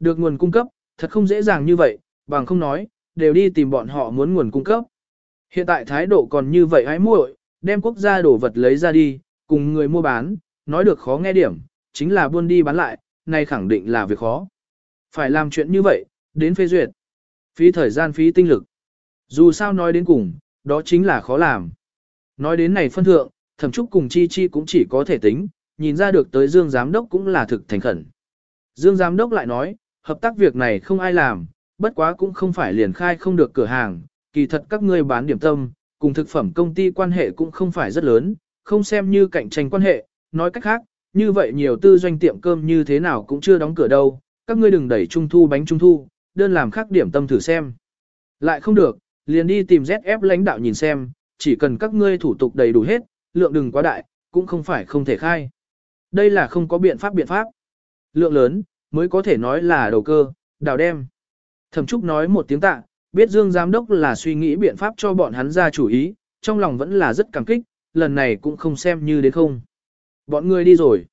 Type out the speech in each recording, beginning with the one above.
Được nguồn cung cấp, thật không dễ dàng như vậy, bằng không nói, đều đi tìm bọn họ muốn nguồn cung cấp. Hiện tại thái độ còn như vậy hãy muội, đem quốc gia đổ vật lấy ra đi, cùng người mua bán, nói được khó nghe điểm, chính là buôn đi bán lại, này khẳng định là việc khó. Phải làm chuyện như vậy, đến phê duyệt. Phí thời gian phí tinh lực. Dù sao nói đến cùng, đó chính là khó làm. Nói đến này phân thượng, thẩm trúc cùng chi chi cũng chỉ có thể tính, nhìn ra được tới Dương Giám Đốc cũng là thực thành khẩn. Dương Giám Đốc lại nói, hợp tác việc này không ai làm, bất quá cũng không phải liền khai không được cửa hàng, kỳ thật các ngươi bán điểm tâm, cùng thực phẩm công ty quan hệ cũng không phải rất lớn, không xem như cạnh tranh quan hệ, nói cách khác, như vậy nhiều tư doanh tiệm cơm như thế nào cũng chưa đóng cửa đâu, các ngươi đừng đẩy trung thu bánh trung thu, đơn làm khác điểm tâm thử xem. Lại không được, liền đi tìm ZF lãnh đạo nhìn xem, chỉ cần các ngươi thủ tục đầy đủ hết, lượng đừng quá đại, cũng không phải không thể khai. Đây là không có biện pháp biện pháp. Lượng lớn, mới có thể nói là đầu cơ, đào đem. Thẩm Trúc nói một tiếng tạ, biết Dương Giám Đốc là suy nghĩ biện pháp cho bọn hắn ra chủ ý, trong lòng vẫn là rất cảm kích, lần này cũng không xem như đến không. Bọn người đi rồi.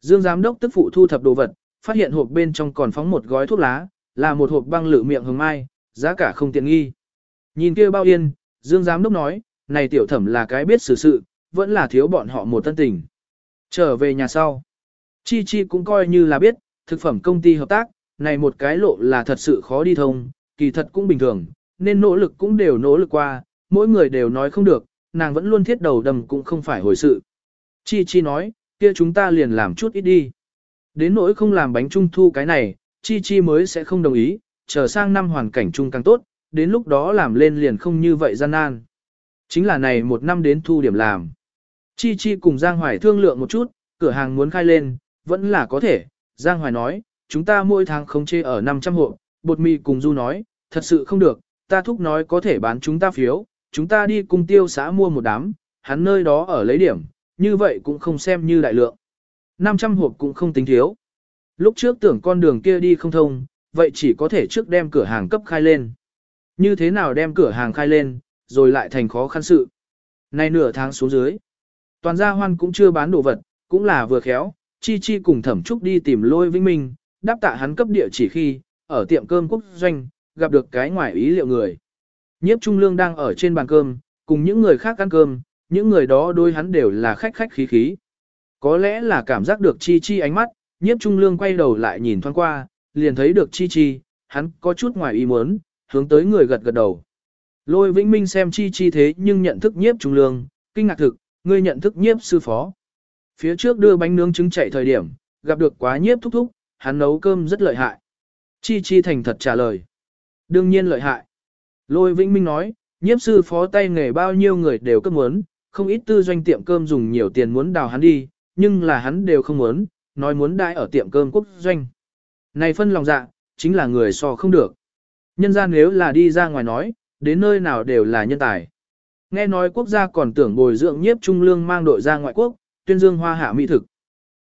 Dương Giám Đốc tức phụ thu thập đồ vật, phát hiện hộp bên trong còn phóng một gói thuốc lá, là một hộp băng lự miệng hồng mai, giá cả không tiện nghi. Nhìn kia bao yên, Dương Giám Đốc nói, này tiểu thẩm là cái biết xử sự, vẫn là thiếu bọn họ một tân tình. Trở về nhà sau. Chi Chi cũng coi như là biết, thực phẩm công ty hợp tác, này một cái lộ là thật sự khó đi thông, kỳ thật cũng bình thường, nên nỗ lực cũng đều nỗ lực qua, mỗi người đều nói không được, nàng vẫn luôn thiết đầu đầm cũng không phải hồi sự. Chi Chi nói, kia chúng ta liền làm chút ít đi. Đến nỗi không làm bánh trung thu cái này, Chi Chi mới sẽ không đồng ý, chờ sang năm hoàn cảnh chung càng tốt, đến lúc đó làm lên liền không như vậy gian nan. Chính là này một năm đến thu điểm làm. Chi Chi cùng Giang Hoài thương lượng một chút, cửa hàng muốn khai lên, vẫn là có thể. Giang Hoài nói, chúng ta mỗi tháng không chê ở 500 hộ, bột mì cùng Du nói, thật sự không được, ta thúc nói có thể bán chúng ta phiếu, chúng ta đi cùng tiêu xã mua một đám, hắn nơi đó ở lấy điểm, như vậy cũng không xem như đại lượng. 500 hộp cũng không tính thiếu. Lúc trước tưởng con đường kia đi không thông, vậy chỉ có thể trước đem cửa hàng cấp khai lên. Như thế nào đem cửa hàng khai lên, rồi lại thành khó khăn sự. Nay nửa tháng xuống dưới, toàn gia hoan cũng chưa bán đồ vật, cũng là vừa khéo, chi chi cùng thẩm trúc đi tìm lôi vĩnh minh, đáp tạ hắn cấp địa chỉ khi, ở tiệm cơm quốc doanh, gặp được cái ngoài ý liệu người. Nhiếp Trung Lương đang ở trên bàn cơm, cùng những người khác ăn cơm, những người đó đối hắn đều là khách khách khí khí. Có lẽ là cảm giác được Chi Chi ánh mắt, Nhiếp Trung Lương quay đầu lại nhìn thoáng qua, liền thấy được Chi Chi, hắn có chút ngoài ý muốn, hướng tới người gật gật đầu. Lôi Vĩnh Minh xem Chi Chi thế nhưng nhận thức Nhiếp Trung Lương, kinh ngạc thực, ngươi nhận thức Nhiếp sư phó. Phía trước đưa bánh nướng trứng chạy thời điểm, gặp được quá Nhiếp thúc thúc, hắn nấu cơm rất lợi hại. Chi Chi thành thật trả lời. Đương nhiên lợi hại. Lôi Vĩnh Minh nói, nhiếp sư phó tay nghề bao nhiêu người đều cấp muốn, không ít tư doanh tiệm cơm dùng nhiều tiền muốn đào hắn đi, nhưng là hắn đều không muốn, nói muốn đại ở tiệm cơm quốc doanh. Này phân lòng dạ, chính là người so không được. Nhân ra nếu là đi ra ngoài nói, đến nơi nào đều là nhân tài. Nghe nói quốc gia còn tưởng bồi dưỡng nhiếp trung lương mang đội ra ngoại quốc, tuyên dương hoa hạ mỹ thực.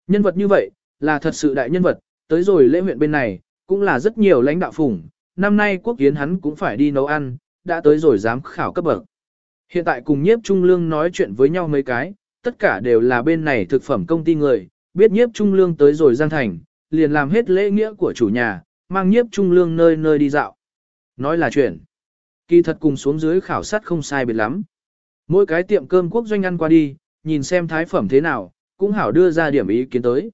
Nhân vật như vậy, là thật sự đại nhân vật, tới rồi lễ huyện bên này, cũng là rất nhiều lãnh đạo phủng, năm nay quốc kiến hắn cũng phải đi nấu ăn, đã tới rồi dám khảo cấp bậc. Hiện tại cùng nhiếp trung lương nói chuyện với nhau mấy cái, tất cả đều là bên này thực phẩm công ty người, biết nhiếp trung lương tới rồi Giang Thành, liền làm hết lễ nghĩa của chủ nhà, mang nhiếp trung lương nơi nơi đi dạo. Nói là chuyện, kỳ thật cùng xuống dưới khảo sát không sai biệt lắm. Mỗi cái tiệm cơm quốc doanh ăn qua đi, nhìn xem thái phẩm thế nào, cũng hảo đưa ra điểm ý kiến tới.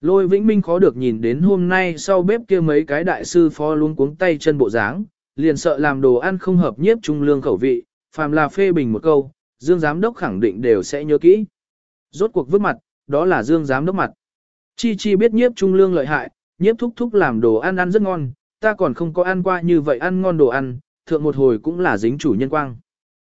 Lôi Vĩnh Minh khó được nhìn đến hôm nay sau bếp kia mấy cái đại sư phó luôn cuống tay chân bộ dáng, liền sợ làm đồ ăn không hợp nhiếp trung lương khẩu vị, phàm là phê bình một câu, Dương Giám Đốc khẳng định đều sẽ nhớ kỹ. Rốt cuộc vứt mặt, đó là Dương Giám Đốc mặt. Chi Chi biết nhiếp trung lương lợi hại, nhiếp thúc thúc làm đồ ăn ăn rất ngon, ta còn không có ăn qua như vậy ăn ngon đồ ăn, thượng một hồi cũng là dính chủ nhân quang.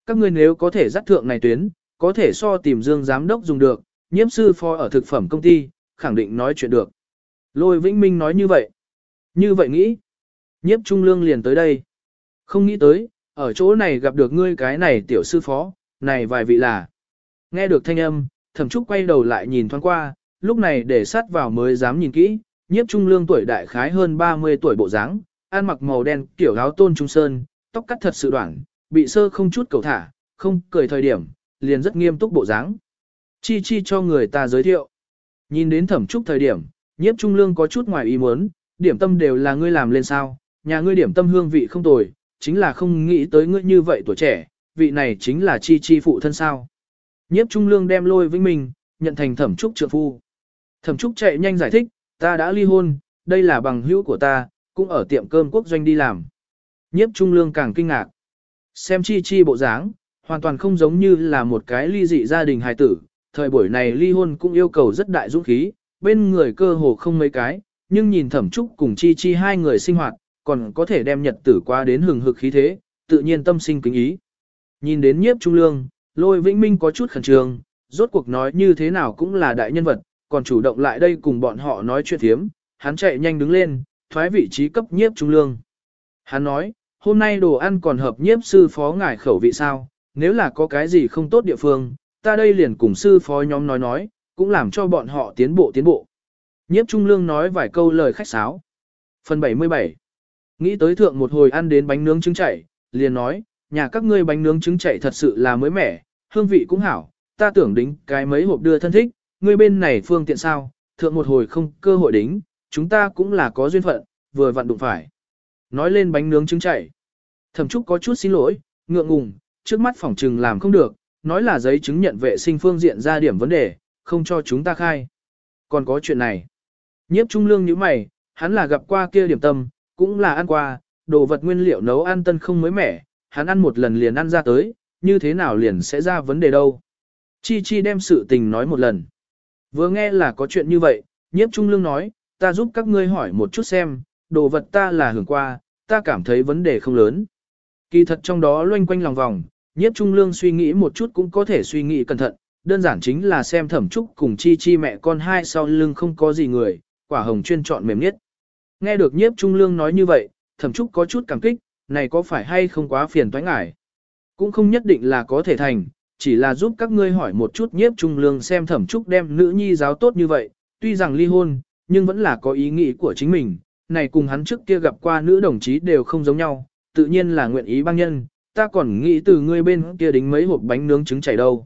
Các ngươi nếu có thể dắt thượng này tuyến, có thể so tìm Dương Giám Đốc dùng được, nhiễm sư phó ở thực phẩm công ty, khẳng định nói chuyện được. Lôi Vĩnh Minh nói như vậy. Như vậy nghĩ. Nhiếp Trung Lương liền tới đây. Không nghĩ tới, ở chỗ này gặp được ngươi cái này tiểu sư phó, này vài vị là. Nghe được thanh âm, thẩm trúc quay đầu lại nhìn thoáng qua, lúc này để sát vào mới dám nhìn kỹ, nhiếp trung lương tuổi đại khái hơn 30 tuổi bộ dáng, ăn mặc màu đen kiểu áo tôn trung sơn, tóc cắt thật sự đoạn, bị sơ không chút cầu thả, không cười thời điểm, liền rất nghiêm túc bộ dáng. Chi chi cho người ta giới thiệu. Nhìn đến thẩm trúc thời điểm, nhiếp trung lương có chút ngoài ý muốn, điểm tâm đều là ngươi làm lên sao, nhà ngươi điểm tâm hương vị không tồi, chính là không nghĩ tới ngươi như vậy tuổi trẻ, vị này chính là chi chi phụ thân sao. Nhiếp trung lương đem lôi vĩnh mình, nhận thành thẩm trúc trượng phu. Thẩm trúc chạy nhanh giải thích, ta đã ly hôn, đây là bằng hữu của ta, cũng ở tiệm cơm quốc doanh đi làm. Nhiếp trung lương càng kinh ngạc. Xem chi chi bộ dáng, hoàn toàn không giống như là một cái ly dị gia đình hài tử. Thời buổi này ly hôn cũng yêu cầu rất đại dũng khí, bên người cơ hồ không mấy cái, nhưng nhìn thẩm trúc cùng chi chi hai người sinh hoạt, còn có thể đem nhật tử qua đến hừng hực khí thế, tự nhiên tâm sinh kính ý. Nhìn đến nhiếp trung lương, lôi vĩnh minh có chút khẩn trương, rốt cuộc nói như thế nào cũng là đại nhân vật, còn chủ động lại đây cùng bọn họ nói chuyện thiếm, hắn chạy nhanh đứng lên, thoái vị trí cấp nhiếp trung lương. Hắn nói, hôm nay đồ ăn còn hợp nhiếp sư phó ngài khẩu vị sao, nếu là có cái gì không tốt địa phương, ta đây liền cùng sư phó nhóm nói nói, cũng làm cho bọn họ tiến bộ tiến bộ. Nhiếp trung lương nói vài câu lời khách sáo. Phần 77 Nghĩ tới thượng một hồi ăn đến bánh nướng trứng chảy, liền nói, nhà các ngươi bánh nướng trứng chảy thật sự là mới mẻ, hương vị cũng hảo, ta tưởng đính cái mấy hộp đưa thân thích, ngươi bên này phương tiện sao, thượng một hồi không cơ hội đính, chúng ta cũng là có duyên phận, vừa vặn đụng phải. Nói lên bánh nướng trứng chảy. Thẩm Trúc có chút xin lỗi, ngượng ngùng, trước mắt phòng trừng làm không được, nói là giấy chứng nhận vệ sinh phương diện ra điểm vấn đề, không cho chúng ta khai. Còn có chuyện này. Nhiếp trung lương như mày, hắn là gặp qua kia điểm tâm, cũng là ăn qua, đồ vật nguyên liệu nấu ăn tân không mới mẻ, hắn ăn một lần liền ăn ra tới, như thế nào liền sẽ ra vấn đề đâu. Chi Chi đem sự tình nói một lần. Vừa nghe là có chuyện như vậy, nhiếp trung lương nói, ta giúp các ngươi hỏi một chút xem, đồ vật ta là hưởng qua, ta cảm thấy vấn đề không lớn. Kỳ thật trong đó loanh quanh lòng vòng, nhiếp trung lương suy nghĩ một chút cũng có thể suy nghĩ cẩn thận, đơn giản chính là xem thẩm trúc cùng chi chi mẹ con hai sau lưng không có gì người, quả hồng chuyên chọn mềm nhất. Nghe được nhiếp trung lương nói như vậy, thẩm trúc có chút cảm kích, này có phải hay không quá phiền toái ngại. Cũng không nhất định là có thể thành, chỉ là giúp các ngươi hỏi một chút nhiếp trung lương xem thẩm trúc đem nữ nhi giáo tốt như vậy, tuy rằng ly hôn, nhưng vẫn là có ý nghĩ của chính mình, này cùng hắn trước kia gặp qua nữ đồng chí đều không giống nhau, tự nhiên là nguyện ý băng nhân, ta còn nghĩ từ ngươi bên kia đính mấy hộp bánh nướng trứng chảy đâu.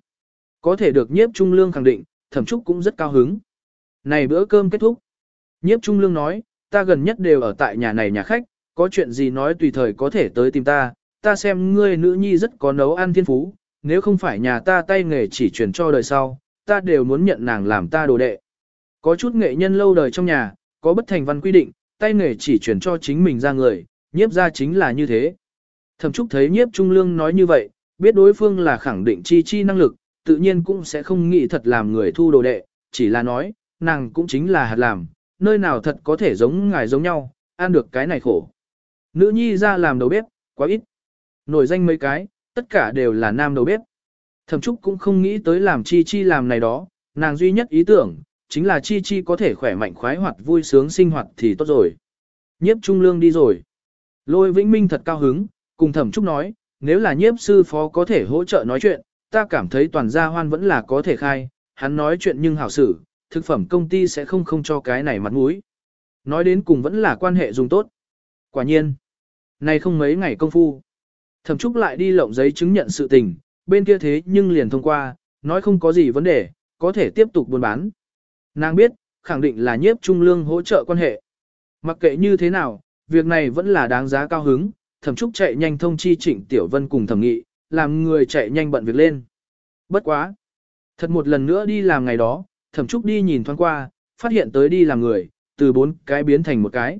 Có thể được nhiếp trung lương khẳng định, thẩm trúc cũng rất cao hứng. Này bữa cơm kết thúc. Nhiếp trung lương nói, ta gần nhất đều ở tại nhà này nhà khách, có chuyện gì nói tùy thời có thể tới tìm ta, ta xem ngươi nữ nhi rất có nấu ăn thiên phú, nếu không phải nhà ta tay nghề chỉ truyền cho đời sau, ta đều muốn nhận nàng làm ta đồ đệ. Có chút nghệ nhân lâu đời trong nhà, có bất thành văn quy định, tay nghề chỉ truyền cho chính mình ra người, nhiếp ra chính là như thế. Thẩm Trúc thấy nhiếp trung lương nói như vậy, biết đối phương là khẳng định chi chi năng lực, tự nhiên cũng sẽ không nghĩ thật làm người thu đồ đệ, chỉ là nói, nàng cũng chính là hạt làm, nơi nào thật có thể giống ngài giống nhau, ăn được cái này khổ. Nữ nhi ra làm đầu bếp, quá ít. Nổi danh mấy cái, tất cả đều là nam đầu bếp. Thẩm Trúc cũng không nghĩ tới làm chi chi làm này đó, nàng duy nhất ý tưởng, chính là chi chi có thể khỏe mạnh khoái hoạt vui sướng sinh hoạt thì tốt rồi. Nhiếp trung lương đi rồi. Lôi Vĩnh Minh thật cao hứng, cùng Thẩm Trúc nói, nếu là nhiếp sư phó có thể hỗ trợ nói chuyện, ta cảm thấy toàn gia hoan vẫn là có thể khai, hắn nói chuyện nhưng hảo xử, thực phẩm công ty sẽ không không cho cái này mặt mũi. Nói đến cùng vẫn là quan hệ dùng tốt. Quả nhiên, này không mấy ngày công phu. Thẩm Trúc lại đi lộng giấy chứng nhận sự tình, bên kia thế nhưng liền thông qua, nói không có gì vấn đề, có thể tiếp tục buôn bán. Nàng biết, khẳng định là nhiếp trung lương hỗ trợ quan hệ. Mặc kệ như thế nào, việc này vẫn là đáng giá cao hứng, thẩm trúc chạy nhanh thông chi trịnh Tiểu Vân cùng thẩm nghị, làm người chạy nhanh bận việc lên. Bất quá. Thật một lần nữa đi làm ngày đó, thẩm trúc đi nhìn thoáng qua, phát hiện tới đi làm người, từ bốn cái biến thành một cái.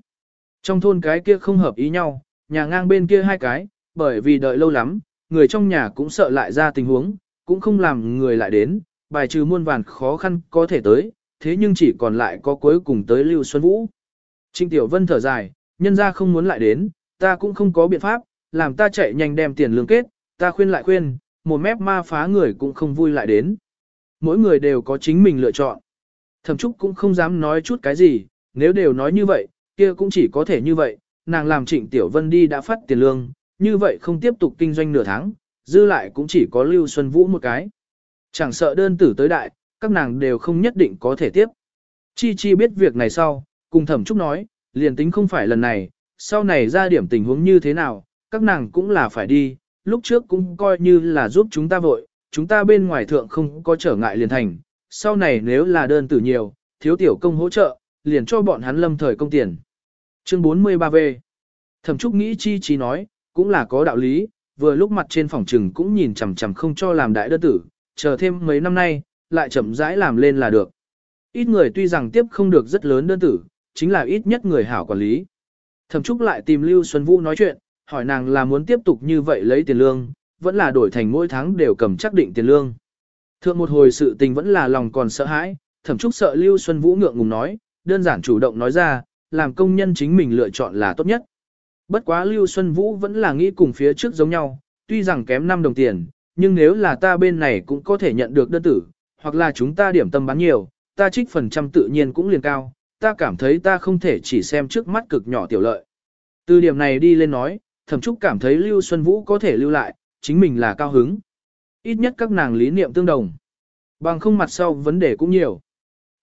Trong thôn cái kia không hợp ý nhau, nhà ngang bên kia hai cái, bởi vì đợi lâu lắm, người trong nhà cũng sợ lại ra tình huống, cũng không làm người lại đến, bài trừ muôn vàn khó khăn có thể tới, thế nhưng chỉ còn lại có cuối cùng tới Lưu Xuân Vũ. Trinh Tiểu Vân thở dài, nhân ra không muốn lại đến, ta cũng không có biện pháp, làm ta chạy nhanh đem tiền lương kết, ta khuyên lại khuyên, một mép ma phá người cũng không vui lại đến. Mỗi người đều có chính mình lựa chọn. Thẩm Trúc cũng không dám nói chút cái gì, nếu đều nói như vậy, kia cũng chỉ có thể như vậy, nàng làm Trịnh Tiểu Vân đi đã phát tiền lương, như vậy không tiếp tục kinh doanh nửa tháng, dư lại cũng chỉ có Lưu Xuân Vũ một cái. Chẳng sợ đơn tử tới đại, các nàng đều không nhất định có thể tiếp. Chi Chi biết việc này sau, cùng Thẩm Trúc nói, liền tính không phải lần này, sau này ra điểm tình huống như thế nào, các nàng cũng là phải đi, lúc trước cũng coi như là giúp chúng ta vội, chúng ta bên ngoài thượng không có trở ngại liền thành, sau này nếu là đơn tử nhiều, thiếu tiểu công hỗ trợ, liền cho bọn hắn lâm thời công tiền. Chương 43V Thẩm Trúc nghĩ chi chí nói, cũng là có đạo lý, vừa lúc mặt trên phòng trừng cũng nhìn chằm chằm không cho làm đại đơn tử, chờ thêm mấy năm nay, lại chậm rãi làm lên là được. Ít người tuy rằng tiếp không được rất lớn đơn tử, chính là ít nhất người hảo quản lý. Thẩm Trúc lại tìm Lưu Xuân Vũ nói chuyện, hỏi nàng là muốn tiếp tục như vậy lấy tiền lương, vẫn là đổi thành mỗi tháng đều cầm chắc định tiền lương. Thượng một hồi sự tình vẫn là lòng còn sợ hãi, Thẩm Trúc sợ Lưu Xuân Vũ ngượng ngùng nói, đơn giản chủ động nói ra, làm công nhân chính mình lựa chọn là tốt nhất. Bất quá Lưu Xuân Vũ vẫn là nghĩ cùng phía trước giống nhau, tuy rằng kém 5 đồng tiền, nhưng nếu là ta bên này cũng có thể nhận được đơn tử, hoặc là chúng ta điểm tâm bán nhiều, ta trích phần trăm tự nhiên cũng liền cao, ta cảm thấy ta không thể chỉ xem trước mắt cực nhỏ tiểu lợi. Từ điểm này đi lên nói, thẩm trúc cảm thấy Lưu Xuân Vũ có thể lưu lại, chính mình là cao hứng. Ít nhất các nàng lý niệm tương đồng. Bằng không mặt sau vấn đề cũng nhiều.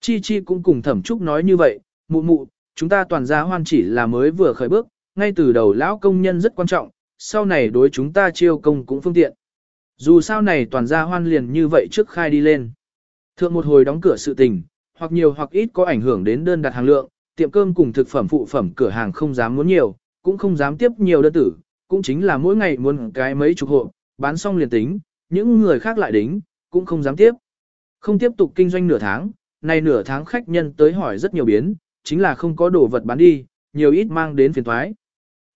Chi Chi cũng cùng thẩm trúc nói như vậy, mụ mụ, chúng ta toàn gia hoan chỉ là mới vừa khởi bước, ngay từ đầu lão công nhân rất quan trọng, sau này đối chúng ta chiêu công cũng phương tiện. Dù sao này toàn gia hoan liền như vậy trước khai đi lên. Thượng một hồi đóng cửa sự tình, hoặc nhiều hoặc ít có ảnh hưởng đến đơn đặt hàng lượng, tiệm cơm cùng thực phẩm phụ phẩm cửa hàng không dám muốn nhiều, cũng không dám tiếp nhiều đơn tử, cũng chính là mỗi ngày muốn cái mấy chục hộ, bán xong liền tính, những người khác lại đính, cũng không dám tiếp. Không tiếp tục kinh doanh nửa tháng, này nửa tháng khách nhân tới hỏi rất nhiều biến, chính là không có đồ vật bán đi, nhiều ít mang đến phiền thoái.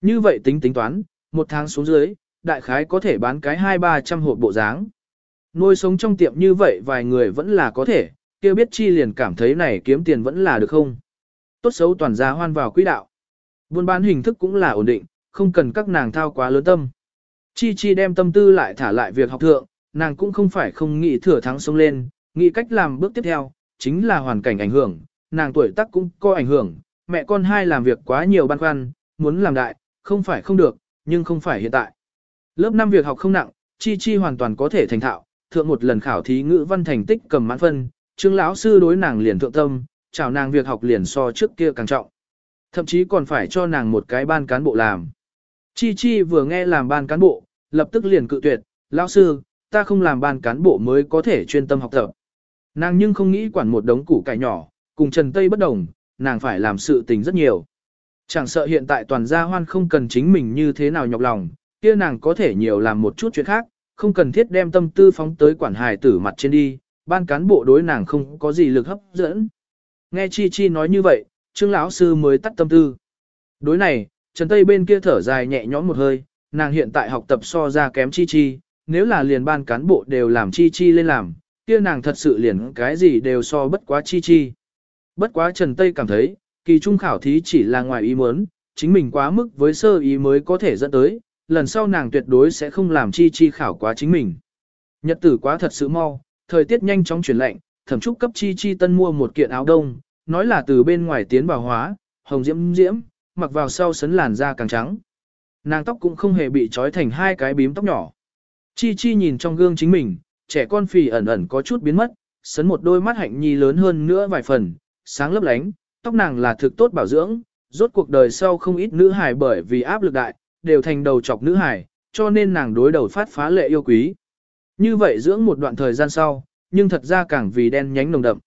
Như vậy tính tính toán, một tháng xuống dưới, đại khái có thể bán cái hai ba trăm hộp bộ dáng. Nuôi sống trong tiệm như vậy vài người vẫn là có thể, kia biết chi liền cảm thấy này kiếm tiền vẫn là được không. Tốt xấu toàn gia hoan vào quỹ đạo. Buôn bán hình thức cũng là ổn định, không cần các nàng thao quá lớn tâm. Chi chi đem tâm tư lại thả lại việc học thượng, nàng cũng không phải không nghĩ thừa thắng sông lên, nghĩ cách làm bước tiếp theo, chính là hoàn cảnh ảnh hưởng, nàng tuổi tác cũng có ảnh hưởng, mẹ con hai làm việc quá nhiều băn khoăn, muốn làm đại, không phải không được, nhưng không phải hiện tại. Lớp 5 việc học không nặng, chi chi hoàn toàn có thể thành thạo, thượng một lần khảo thí ngữ văn thành tích cầm mãn phân, trương lão sư đối nàng liền thượng tâm, chào nàng việc học liền so trước kia càng trọng. Thậm chí còn phải cho nàng một cái ban cán bộ làm. Chi Chi vừa nghe làm ban cán bộ, lập tức liền cự tuyệt, lão sư, ta không làm ban cán bộ mới có thể chuyên tâm học tập. Nàng nhưng không nghĩ quản một đống củ cải nhỏ, cùng Trần Tây bất đồng, nàng phải làm sự tình rất nhiều. Chẳng sợ hiện tại toàn gia hoan không cần chính mình như thế nào nhọc lòng, kia nàng có thể nhiều làm một chút chuyện khác, không cần thiết đem tâm tư phóng tới quản hài tử mặt trên đi, ban cán bộ đối nàng không có gì lực hấp dẫn. Nghe Chi Chi nói như vậy, Trương lão sư mới tắt tâm tư. Đối này, Trần Tây bên kia thở dài nhẹ nhõm một hơi, nàng hiện tại học tập so ra kém Chi Chi, nếu là liền ban cán bộ đều làm Chi Chi lên làm, kia nàng thật sự liền cái gì đều so bất quá Chi Chi. Bất quá Trần Tây cảm thấy, kỳ trung khảo thí chỉ là ngoài ý muốn, chính mình quá mức với sơ ý mới có thể dẫn tới, lần sau nàng tuyệt đối sẽ không làm Chi Chi khảo quá chính mình. Nhật tử quá thật sự mau, thời tiết nhanh chóng chuyển lạnh, thẩm trúc cấp Chi Chi tân mua một kiện áo đông, nói là từ bên ngoài tiến vào hóa, hồng diễm diễm, mặc vào sau sấn làn da càng trắng. Nàng tóc cũng không hề bị trói thành hai cái bím tóc nhỏ. Chi Chi nhìn trong gương chính mình, trẻ con phì ẩn ẩn có chút biến mất, sấn một đôi mắt hạnh nhi lớn hơn nữa vài phần, sáng lấp lánh, tóc nàng là thực tốt bảo dưỡng, rốt cuộc đời sau không ít nữ hài bởi vì áp lực đại, đều thành đầu chọc nữ hài, cho nên nàng đối đầu phát phá lệ yêu quý. Như vậy dưỡng một đoạn thời gian sau, nhưng thật ra càng vì đen nhánh nồng đậm.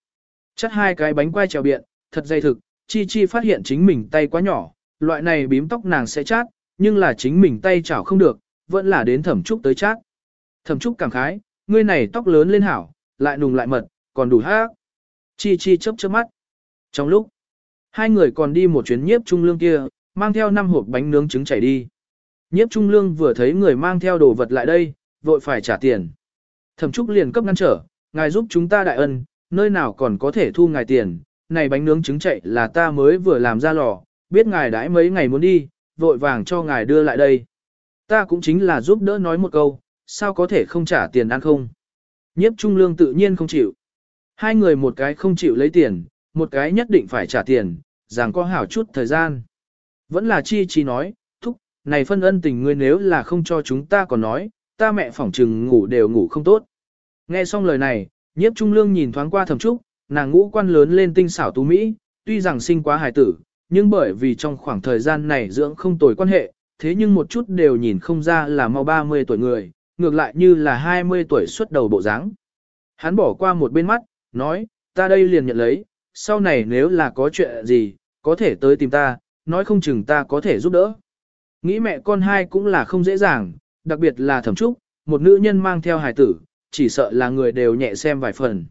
Chắt hai cái bánh quai trèo biện, thật dày thực, Chi Chi phát hiện chính mình tay quá nhỏ, loại này bím tóc nàng sẽ chát, nhưng là chính mình tay chảo không được, vẫn là đến thẩm trúc tới chát. Thẩm trúc cảm khái, ngươi này tóc lớn lên hảo, lại nùng lại mật, còn đủ hát. Chi Chi chớp chớp mắt. Trong lúc, hai người còn đi một chuyến nhiếp trung lương kia, mang theo năm hộp bánh nướng trứng chảy đi. Nhiếp trung lương vừa thấy người mang theo đồ vật lại đây, vội phải trả tiền. Thẩm trúc liền cấp ngăn trở, ngài giúp chúng ta đại ân, nơi nào còn có thể thu ngài tiền, này bánh nướng trứng chạy là ta mới vừa làm ra lò, biết ngài đãi mấy ngày muốn đi, vội vàng cho ngài đưa lại đây. Ta cũng chính là giúp đỡ nói một câu, sao có thể không trả tiền ăn không? Nhiếp trung lương tự nhiên không chịu. Hai người một cái không chịu lấy tiền, một cái nhất định phải trả tiền, rằng có hảo chút thời gian. Vẫn là chi chi nói, thúc, này phân ân tình ngươi nếu là không cho chúng ta còn nói, ta mẹ phỏng trừng ngủ đều ngủ không tốt. Nghe xong lời này, Nhiếp Trung Lương nhìn thoáng qua Thẩm Trúc, nàng ngũ quan lớn lên tinh xảo tú mỹ, tuy rằng sinh quá hài tử, nhưng bởi vì trong khoảng thời gian này dưỡng không tồi quan hệ, thế nhưng một chút đều nhìn không ra là mau 30 tuổi người, ngược lại như là 20 tuổi xuất đầu bộ dáng. Hắn bỏ qua một bên mắt, nói, ta đây liền nhận lấy, sau này nếu là có chuyện gì, có thể tới tìm ta, nói không chừng ta có thể giúp đỡ. Nghĩ mẹ con hai cũng là không dễ dàng, đặc biệt là thẩm trúc, một nữ nhân mang theo hài tử, chỉ sợ là người đều nhẹ xem vài phần.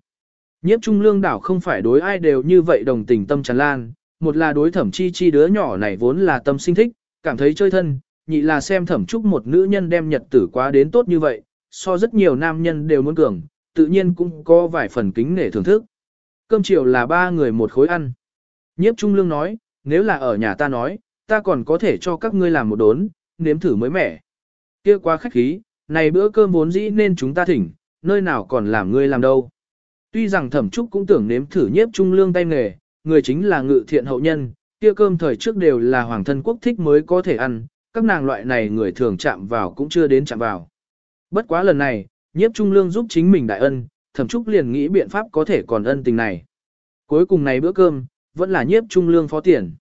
Nhiếp trung lương đảo không phải đối ai đều như vậy đồng tình tâm tràn lan, một là đối thẩm chi chi đứa nhỏ này vốn là tâm sinh thích, cảm thấy chơi thân, nhị là xem thẩm trúc một nữ nhân đem nhật tử quá đến tốt như vậy, so rất nhiều nam nhân đều muốn cường, tự nhiên cũng có vài phần kính nể thưởng thức. Cơm chiều là ba người một khối ăn. Nhiếp trung lương nói, nếu là ở nhà ta nói, ta còn có thể cho các ngươi làm một đốn, nếm thử mới mẻ. Kia quá khách khí, này bữa cơm vốn dĩ nên chúng ta thỉnh, nơi nào còn làm ngươi làm đâu. Tuy rằng thẩm trúc cũng tưởng nếm thử nhiếp trung lương tay nghề, người chính là ngự thiện hậu nhân, kia cơm thời trước đều là hoàng thân quốc thích mới có thể ăn, các nàng loại này người thường chạm vào cũng chưa đến chạm vào. Bất quá lần này, nhiếp trung lương giúp chính mình đại ân, thẩm trúc liền nghĩ biện pháp có thể còn ân tình này. Cuối cùng này bữa cơm, vẫn là nhiếp trung lương phó tiền.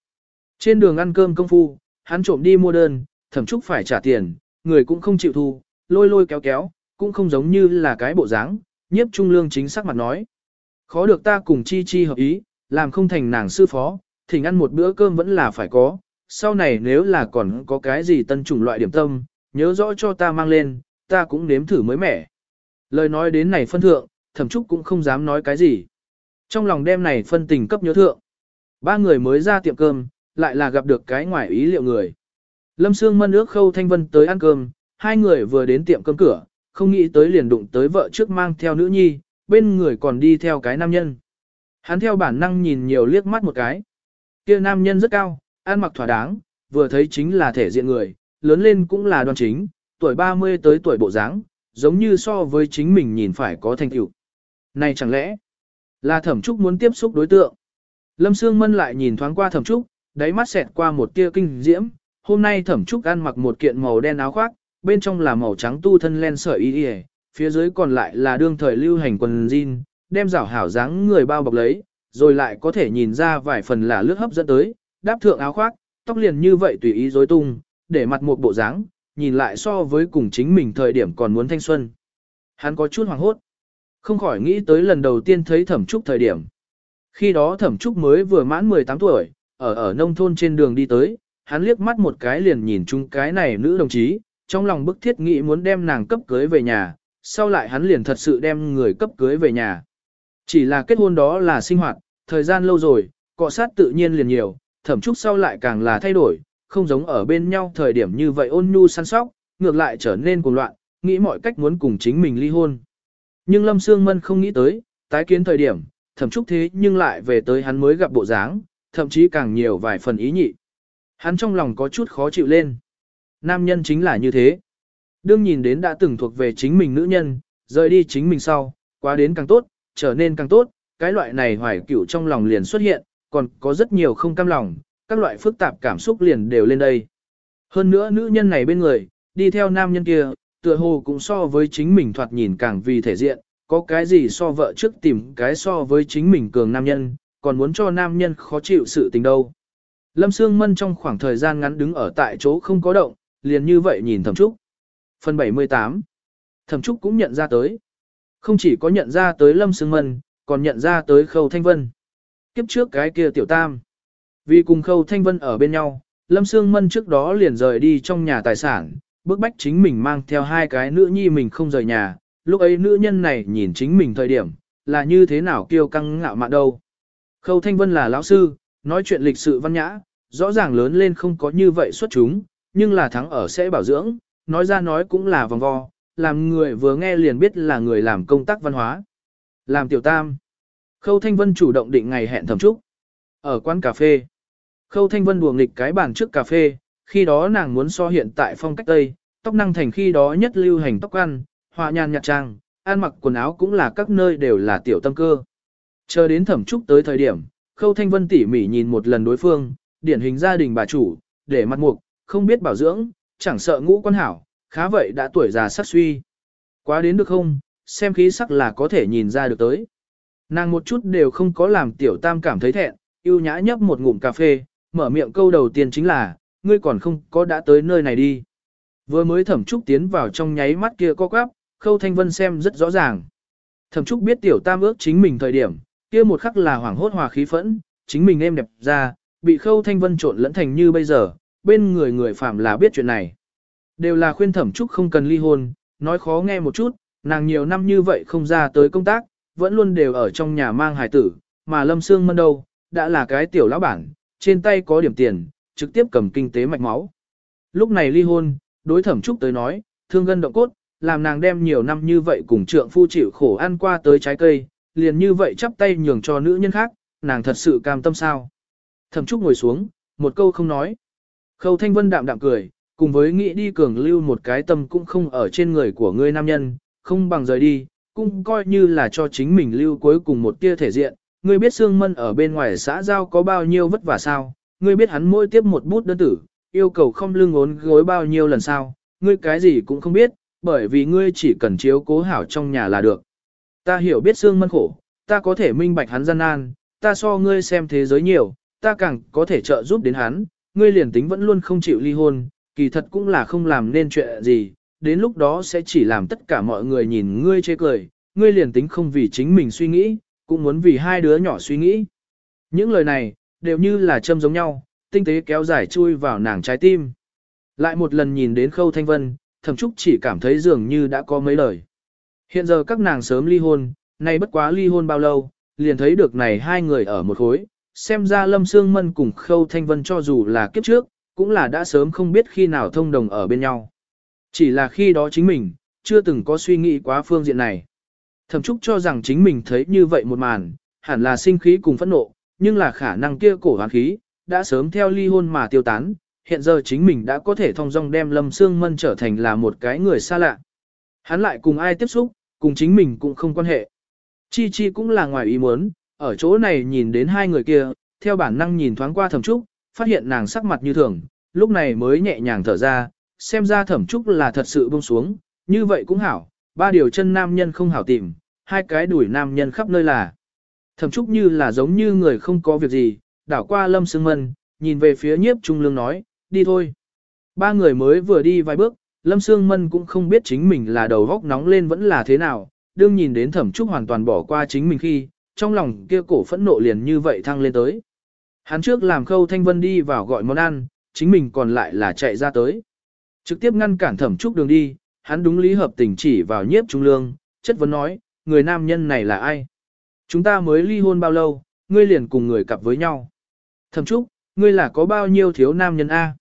Trên đường ăn cơm công phu, hắn trộm đi mua đơn, thẩm trúc phải trả tiền, người cũng không chịu thu, lôi lôi kéo kéo, cũng không giống như là cái bộ dáng, nhiếp trung lương chính xác mặt nói. Khó được ta cùng chi chi hợp ý, làm không thành nàng sư phó, thỉnh ăn một bữa cơm vẫn là phải có, sau này nếu là còn có cái gì tân chủng loại điểm tâm, nhớ rõ cho ta mang lên, ta cũng nếm thử mới mẻ. Lời nói đến này phân thượng, thẩm trúc cũng không dám nói cái gì. Trong lòng đêm này phân tình cấp nhớ thượng. Ba người mới ra tiệm cơm, lại là gặp được cái ngoài ý liệu người. Lâm Sương mân ước khâu thanh vân tới ăn cơm, hai người vừa đến tiệm cơm cửa, không nghĩ tới liền đụng tới vợ trước mang theo nữ nhi, bên người còn đi theo cái nam nhân. Hắn theo bản năng nhìn nhiều liếc mắt một cái. Kia nam nhân rất cao, ăn mặc thỏa đáng, vừa thấy chính là thể diện người, lớn lên cũng là đoan chính, tuổi 30 tới tuổi bộ dáng, giống như so với chính mình nhìn phải có thành tựu. Này chẳng lẽ là thẩm trúc muốn tiếp xúc đối tượng? Lâm Sương Mân lại nhìn thoáng qua thẩm trúc, đáy mắt xẹt qua một tia kinh diễm, hôm nay thẩm trúc ăn mặc một kiện màu đen áo khoác, bên trong là màu trắng tu thân len sợi y y, phía dưới còn lại là đương thời lưu hành quần jean, đem rảo hảo dáng người bao bọc lấy, rồi lại có thể nhìn ra vài phần là lướt hấp dẫn tới, đáp thượng áo khoác, tóc liền như vậy tùy ý rối tung, để mặt một bộ dáng, nhìn lại so với cùng chính mình thời điểm còn muốn thanh xuân. Hắn có chút hoàng hốt, không khỏi nghĩ tới lần đầu tiên thấy thẩm trúc thời điểm. Khi đó thẩm trúc mới vừa mãn 18 tuổi, ở ở nông thôn trên đường đi tới, hắn liếc mắt một cái liền nhìn chung cái này nữ đồng chí, trong lòng bức thiết nghĩ muốn đem nàng cấp cưới về nhà, sau lại hắn liền thật sự đem người cấp cưới về nhà. Chỉ là kết hôn đó là sinh hoạt, thời gian lâu rồi, cọ sát tự nhiên liền nhiều, thẩm trúc sau lại càng là thay đổi, không giống ở bên nhau thời điểm như vậy ôn nhu săn sóc, ngược lại trở nên cuồng loạn, nghĩ mọi cách muốn cùng chính mình ly hôn. Nhưng Lâm Sương Mân không nghĩ tới, tái kiến thời điểm, thẩm trúc thế nhưng lại về tới hắn mới gặp bộ dáng, thậm chí càng nhiều vài phần ý nhị. Hắn trong lòng có chút khó chịu lên. Nam nhân chính là như thế. Đương nhìn đến đã từng thuộc về chính mình nữ nhân, rời đi chính mình sau, quá đến càng tốt, trở nên càng tốt, cái loại này hoài cửu trong lòng liền xuất hiện, còn có rất nhiều không cam lòng, các loại phức tạp cảm xúc liền đều lên đây. Hơn nữa nữ nhân này bên người, đi theo nam nhân kia, tựa hồ cũng so với chính mình thoạt nhìn càng vì thể diện, có cái gì so vợ trước tìm cái so với chính mình cường nam nhân, còn muốn cho nam nhân khó chịu sự tình đâu. Lâm Sương Mân trong khoảng thời gian ngắn đứng ở tại chỗ không có động, liền như vậy nhìn Thẩm Trúc. Phần 78 Thẩm Trúc cũng nhận ra tới. Không chỉ có nhận ra tới Lâm Sương Mân, còn nhận ra tới Khâu Thanh Vân. Kiếp trước cái kia tiểu tam. Vì cùng Khâu Thanh Vân ở bên nhau, Lâm Sương Mân trước đó liền rời đi trong nhà tài sản, bức bách chính mình mang theo hai cái nữ nhi mình không rời nhà. Lúc ấy nữ nhân này nhìn chính mình thời điểm, là như thế nào kiêu căng ngạo mạn đâu. Khâu Thanh Vân là lão sư, nói chuyện lịch sự văn nhã, rõ ràng lớn lên không có như vậy xuất chúng, nhưng là thắng ở sẽ bảo dưỡng, nói ra nói cũng là vòng vo, làm người vừa nghe liền biết là người làm công tác văn hóa. Làm tiểu tam. Khâu Thanh Vân chủ động định ngày hẹn thẩm trúc. Ở quán cà phê. Khâu Thanh Vân đùa nghịch cái bàn trước cà phê, khi đó nàng muốn so hiện tại phong cách Tây, tóc năng thành khi đó nhất lưu hành tóc ăn, họa nhàn nhạt trang, ăn mặc quần áo cũng là các nơi đều là tiểu tâm cơ. Chờ đến thẩm trúc tới thời điểm, Khâu Thanh Vân tỉ mỉ nhìn một lần đối phương, điển hình gia đình bà chủ, để mặt mục, không biết bảo dưỡng, chẳng sợ ngũ quan hảo, khá vậy đã tuổi già sắc suy. Quá đến được không, xem khí sắc là có thể nhìn ra được tới. Nàng một chút đều không có làm tiểu tam cảm thấy thẹn, yêu nhã nhấp một ngụm cà phê, mở miệng câu đầu tiên chính là, ngươi còn không có đã tới nơi này đi. Vừa mới thẩm trúc tiến vào trong nháy mắt kia co quắp, khâu thanh vân xem rất rõ ràng. Thẩm trúc biết tiểu tam ước chính mình thời điểm, kia một khắc là hoảng hốt hòa khí phẫn, chính mình em đẹp ra, bị khâu thanh vân trộn lẫn thành như bây giờ, bên người người phạm là biết chuyện này. Đều là khuyên thẩm trúc không cần ly hôn, nói khó nghe một chút, nàng nhiều năm như vậy không ra tới công tác, vẫn luôn đều ở trong nhà mang hài tử, mà Lâm Sương Mân đâu, đã là cái tiểu lão bản, trên tay có điểm tiền, trực tiếp cầm kinh tế mạch máu. Lúc này ly hôn, đối thẩm trúc tới nói, thương gân động cốt, làm nàng đem nhiều năm như vậy cùng trượng phu chịu khổ ăn qua tới trái cây, liền như vậy chắp tay nhường cho nữ nhân khác, nàng thật sự cam tâm sao. Thẩm trúc ngồi xuống, một câu không nói. Khâu thanh vân đạm đạm cười, cùng với nghĩ đi cường lưu một cái tâm cũng không ở trên người của ngươi nam nhân, không bằng rời đi, cũng coi như là cho chính mình lưu cuối cùng một tia thể diện. Ngươi biết Sương Mân ở bên ngoài xã giao có bao nhiêu vất vả sao, ngươi biết hắn mỗi tiếp một bút đơn tử, yêu cầu không lưng ốn gối bao nhiêu lần sao, ngươi cái gì cũng không biết, bởi vì ngươi chỉ cần chiếu cố hảo trong nhà là được. Ta hiểu biết xương Mân khổ, ta có thể minh bạch hắn gian nan, ta so ngươi xem thế giới nhiều, ta càng có thể trợ giúp đến hắn, ngươi liền tính vẫn luôn không chịu ly hôn, kỳ thật cũng là không làm nên chuyện gì, đến lúc đó sẽ chỉ làm tất cả mọi người nhìn ngươi chê cười, ngươi liền tính không vì chính mình suy nghĩ, cũng muốn vì hai đứa nhỏ suy nghĩ. Những lời này, đều như là châm giống nhau, tinh tế kéo dài chui vào nàng trái tim. Lại một lần nhìn đến khâu thanh vân, thẩm trúc chỉ cảm thấy dường như đã có mấy lời. Hiện giờ các nàng sớm ly hôn, nay bất quá ly hôn bao lâu, liền thấy được này hai người ở một khối, xem ra Lâm Sương Mân cùng Khâu Thanh Vân cho dù là kiếp trước, cũng là đã sớm không biết khi nào thông đồng ở bên nhau. Chỉ là khi đó chính mình, chưa từng có suy nghĩ quá phương diện này. Thẩm Trúc cho rằng chính mình thấy như vậy một màn, hẳn là sinh khí cùng phẫn nộ, nhưng là khả năng kia cổ hoán khí, đã sớm theo ly hôn mà tiêu tán, hiện giờ chính mình đã có thể thông dong đem Lâm Sương Mân trở thành là một cái người xa lạ. Hắn lại cùng ai tiếp xúc, cùng chính mình cũng không quan hệ. Chi Chi cũng là ngoài ý muốn, ở chỗ này nhìn đến hai người kia, theo bản năng nhìn thoáng qua thẩm trúc, phát hiện nàng sắc mặt như thường, lúc này mới nhẹ nhàng thở ra, xem ra thẩm trúc là thật sự buông xuống, như vậy cũng hảo, ba điều chân nam nhân không hảo tìm, hai cái đuổi nam nhân khắp nơi là. Thẩm trúc như là giống như người không có việc gì, đảo qua lâm sương mân, nhìn về phía nhiếp trung lương nói, đi thôi. Ba người mới vừa đi vài bước, lâm sương mân cũng không biết chính mình là đầu góc nóng lên vẫn là thế nào, đương nhìn đến thẩm trúc hoàn toàn bỏ qua chính mình khi, trong lòng kia cổ phẫn nộ liền như vậy thăng lên tới. Hắn trước làm khâu thanh vân đi vào gọi món ăn, chính mình còn lại là chạy ra tới. Trực tiếp ngăn cản thẩm trúc đường đi, hắn đúng lý hợp tình chỉ vào nhiếp trung lương, chất vấn nói, người nam nhân này là ai? Chúng ta mới ly hôn bao lâu, ngươi liền cùng người cặp với nhau. Thẩm trúc, ngươi là có bao nhiêu thiếu nam nhân A?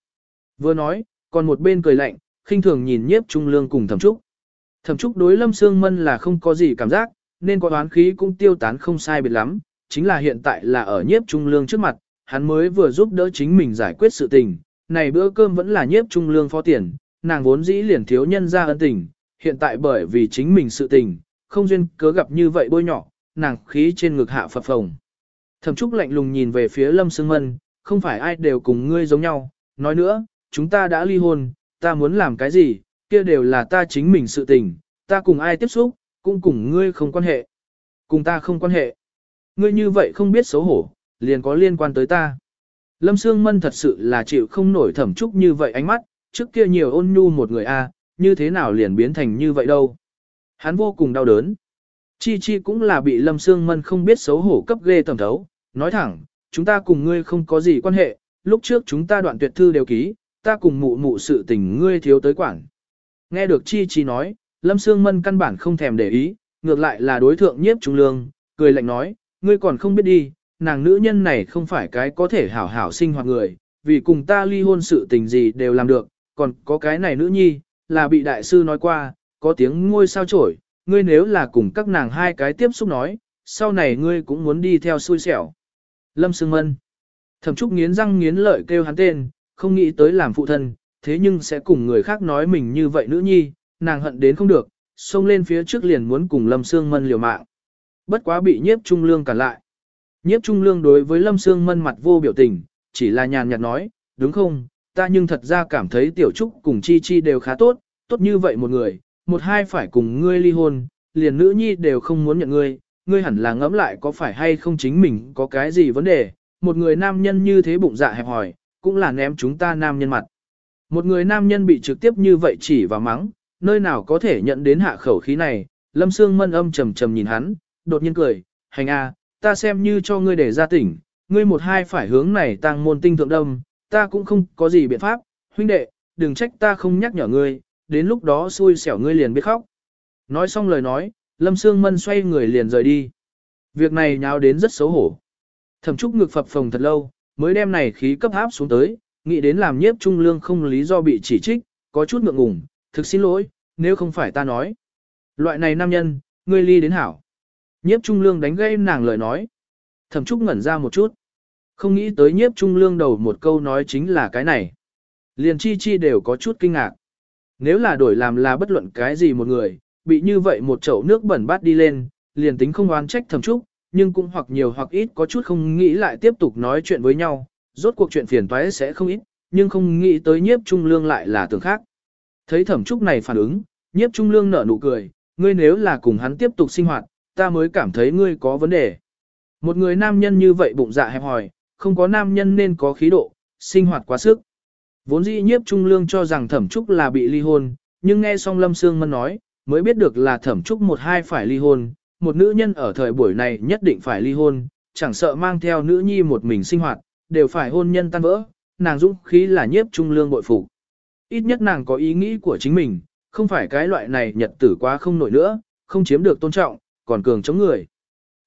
Vừa nói, còn một bên cười lạnh, khinh thường nhìn nhiếp trung lương cùng thẩm trúc. Thẩm trúc đối lâm sương mân là không có gì cảm giác, nên có đoán khí cũng tiêu tán không sai biệt lắm, chính là hiện tại là ở nhiếp trung lương trước mặt, hắn mới vừa giúp đỡ chính mình giải quyết sự tình, này bữa cơm vẫn là nhiếp trung lương phó tiền, nàng vốn dĩ liền thiếu nhân ra ân tình, hiện tại bởi vì chính mình sự tình, không duyên cớ gặp như vậy bôi nhỏ, nàng khí trên ngực hạ phập phồng. Thẩm Trúc lạnh lùng nhìn về phía Lâm Sương Mân, không phải ai đều cùng ngươi giống nhau, nói nữa, chúng ta đã ly hôn, ta muốn làm cái gì, kia đều là ta chính mình sự tình, ta cùng ai tiếp xúc, cũng cùng ngươi không quan hệ. Cùng ta không quan hệ. Ngươi như vậy không biết xấu hổ, liền có liên quan tới ta. Lâm Sương Mân thật sự là chịu không nổi thẩm trúc như vậy ánh mắt, trước kia nhiều ôn nhu một người a, như thế nào liền biến thành như vậy đâu. Hắn vô cùng đau đớn. Chi Chi cũng là bị Lâm Sương Mân không biết xấu hổ cấp ghê tầm thấu, nói thẳng, chúng ta cùng ngươi không có gì quan hệ, lúc trước chúng ta đoạn tuyệt thư đều ký, ta cùng mụ mụ sự tình ngươi thiếu tới quản. Nghe được Chi Chi nói, Lâm Sương Mân căn bản không thèm để ý, ngược lại là đối thượng nhiếp trung lương, cười lạnh nói, ngươi còn không biết đi, nàng nữ nhân này không phải cái có thể hảo hảo sinh hoạt người, vì cùng ta ly hôn sự tình gì đều làm được, còn có cái này nữ nhi, là bị đại sư nói qua, có tiếng ngôi sao trổi, ngươi nếu là cùng các nàng hai cái tiếp xúc nói, sau này ngươi cũng muốn đi theo xui xẻo. Lâm Sương Mân Thẩm Trúc nghiến răng nghiến lợi kêu hắn tên, không nghĩ tới làm phụ thân, thế nhưng sẽ cùng người khác nói mình như vậy nữ nhi, nàng hận đến không được, xông lên phía trước liền muốn cùng Lâm Sương Mân liều mạng. Bất quá bị nhiếp trung lương cản lại. Nhiếp trung lương đối với Lâm Sương Mân mặt vô biểu tình, chỉ là nhàn nhạt nói, đúng không, ta nhưng thật ra cảm thấy tiểu trúc cùng chi chi đều khá tốt, tốt như vậy một người, một hai phải cùng ngươi ly hôn, liền nữ nhi đều không muốn nhận ngươi, ngươi hẳn là ngẫm lại có phải hay không chính mình có cái gì vấn đề, một người nam nhân như thế bụng dạ hẹp hòi, cũng là ném chúng ta nam nhân mặt. Một người nam nhân bị trực tiếp như vậy chỉ vào mắng, nơi nào có thể nhận đến hạ khẩu khí này, Lâm Sương mân âm trầm trầm nhìn hắn, đột nhiên cười, hành a, ta xem như cho ngươi để ra tỉnh, ngươi một hai phải hướng này tăng môn tinh thượng đâm, ta cũng không có gì biện pháp, huynh đệ, đừng trách ta không nhắc nhở ngươi, đến lúc đó xui xẻo ngươi liền biết khóc. Nói xong lời nói, Lâm Sương Mân xoay người liền rời đi. Việc này nháo đến rất xấu hổ. Thẩm Trúc ngực phập phồng thật lâu, mới đem này khí cấp áp xuống tới, nghĩ đến làm nhiếp trung lương không lý do bị chỉ trích, có chút ngượng ngùng, thực xin lỗi, nếu không phải ta nói. Loại này nam nhân, ngươi ly đến hảo. Nhiếp trung lương đánh gây nàng lời nói. Thẩm Trúc ngẩn ra một chút. Không nghĩ tới nhiếp trung lương đầu một câu nói chính là cái này. Liền chi chi đều có chút kinh ngạc. Nếu là đổi làm là bất luận cái gì một người, bị như vậy một chậu nước bẩn bát đi lên, liền tính không oán trách thẩm trúc, nhưng cũng hoặc nhiều hoặc ít có chút không nghĩ lại tiếp tục nói chuyện với nhau, rốt cuộc chuyện phiền toái sẽ không ít, nhưng không nghĩ tới nhiếp trung lương lại là tưởng khác. Thấy thẩm trúc này phản ứng, nhiếp trung lương nở nụ cười, ngươi nếu là cùng hắn tiếp tục sinh hoạt, ta mới cảm thấy ngươi có vấn đề. Một người nam nhân như vậy bụng dạ hẹp hòi, không có nam nhân nên có khí độ, sinh hoạt quá sức. Vốn dĩ nhiếp trung lương cho rằng thẩm trúc là bị ly hôn, nhưng nghe xong lâm sương mân nói, mới biết được là thẩm trúc một hai phải ly hôn, một nữ nhân ở thời buổi này nhất định phải ly hôn, chẳng sợ mang theo nữ nhi một mình sinh hoạt, đều phải hôn nhân tan vỡ, nàng dũng khí là nhiếp trung lương bội phục. Ít nhất nàng có ý nghĩ của chính mình, không phải cái loại này nhật tử quá không nổi nữa, không chiếm được tôn trọng, còn cường chống người.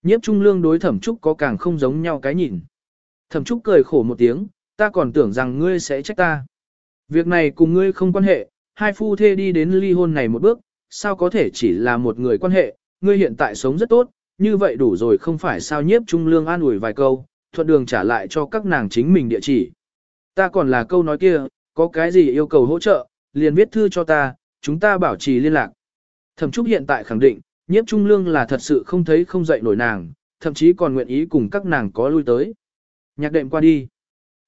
Nhiếp trung lương đối thẩm trúc có càng không giống nhau cái nhìn. Thẩm trúc cười khổ một tiếng, ta còn tưởng rằng ngươi sẽ trách ta. Việc này cùng ngươi không quan hệ, hai phu thê đi đến ly hôn này một bước, sao có thể chỉ là một người quan hệ, ngươi hiện tại sống rất tốt, như vậy đủ rồi không phải sao nhiếp trung lương an ủi vài câu, thuận đường trả lại cho các nàng chính mình địa chỉ. Ta còn là câu nói kia, có cái gì yêu cầu hỗ trợ, liền viết thư cho ta, chúng ta bảo trì liên lạc. Thẩm Trúc hiện tại khẳng định, nhiếp trung lương là thật sự không thấy không dậy nổi nàng, thậm chí còn nguyện ý cùng các nàng có lui tới. Nhạc đệm qua đi.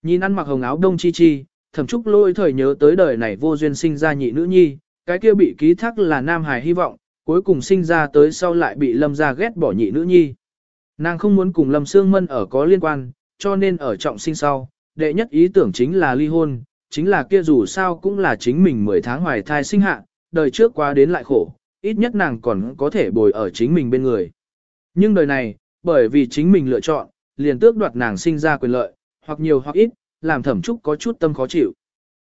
Nhìn ăn mặc hồng áo đông chi chi, thẩm trúc lôi thời nhớ tới đời này vô duyên sinh ra nhị nữ nhi, cái kia bị ký thác là nam hài hy vọng, cuối cùng sinh ra tới sau lại bị lâm gia ghét bỏ nhị nữ nhi. Nàng không muốn cùng lâm sương mân ở có liên quan, cho nên ở trọng sinh sau, đệ nhất ý tưởng chính là ly hôn, chính là kia dù sao cũng là chính mình 10 tháng hoài thai sinh hạ, đời trước quá đến lại khổ, ít nhất nàng còn có thể bồi ở chính mình bên người. Nhưng đời này, bởi vì chính mình lựa chọn, liền tước đoạt nàng sinh ra quyền lợi, hoặc nhiều hoặc ít, làm thẩm trúc có chút tâm khó chịu.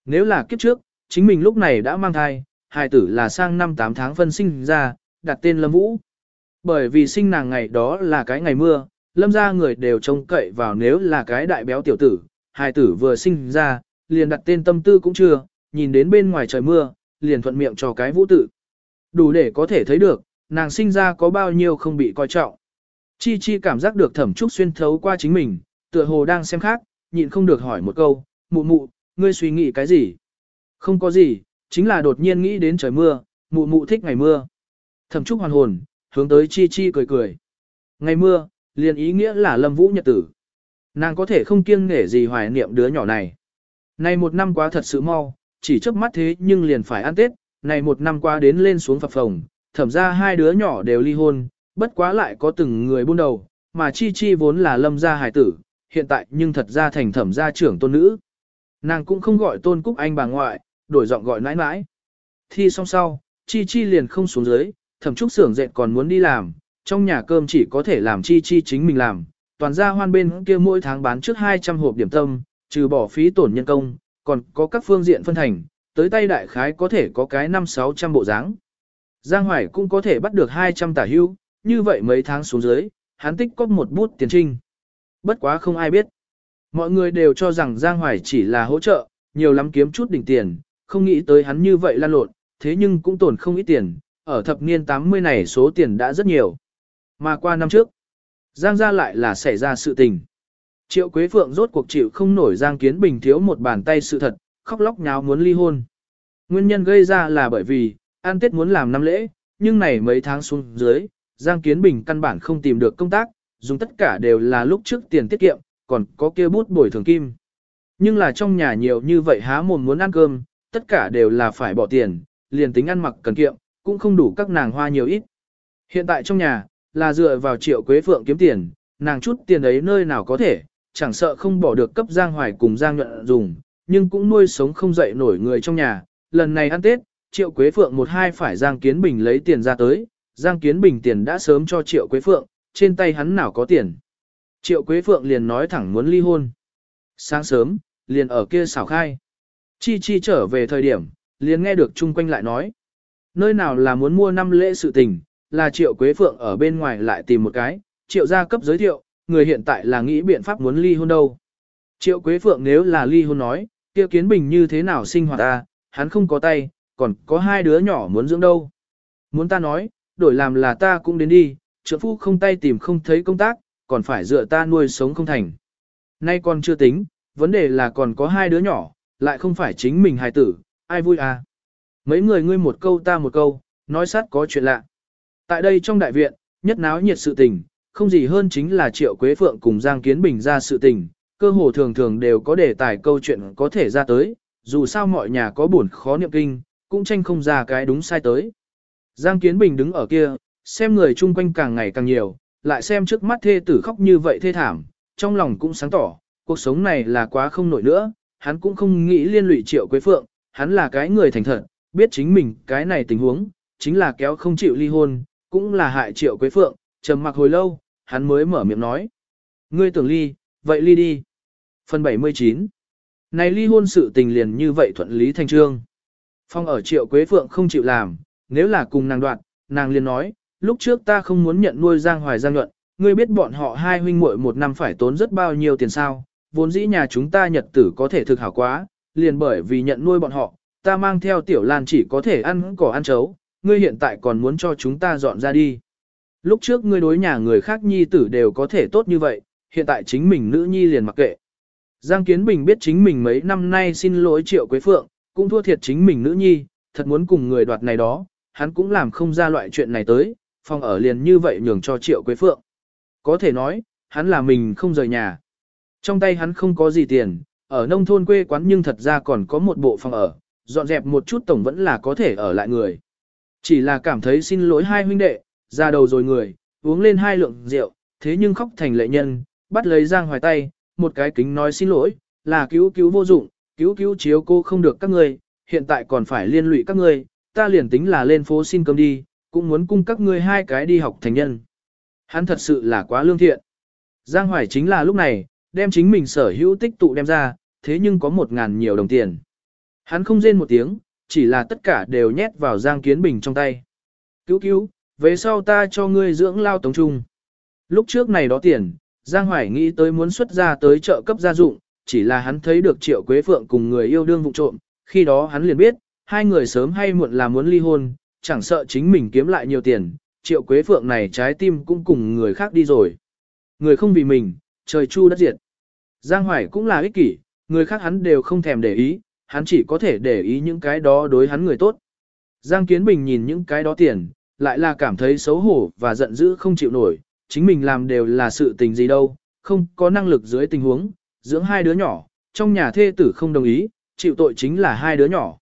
Nếu là kiếp trước, chính mình lúc này đã mang thai, hài tử là sang năm 8 tháng phân sinh ra, đặt tên Lâm Vũ. Bởi vì sinh nàng ngày đó là cái ngày mưa, lâm gia người đều trông cậy vào nếu là cái đại béo tiểu tử, hài tử vừa sinh ra, liền đặt tên tâm tư cũng chưa, nhìn đến bên ngoài trời mưa, liền thuận miệng cho cái vũ tử. Đủ để có thể thấy được, nàng sinh ra có bao nhiêu không bị coi trọng. Chi Chi cảm giác được thẩm trúc xuyên thấu qua chính mình, tựa hồ đang xem khác, nhịn không được hỏi một câu, mụ mụ, ngươi suy nghĩ cái gì? Không có gì, chính là đột nhiên nghĩ đến trời mưa, mụ mụ thích ngày mưa. Thẩm trúc hoàn hồn, hướng tới Chi Chi cười cười. Ngày mưa, liền ý nghĩa là lâm vũ nhật tử. Nàng có thể không kiêng nể gì hoài niệm đứa nhỏ này. Này một năm quá thật sự mau, chỉ trước mắt thế nhưng liền phải ăn Tết, này một năm qua đến lên xuống phập phồng, thẩm ra hai đứa nhỏ đều ly hôn, bất quá lại có từng người buôn đầu, mà Chi Chi vốn là lâm gia hài tử, hiện tại nhưng thật ra thành thẩm gia trưởng tôn nữ. Nàng cũng không gọi tôn cúc anh bà ngoại, đổi giọng gọi nãi nãi. Thi xong sau, Chi Chi liền không xuống dưới, thẩm trúc xưởng dệt còn muốn đi làm, trong nhà cơm chỉ có thể làm Chi Chi chính mình làm. Toàn gia hoan bên kia mỗi tháng bán trước 200 hộp điểm tâm, trừ bỏ phí tổn nhân công, còn có các phương diện phân thành, tới tay đại khái có thể có cái 5-600 bộ dáng. Giang Hoài cũng có thể bắt được 200 tả hưu, như vậy mấy tháng xuống dưới, hắn tích có một bút tiền trinh. Bất quá không ai biết. Mọi người đều cho rằng Giang Hoài chỉ là hỗ trợ, nhiều lắm kiếm chút đỉnh tiền, không nghĩ tới hắn như vậy lan lộn, thế nhưng cũng tổn không ít tiền, ở thập niên 80 này số tiền đã rất nhiều. Mà qua năm trước, Giang ra lại là xảy ra sự tình. Triệu Quế Phượng rốt cuộc chịu không nổi Giang Kiến Bình thiếu một bàn tay sự thật, khóc lóc nháo muốn ly hôn. Nguyên nhân gây ra là bởi vì, An Tết muốn làm năm lễ, nhưng này mấy tháng xuống dưới, Giang Kiến Bình căn bản không tìm được công tác, dùng tất cả đều là lúc trước tiền tiết kiệm, còn có kia bút bồi thường kim. Nhưng là trong nhà nhiều như vậy há mồm muốn ăn cơm, tất cả đều là phải bỏ tiền, liền tính ăn mặc cần kiệm, cũng không đủ các nàng hoa nhiều ít. Hiện tại trong nhà, là dựa vào triệu quế phượng kiếm tiền, nàng chút tiền ấy nơi nào có thể, chẳng sợ không bỏ được cấp Giang Hoài cùng Giang nhuận dùng, nhưng cũng nuôi sống không dậy nổi người trong nhà. Lần này ăn Tết, triệu quế phượng một hai phải Giang Kiến Bình lấy tiền ra tới, Giang Kiến Bình tiền đã sớm cho Triệu Quế Phượng, trên tay hắn nào có tiền. Triệu Quế Phượng liền nói thẳng muốn ly hôn. Sáng sớm, liền ở kia xảo khai. Chi Chi trở về thời điểm, liền nghe được chung quanh lại nói. Nơi nào là muốn mua năm lễ sự tình, là Triệu Quế Phượng ở bên ngoài lại tìm một cái, Triệu gia cấp giới thiệu, người hiện tại là nghĩ biện pháp muốn ly hôn đâu. Triệu Quế Phượng nếu là ly hôn nói, kia kiến bình như thế nào sinh hoạt ta, hắn không có tay, còn có hai đứa nhỏ muốn dưỡng đâu. Muốn ta nói, đổi làm là ta cũng đến đi, trượng phu không tay tìm không thấy công tác, còn phải dựa ta nuôi sống không thành. Nay còn chưa tính, vấn đề là còn có hai đứa nhỏ, lại không phải chính mình hài tử, ai vui à. Mấy người ngươi một câu ta một câu, nói sát có chuyện lạ. Tại đây trong đại viện, nhất náo nhiệt sự tình, không gì hơn chính là Triệu Quế Phượng cùng Giang Kiến Bình ra sự tình, cơ hồ thường thường đều có đề tài câu chuyện có thể ra tới, dù sao mọi nhà có buồn khó niệm kinh, cũng tranh không ra cái đúng sai tới. Giang Kiến Bình đứng ở kia, xem người chung quanh càng ngày càng nhiều, lại xem trước mắt thê tử khóc như vậy thê thảm, trong lòng cũng sáng tỏ, cuộc sống này là quá không nổi nữa, hắn cũng không nghĩ liên lụy Triệu Quế Phượng, hắn là cái người thành thật, biết chính mình cái này tình huống, chính là kéo không chịu ly hôn, cũng là hại Triệu Quế Phượng, trầm mặc hồi lâu, hắn mới mở miệng nói. Ngươi tưởng ly, vậy ly đi. Phần 79 Này ly hôn sự tình liền như vậy thuận lý thành trương. Phong ở Triệu Quế Phượng không chịu làm, nếu là cùng nàng đoạn, nàng liền nói, lúc trước ta không muốn nhận nuôi Giang Hoài Giang Nhuận, ngươi biết bọn họ hai huynh muội một năm phải tốn rất bao nhiêu tiền sao, vốn dĩ nhà chúng ta nhật tử có thể thực hảo quá, liền bởi vì nhận nuôi bọn họ, ta mang theo tiểu lan chỉ có thể ăn cỏ ăn chấu, ngươi hiện tại còn muốn cho chúng ta dọn ra đi. Lúc trước ngươi đối nhà người khác nhi tử đều có thể tốt như vậy, hiện tại chính mình nữ nhi liền mặc kệ. Giang Kiến Bình biết chính mình mấy năm nay xin lỗi triệu quế phượng, cũng thua thiệt chính mình nữ nhi, thật muốn cùng người đoạt này đó, hắn cũng làm không ra loại chuyện này tới, phòng ở liền như vậy nhường cho triệu quế phượng. Có thể nói, hắn là mình không rời nhà. Trong tay hắn không có gì tiền, ở nông thôn quê quán nhưng thật ra còn có một bộ phòng ở, dọn dẹp một chút tổng vẫn là có thể ở lại người. Chỉ là cảm thấy xin lỗi hai huynh đệ, ra đầu rồi người, uống lên hai lượng rượu, thế nhưng khóc thành lệ nhân, bắt lấy Giang Hoài tay, một cái kính nói xin lỗi, là cứu cứu vô dụng, cứu cứu chiếu cô không được các ngươi, hiện tại còn phải liên lụy các ngươi, ta liền tính là lên phố xin cơm đi, cũng muốn cung các ngươi hai cái đi học thành nhân. Hắn thật sự là quá lương thiện. Giang Hoài chính là lúc này, đem chính mình sở hữu tích tụ đem ra, thế nhưng có một ngàn nhiều đồng tiền. Hắn không rên một tiếng, chỉ là tất cả đều nhét vào Giang Kiến Bình trong tay. Cứu cứu, về sau ta cho ngươi dưỡng lao tống trung. Lúc trước này đó tiền, Giang Hoài nghĩ tới muốn xuất ra tới chợ cấp gia dụng, chỉ là hắn thấy được Triệu Quế Phượng cùng người yêu đương vụ trộm, khi đó hắn liền biết, hai người sớm hay muộn là muốn ly hôn, chẳng sợ chính mình kiếm lại nhiều tiền, Triệu Quế Phượng này trái tim cũng cùng người khác đi rồi. Người không vì mình, trời chu đất diệt. Giang Hoài cũng là ích kỷ, người khác hắn đều không thèm để ý, hắn chỉ có thể để ý những cái đó đối hắn người tốt. Giang Kiến Bình nhìn những cái đó tiền, lại là cảm thấy xấu hổ và giận dữ không chịu nổi, chính mình làm đều là sự tình gì đâu, không có năng lực dưới tình huống, dưỡng hai đứa nhỏ, trong nhà thê tử không đồng ý, chịu tội chính là hai đứa nhỏ.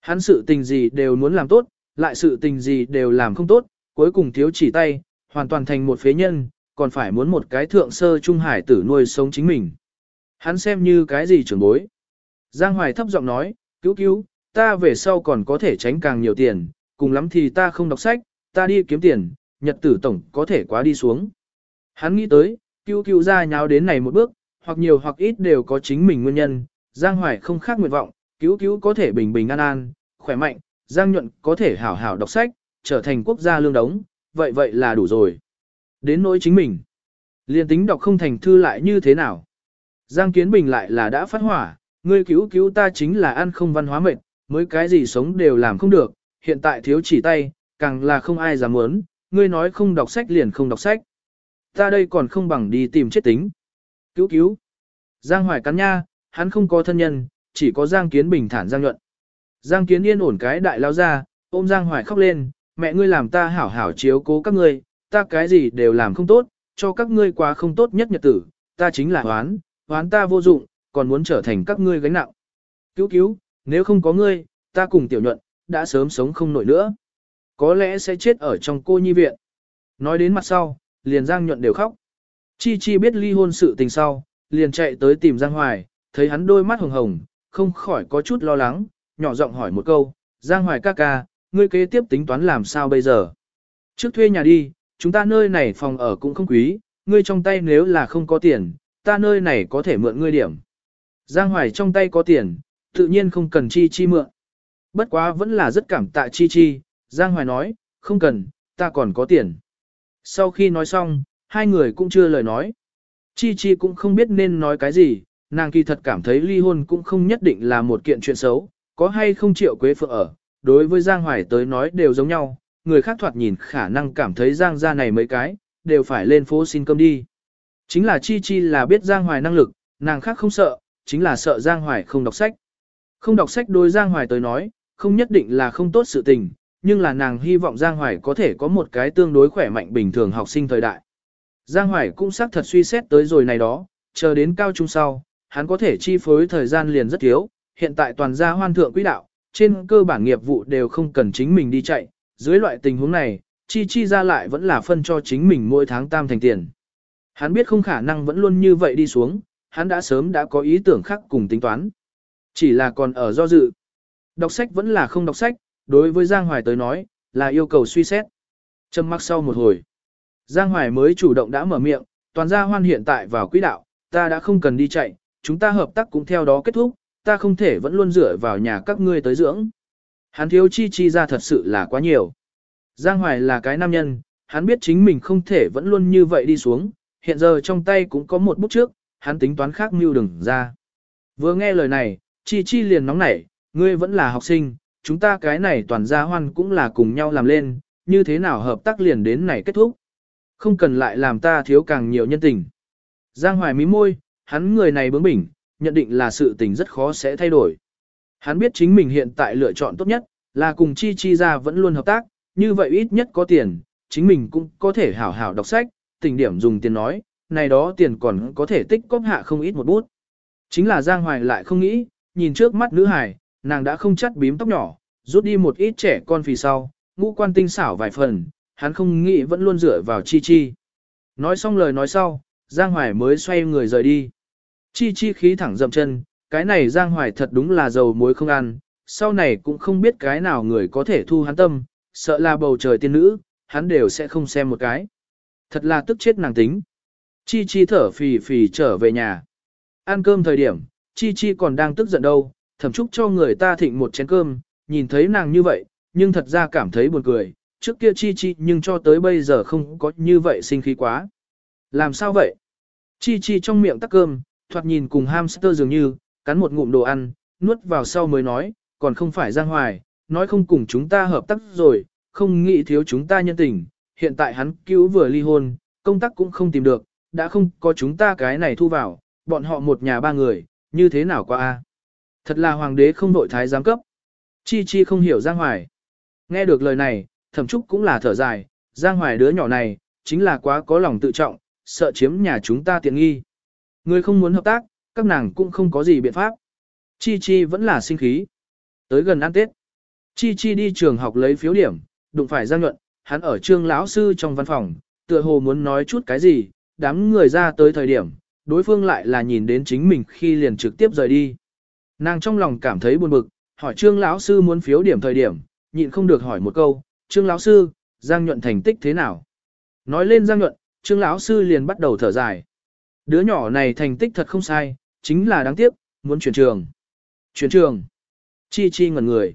Hắn sự tình gì đều muốn làm tốt, lại sự tình gì đều làm không tốt, cuối cùng thiếu chỉ tay, hoàn toàn thành một phế nhân, còn phải muốn một cái thượng sơ trung hải tử nuôi sống chính mình. Hắn xem như cái gì trưởng bối. Giang Hoài thấp giọng nói, cứu cứu, ta về sau còn có thể tránh càng nhiều tiền, cùng lắm thì ta không đọc sách, ta đi kiếm tiền, nhật tử tổng có thể quá đi xuống. Hắn nghĩ tới, cứu cứu ra nháo đến này một bước, hoặc nhiều hoặc ít đều có chính mình nguyên nhân, Giang Hoài không khác nguyện vọng, cứu cứu có thể bình bình an an, khỏe mạnh, Giang Nhuận có thể hảo hảo đọc sách, trở thành quốc gia lương đống, vậy vậy là đủ rồi. Đến nỗi chính mình, liền tính đọc không thành thư lại như thế nào. Giang Kiến Bình lại là đã phát hỏa, ngươi cứu cứu ta chính là ăn không văn hóa mệt, mới cái gì sống đều làm không được, hiện tại thiếu chỉ tay, càng là không ai dám muốn, ngươi nói không đọc sách liền không đọc sách. Ta đây còn không bằng đi tìm chết tính. Cứu cứu. Giang Hoài cắn nha, hắn không có thân nhân, chỉ có Giang Kiến bình thản Giang nhuận. Giang Kiến yên ổn cái đại lao ra, ôm Giang Hoài khóc lên, mẹ ngươi làm ta hảo hảo chiếu cố các ngươi, ta cái gì đều làm không tốt, cho các ngươi quá không tốt nhất nhật tử, ta chính là hoán, hoán ta vô dụng, còn muốn trở thành các ngươi gánh nặng. Cứu cứu, nếu không có ngươi, ta cùng tiểu nhuận, đã sớm sống không nổi nữa. Có lẽ sẽ chết ở trong cô nhi viện. Nói đến mặt sau, liền Giang nhuận đều khóc. Chi Chi biết ly hôn sự tình sau, liền chạy tới tìm Giang Hoài, thấy hắn đôi mắt hồng hồng, không khỏi có chút lo lắng, nhỏ giọng hỏi một câu, Giang Hoài ca ca, ngươi kế tiếp tính toán làm sao bây giờ? Trước thuê nhà đi, chúng ta nơi này phòng ở cũng không quý, ngươi trong tay nếu là không có tiền, ta nơi này có thể mượn ngươi điểm. Giang Hoài trong tay có tiền, tự nhiên không cần chi chi mượn. Bất quá vẫn là rất cảm tạ chi chi, Giang Hoài nói, không cần, ta còn có tiền. Sau khi nói xong, hai người cũng chưa lời nói. Chi chi cũng không biết nên nói cái gì, nàng kỳ thật cảm thấy ly hôn cũng không nhất định là một kiện chuyện xấu, có hay không chịu quế phượng ở, đối với Giang Hoài tới nói đều giống nhau, người khác thoạt nhìn khả năng cảm thấy Giang gia này mấy cái, đều phải lên phố xin cơm đi. Chính là Chi Chi là biết Giang Hoài năng lực, nàng khác không sợ, chính là sợ Giang Hoài không đọc sách. Không đọc sách đối Giang Hoài tới nói, không nhất định là không tốt sự tình, nhưng là nàng hy vọng Giang Hoài có thể có một cái tương đối khỏe mạnh bình thường học sinh thời đại. Giang Hoài cũng xác thật suy xét tới rồi này đó, chờ đến cao trung sau, hắn có thể chi phối thời gian liền rất thiếu, hiện tại toàn gia hoan thượng quỹ đạo, trên cơ bản nghiệp vụ đều không cần chính mình đi chạy, dưới loại tình huống này, chi chi ra lại vẫn là phân cho chính mình mỗi tháng tam thành tiền. Hắn biết không khả năng vẫn luôn như vậy đi xuống, hắn đã sớm đã có ý tưởng khác cùng tính toán. Chỉ là còn ở do dự. Đọc sách vẫn là không đọc sách, đối với Giang Hoài tới nói, là yêu cầu suy xét. Trầm mắc sau một hồi. Giang Hoài mới chủ động đã mở miệng, toàn gia hoan hiện tại vào quỹ đạo, ta đã không cần đi chạy, chúng ta hợp tác cũng theo đó kết thúc, ta không thể vẫn luôn dựa vào nhà các ngươi tới dưỡng. Hắn thiếu chi chi ra thật sự là quá nhiều. Giang Hoài là cái nam nhân, hắn biết chính mình không thể vẫn luôn như vậy đi xuống, hiện giờ trong tay cũng có một bút trước, hắn tính toán khác mưu đừng ra. Vừa nghe lời này, chi chi liền nóng nảy, ngươi vẫn là học sinh, chúng ta cái này toàn gia hoan cũng là cùng nhau làm lên, như thế nào hợp tác liền đến này kết thúc. Không cần lại làm ta thiếu càng nhiều nhân tình. Giang Hoài mí môi, hắn người này bướng bỉnh, nhận định là sự tình rất khó sẽ thay đổi. Hắn biết chính mình hiện tại lựa chọn tốt nhất, là cùng Chi Chi ra vẫn luôn hợp tác, như vậy ít nhất có tiền, chính mình cũng có thể hảo hảo đọc sách, tình điểm dùng tiền nói, này đó tiền còn có thể tích cóp hạ không ít một bút. Chính là Giang Hoài lại không nghĩ, nhìn trước mắt nữ hài, nàng đã không chắt bím tóc nhỏ, rút đi một ít trẻ con phì sau, ngũ quan tinh xảo vài phần, hắn không nghĩ vẫn luôn dựa vào Chi Chi. Nói xong lời nói sau, Giang Hoài mới xoay người rời đi. Chi Chi khí thẳng dậm chân, cái này Giang Hoài thật đúng là dầu muối không ăn, sau này cũng không biết cái nào người có thể thu hắn tâm, sợ là bầu trời tiên nữ, hắn đều sẽ không xem một cái. Thật là tức chết nàng tính. Chi Chi thở phì phì trở về nhà. Ăn cơm thời điểm, Chi Chi còn đang tức giận đâu, thậm chúc cho người ta thịnh một chén cơm, nhìn thấy nàng như vậy, nhưng thật ra cảm thấy buồn cười, trước kia Chi Chi nhưng cho tới bây giờ không có như vậy sinh khí quá. Làm sao vậy? Chi Chi trong miệng tắc cơm, thoạt nhìn cùng hamster dường như, cắn một ngụm đồ ăn, nuốt vào sau mới nói, còn không phải Giang Hoài, nói không cùng chúng ta hợp tác rồi, không nghĩ thiếu chúng ta nhân tình, hiện tại hắn cứu vừa ly hôn, công tác cũng không tìm được, đã không có chúng ta cái này thu vào, bọn họ một nhà ba người, như thế nào qua a? Thật là hoàng đế không đội thái giám cấp. Chi chi không hiểu Giang Hoài. Nghe được lời này, thẩm trúc cũng là thở dài, Giang Hoài đứa nhỏ này, chính là quá có lòng tự trọng, sợ chiếm nhà chúng ta tiện nghi. Người không muốn hợp tác, các nàng cũng không có gì biện pháp. Chi Chi vẫn là sinh khí. Tới gần ăn Tết. Chi Chi đi trường học lấy phiếu điểm, đụng phải Giang Nhuận, hắn ở trương lão sư trong văn phòng, tựa hồ muốn nói chút cái gì, đám người ra tới thời điểm, đối phương lại là nhìn đến chính mình khi liền trực tiếp rời đi. Nàng trong lòng cảm thấy buồn bực, hỏi trương lão sư muốn phiếu điểm thời điểm, nhịn không được hỏi một câu, trương lão sư, Giang Nhuận thành tích thế nào? Nói lên Giang Nhuận, trương lão sư liền bắt đầu thở dài. Đứa nhỏ này thành tích thật không sai, chính là đáng tiếc, muốn chuyển trường. Chuyển trường. Chi Chi ngẩn người.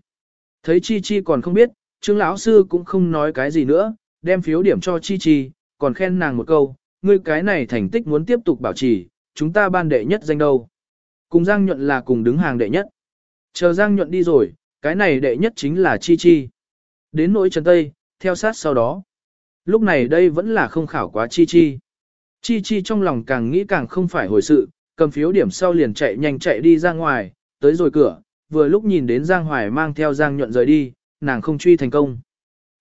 Thấy Chi Chi còn không biết, Trương lão sư cũng không nói cái gì nữa, đem phiếu điểm cho Chi Chi, còn khen nàng một câu, ngươi cái này thành tích muốn tiếp tục bảo trì, chúng ta ban đệ nhất danh đâu. Cùng Giang Nhuận là cùng đứng hàng đệ nhất. Chờ Giang Nhuận đi rồi, cái này đệ nhất chính là Chi Chi. Đến nỗi Trần Tây, theo sát sau đó. Lúc này đây vẫn là không khảo quá Chi Chi. Chi Chi trong lòng càng nghĩ càng không phải hồi sự, cầm phiếu điểm sau liền chạy nhanh chạy đi ra ngoài, tới rồi cửa, vừa lúc nhìn đến Giang Hoài mang theo Giang nhuận rời đi, nàng không truy thành công.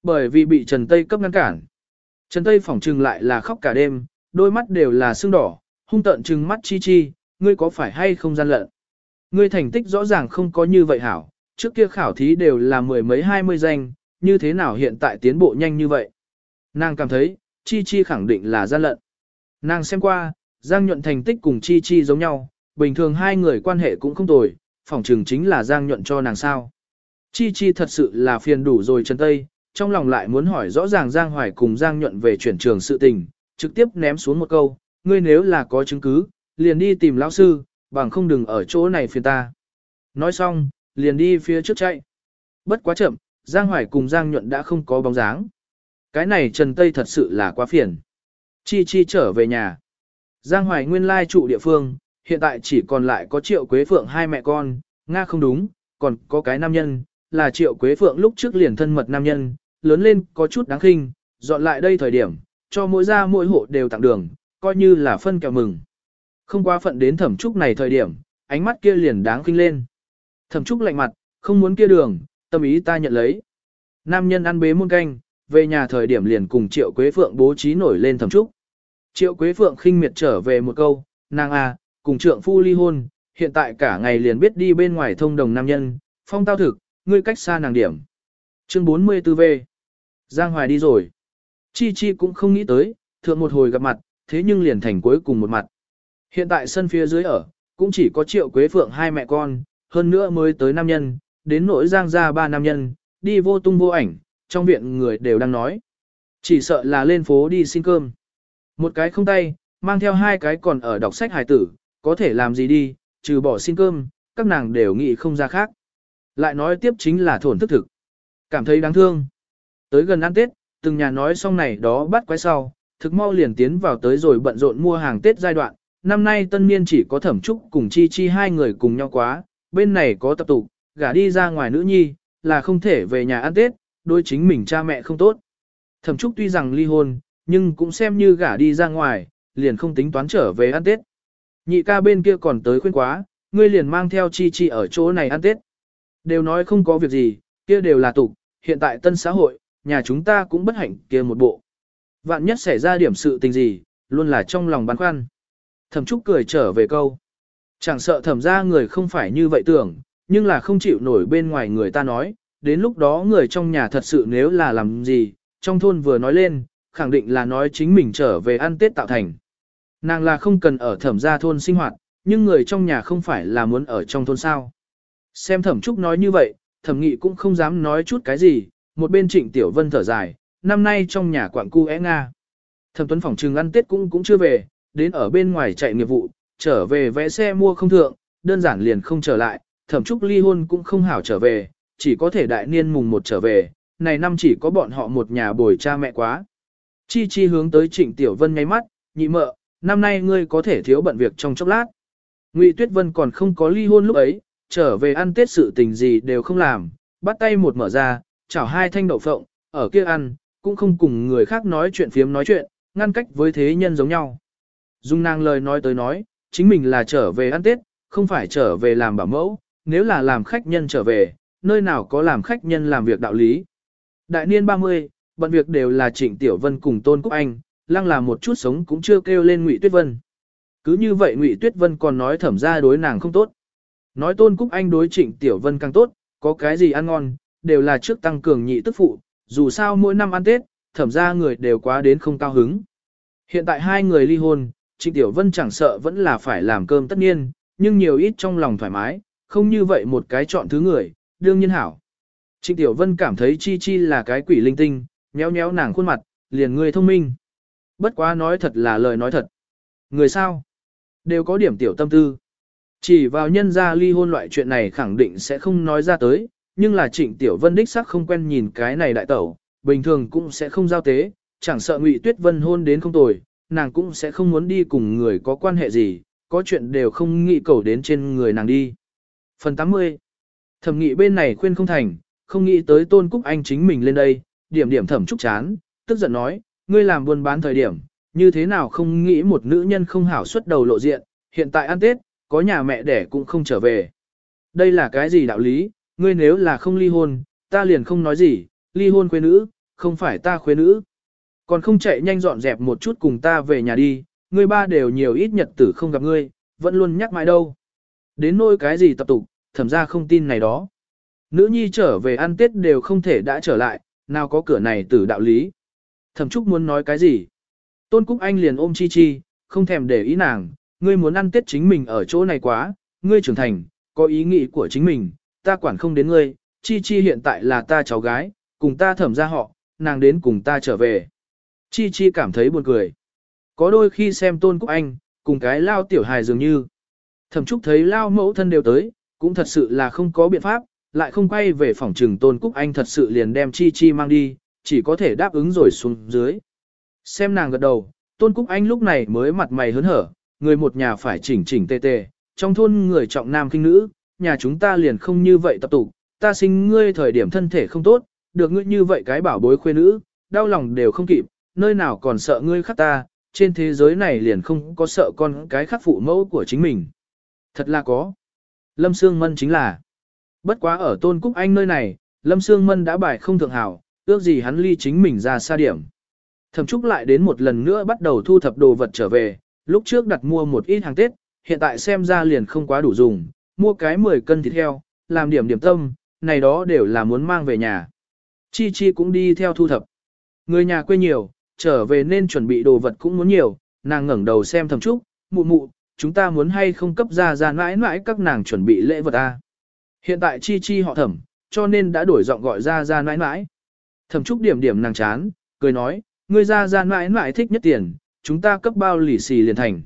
Bởi vì bị Trần Tây cấp ngăn cản. Trần Tây phỏng trừng lại là khóc cả đêm, đôi mắt đều là sưng đỏ, hung tợn trừng mắt Chi Chi, ngươi có phải hay không gian lận. Ngươi thành tích rõ ràng không có như vậy hảo, trước kia khảo thí đều là mười mấy hai mươi danh, như thế nào hiện tại tiến bộ nhanh như vậy. Nàng cảm thấy, Chi Chi khẳng định là gian lận. Nàng xem qua, Giang Nhuận thành tích cùng Chi Chi giống nhau, bình thường hai người quan hệ cũng không tồi, phỏng chừng chính là Giang Nhuận cho nàng sao. Chi Chi thật sự là phiền đủ rồi Trần Tây, trong lòng lại muốn hỏi rõ ràng Giang Hoài cùng Giang Nhuận về chuyển trường sự tình, trực tiếp ném xuống một câu, ngươi nếu là có chứng cứ, liền đi tìm lão sư, bằng không đừng ở chỗ này phiền ta. Nói xong, liền đi phía trước chạy. Bất quá chậm, Giang Hoài cùng Giang Nhuận đã không có bóng dáng. Cái này Trần Tây thật sự là quá phiền. Chi Chi trở về nhà. Giang Hoài nguyên lai trụ địa phương, hiện tại chỉ còn lại có Triệu Quế Phượng hai mẹ con, Nga không đúng, còn có cái nam nhân, là Triệu Quế Phượng lúc trước liền thân mật nam nhân, lớn lên có chút đáng khinh, dọn lại đây thời điểm, cho mỗi gia mỗi hộ đều tặng đường, coi như là phân kẹo mừng. Không quá phận đến thẩm trúc này thời điểm, ánh mắt kia liền đáng khinh lên. Thẩm trúc lạnh mặt, không muốn kia đường, tâm ý ta nhận lấy. Nam nhân ăn bế muôn canh, về nhà thời điểm liền cùng Triệu Quế Phượng bố trí nổi lên thẩm trúc. Triệu Quế Phượng khinh miệt trở về một câu, nàng à, cùng trượng phu ly hôn, hiện tại cả ngày liền biết đi bên ngoài thông đồng nam nhân, phong tao thực, ngươi cách xa nàng điểm. Chương 44V Giang Hoài đi rồi. Chi Chi cũng không nghĩ tới, thượng một hồi gặp mặt, thế nhưng liền thành cuối cùng một mặt. Hiện tại sân phía dưới ở, cũng chỉ có Triệu Quế Phượng hai mẹ con, hơn nữa mới tới nam nhân, đến nỗi Giang ra ba nam nhân, đi vô tung vô ảnh, trong viện người đều đang nói. Chỉ sợ là lên phố đi xin cơm. Một cái không tay, mang theo hai cái còn ở đọc sách hài tử, có thể làm gì đi, trừ bỏ xin cơm, các nàng đều nghĩ không ra khác. Lại nói tiếp chính là thổn thức thực. Cảm thấy đáng thương. Tới gần ăn Tết, từng nhà nói xong này đó bắt quái sau, thực mau liền tiến vào tới rồi bận rộn mua hàng Tết giai đoạn. Năm nay tân niên chỉ có thẩm trúc cùng chi chi hai người cùng nhau quá, bên này có tập tụ, gả đi ra ngoài nữ nhi, là không thể về nhà ăn Tết, đôi chính mình cha mẹ không tốt. Thẩm trúc tuy rằng ly hôn, nhưng cũng xem như gả đi ra ngoài, liền không tính toán trở về ăn Tết. Nhị ca bên kia còn tới khuyên quá, ngươi liền mang theo chi chi ở chỗ này ăn Tết. Đều nói không có việc gì, kia đều là tục, hiện tại tân xã hội, nhà chúng ta cũng bất hạnh kia một bộ. Vạn nhất xảy ra điểm sự tình gì, luôn là trong lòng băn khoăn. Thẩm Trúc cười trở về câu. Chẳng sợ thẩm ra người không phải như vậy tưởng, nhưng là không chịu nổi bên ngoài người ta nói, đến lúc đó người trong nhà thật sự nếu là làm gì, trong thôn vừa nói lên, khẳng định là nói chính mình trở về ăn Tết tạo thành. Nàng là không cần ở thẩm gia thôn sinh hoạt, nhưng người trong nhà không phải là muốn ở trong thôn sao. Xem thẩm trúc nói như vậy, thẩm nghị cũng không dám nói chút cái gì, một bên trịnh tiểu vân thở dài, năm nay trong nhà quảng cu é nga. Thẩm tuấn phòng trừng ăn tết cũng cũng chưa về, đến ở bên ngoài chạy nghiệp vụ, trở về vẽ xe mua không thượng, đơn giản liền không trở lại, thẩm trúc ly hôn cũng không hảo trở về, chỉ có thể đại niên mùng một trở về, này năm chỉ có bọn họ một nhà bồi cha mẹ quá. Chi chi hướng tới trịnh tiểu vân nháy mắt, nhị mợ, năm nay ngươi có thể thiếu bận việc trong chốc lát. Ngụy Tuyết Vân còn không có ly hôn lúc ấy, trở về ăn tết sự tình gì đều không làm, bắt tay một mở ra, chảo hai thanh đậu phộng, ở kia ăn, cũng không cùng người khác nói chuyện phiếm nói chuyện, ngăn cách với thế nhân giống nhau. Dung nàng lời nói tới nói, chính mình là trở về ăn tết, không phải trở về làm bảo mẫu, nếu là làm khách nhân trở về, nơi nào có làm khách nhân làm việc đạo lý. Đại niên 30, bận việc đều là Trịnh Tiểu Vân cùng Tôn Cúc Anh, lăng là một chút sống cũng chưa kêu lên Ngụy Tuyết Vân. Cứ như vậy Ngụy Tuyết Vân còn nói thẩm ra đối nàng không tốt. Nói Tôn Cúc Anh đối Trịnh Tiểu Vân càng tốt, có cái gì ăn ngon, đều là trước tăng cường nhị tức phụ, dù sao mỗi năm ăn Tết, thẩm ra người đều quá đến không cao hứng. Hiện tại hai người ly hôn, Trịnh Tiểu Vân chẳng sợ vẫn là phải làm cơm tất nhiên, nhưng nhiều ít trong lòng thoải mái, không như vậy một cái chọn thứ người, đương nhiên hảo. Trịnh Tiểu Vân cảm thấy Chi Chi là cái quỷ linh tinh, nhéo nhéo nàng khuôn mặt, liền người thông minh. Bất quá nói thật là lời nói thật. Người sao? Đều có điểm tiểu tâm tư. Chỉ vào nhân gia ly hôn loại chuyện này khẳng định sẽ không nói ra tới, nhưng là trịnh tiểu vân đích sắc không quen nhìn cái này đại tẩu, bình thường cũng sẽ không giao tế, chẳng sợ ngụy tuyết vân hôn đến không tồi, nàng cũng sẽ không muốn đi cùng người có quan hệ gì, có chuyện đều không nghĩ cầu đến trên người nàng đi. Phần 80 Thẩm nghị bên này khuyên không thành, không nghĩ tới tôn cúc anh chính mình lên đây, điểm điểm thẩm trúc chán, tức giận nói, ngươi làm buôn bán thời điểm, như thế nào không nghĩ một nữ nhân không hảo xuất đầu lộ diện, hiện tại ăn Tết, có nhà mẹ đẻ cũng không trở về. Đây là cái gì đạo lý, ngươi nếu là không ly hôn, ta liền không nói gì, ly hôn khuê nữ, không phải ta khuê nữ. Còn không chạy nhanh dọn dẹp một chút cùng ta về nhà đi, ngươi ba đều nhiều ít nhật tử không gặp ngươi, vẫn luôn nhắc mãi đâu. Đến nỗi cái gì tập tục, thẩm ra không tin này đó. Nữ nhi trở về ăn Tết đều không thể đã trở lại, nào có cửa này tử đạo lý. Thẩm Trúc muốn nói cái gì? Tôn Cúc Anh liền ôm Chi Chi, không thèm để ý nàng, ngươi muốn ăn Tết chính mình ở chỗ này quá, ngươi trưởng thành, có ý nghĩ của chính mình, ta quản không đến ngươi, Chi Chi hiện tại là ta cháu gái, cùng ta thẩm ra họ, nàng đến cùng ta trở về. Chi Chi cảm thấy buồn cười. Có đôi khi xem tôn cúc anh, cùng cái lao tiểu hài dường như. Thẩm Trúc thấy lao mẫu thân đều tới, cũng thật sự là không có biện pháp, lại không quay về phòng trừng tôn cúc anh thật sự liền đem chi chi mang đi, chỉ có thể đáp ứng rồi xuống dưới. Xem nàng gật đầu, tôn cúc anh lúc này mới mặt mày hớn hở, người một nhà phải chỉnh chỉnh tề tề, trong thôn người trọng nam kinh nữ, nhà chúng ta liền không như vậy tập tụ, ta sinh ngươi thời điểm thân thể không tốt, được ngươi như vậy cái bảo bối khuê nữ, đau lòng đều không kịp, nơi nào còn sợ ngươi khắc ta, trên thế giới này liền không có sợ con cái khắc phụ mẫu của chính mình. Thật là có. Lâm Sương Mân chính là. Bất quá ở Tôn Cúc Anh nơi này, Lâm Sương Mân đã bài không thượng hảo, ước gì hắn ly chính mình ra xa điểm. Thẩm Trúc lại đến một lần nữa bắt đầu thu thập đồ vật trở về, lúc trước đặt mua một ít hàng Tết, hiện tại xem ra liền không quá đủ dùng, mua cái 10 cân thịt heo, làm điểm điểm tâm, này đó đều là muốn mang về nhà. Chi Chi cũng đi theo thu thập. Người nhà quê nhiều, trở về nên chuẩn bị đồ vật cũng muốn nhiều, nàng ngẩng đầu xem Thẩm Trúc, mụ mụ, chúng ta muốn hay không cấp ra ra mãi mãi các nàng chuẩn bị lễ vật a. Hiện tại Chi Chi họ Thẩm, cho nên đã đổi giọng gọi ra ra mãi mãi. Thẩm Trúc điểm điểm nàng chán, cười nói, ngươi ra ra mãi mãi thích nhất tiền, chúng ta cấp bao lì xì liền thành.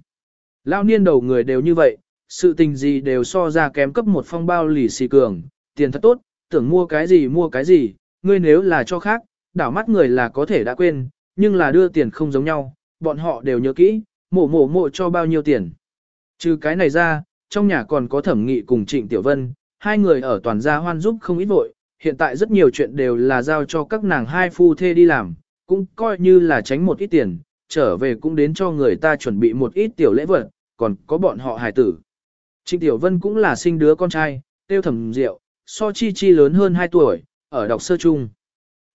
Lao niên đầu người đều như vậy, sự tình gì đều so ra kém cấp một phong bao lì xì cường, tiền thật tốt, tưởng mua cái gì mua cái gì, ngươi nếu là cho khác, đảo mắt người là có thể đã quên, nhưng là đưa tiền không giống nhau, bọn họ đều nhớ kỹ, mổ mổ mộ cho bao nhiêu tiền. Trừ cái này ra, trong nhà còn có thẩm nghị cùng Trịnh Tiểu Vân, hai người ở toàn gia hoan giúp không ít vội, hiện tại rất nhiều chuyện đều là giao cho các nàng hai phu thê đi làm, cũng coi như là tránh một ít tiền, trở về cũng đến cho người ta chuẩn bị một ít tiểu lễ vật, còn có bọn họ hài tử. Trịnh Tiểu Vân cũng là sinh đứa con trai, tiêu thẩm rượu, so Chi Chi lớn hơn 2 tuổi, ở đọc sơ trung.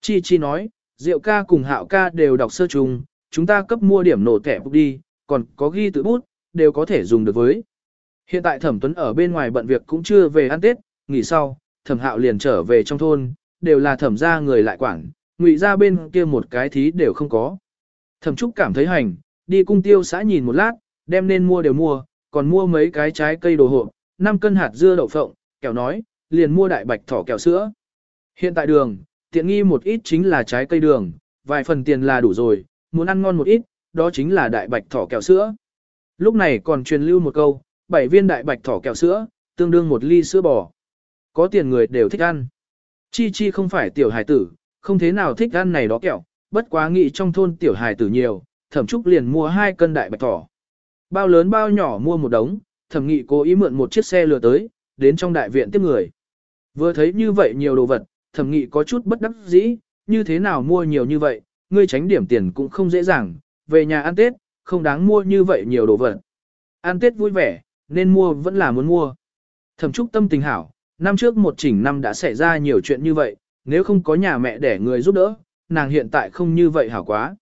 Chi Chi nói, rượu ca cùng hạo ca đều đọc sơ trung, chúng ta cấp mua điểm nổ thẻ bút đi, còn có ghi tự bút, đều có thể dùng được với. Hiện tại thẩm tuấn ở bên ngoài bận việc cũng chưa về ăn Tết, nghỉ sau, thẩm hạo liền trở về trong thôn, đều là thẩm gia người lại quản, ngụy gia bên kia một cái thí đều không có. Thẩm Trúc cảm thấy hành, đi cung tiêu xã nhìn một lát, đem nên mua đều mua, còn mua mấy cái trái cây đồ hộp, 5 cân hạt dưa đậu phộng, kẹo nói, liền mua đại bạch thỏ kẹo sữa. Hiện tại đường, tiện nghi một ít chính là trái cây đường, vài phần tiền là đủ rồi, muốn ăn ngon một ít, đó chính là đại bạch thỏ kẹo sữa. Lúc này còn truyền lưu một câu, bảy viên đại bạch thỏ kẹo sữa, tương đương một ly sữa bò. Có tiền người đều thích ăn. Chi chi không phải tiểu hài tử, không thế nào thích ăn này đó kẹo, bất quá nghĩ trong thôn tiểu hài tử nhiều, thẩm trúc liền mua hai cân đại bạch thỏ. Bao lớn bao nhỏ mua một đống, thẩm nghị cố ý mượn một chiếc xe lừa tới, đến trong đại viện tiếp người. Vừa thấy như vậy nhiều đồ vật, thẩm nghị có chút bất đắc dĩ, như thế nào mua nhiều như vậy, ngươi tránh điểm tiền cũng không dễ dàng, về nhà ăn Tết, không đáng mua như vậy nhiều đồ vật. Ăn Tết vui vẻ, nên mua vẫn là muốn mua. Thẩm trúc tâm tình hảo, năm trước một chỉnh năm đã xảy ra nhiều chuyện như vậy, nếu không có nhà mẹ để người giúp đỡ, nàng hiện tại không như vậy hảo quá.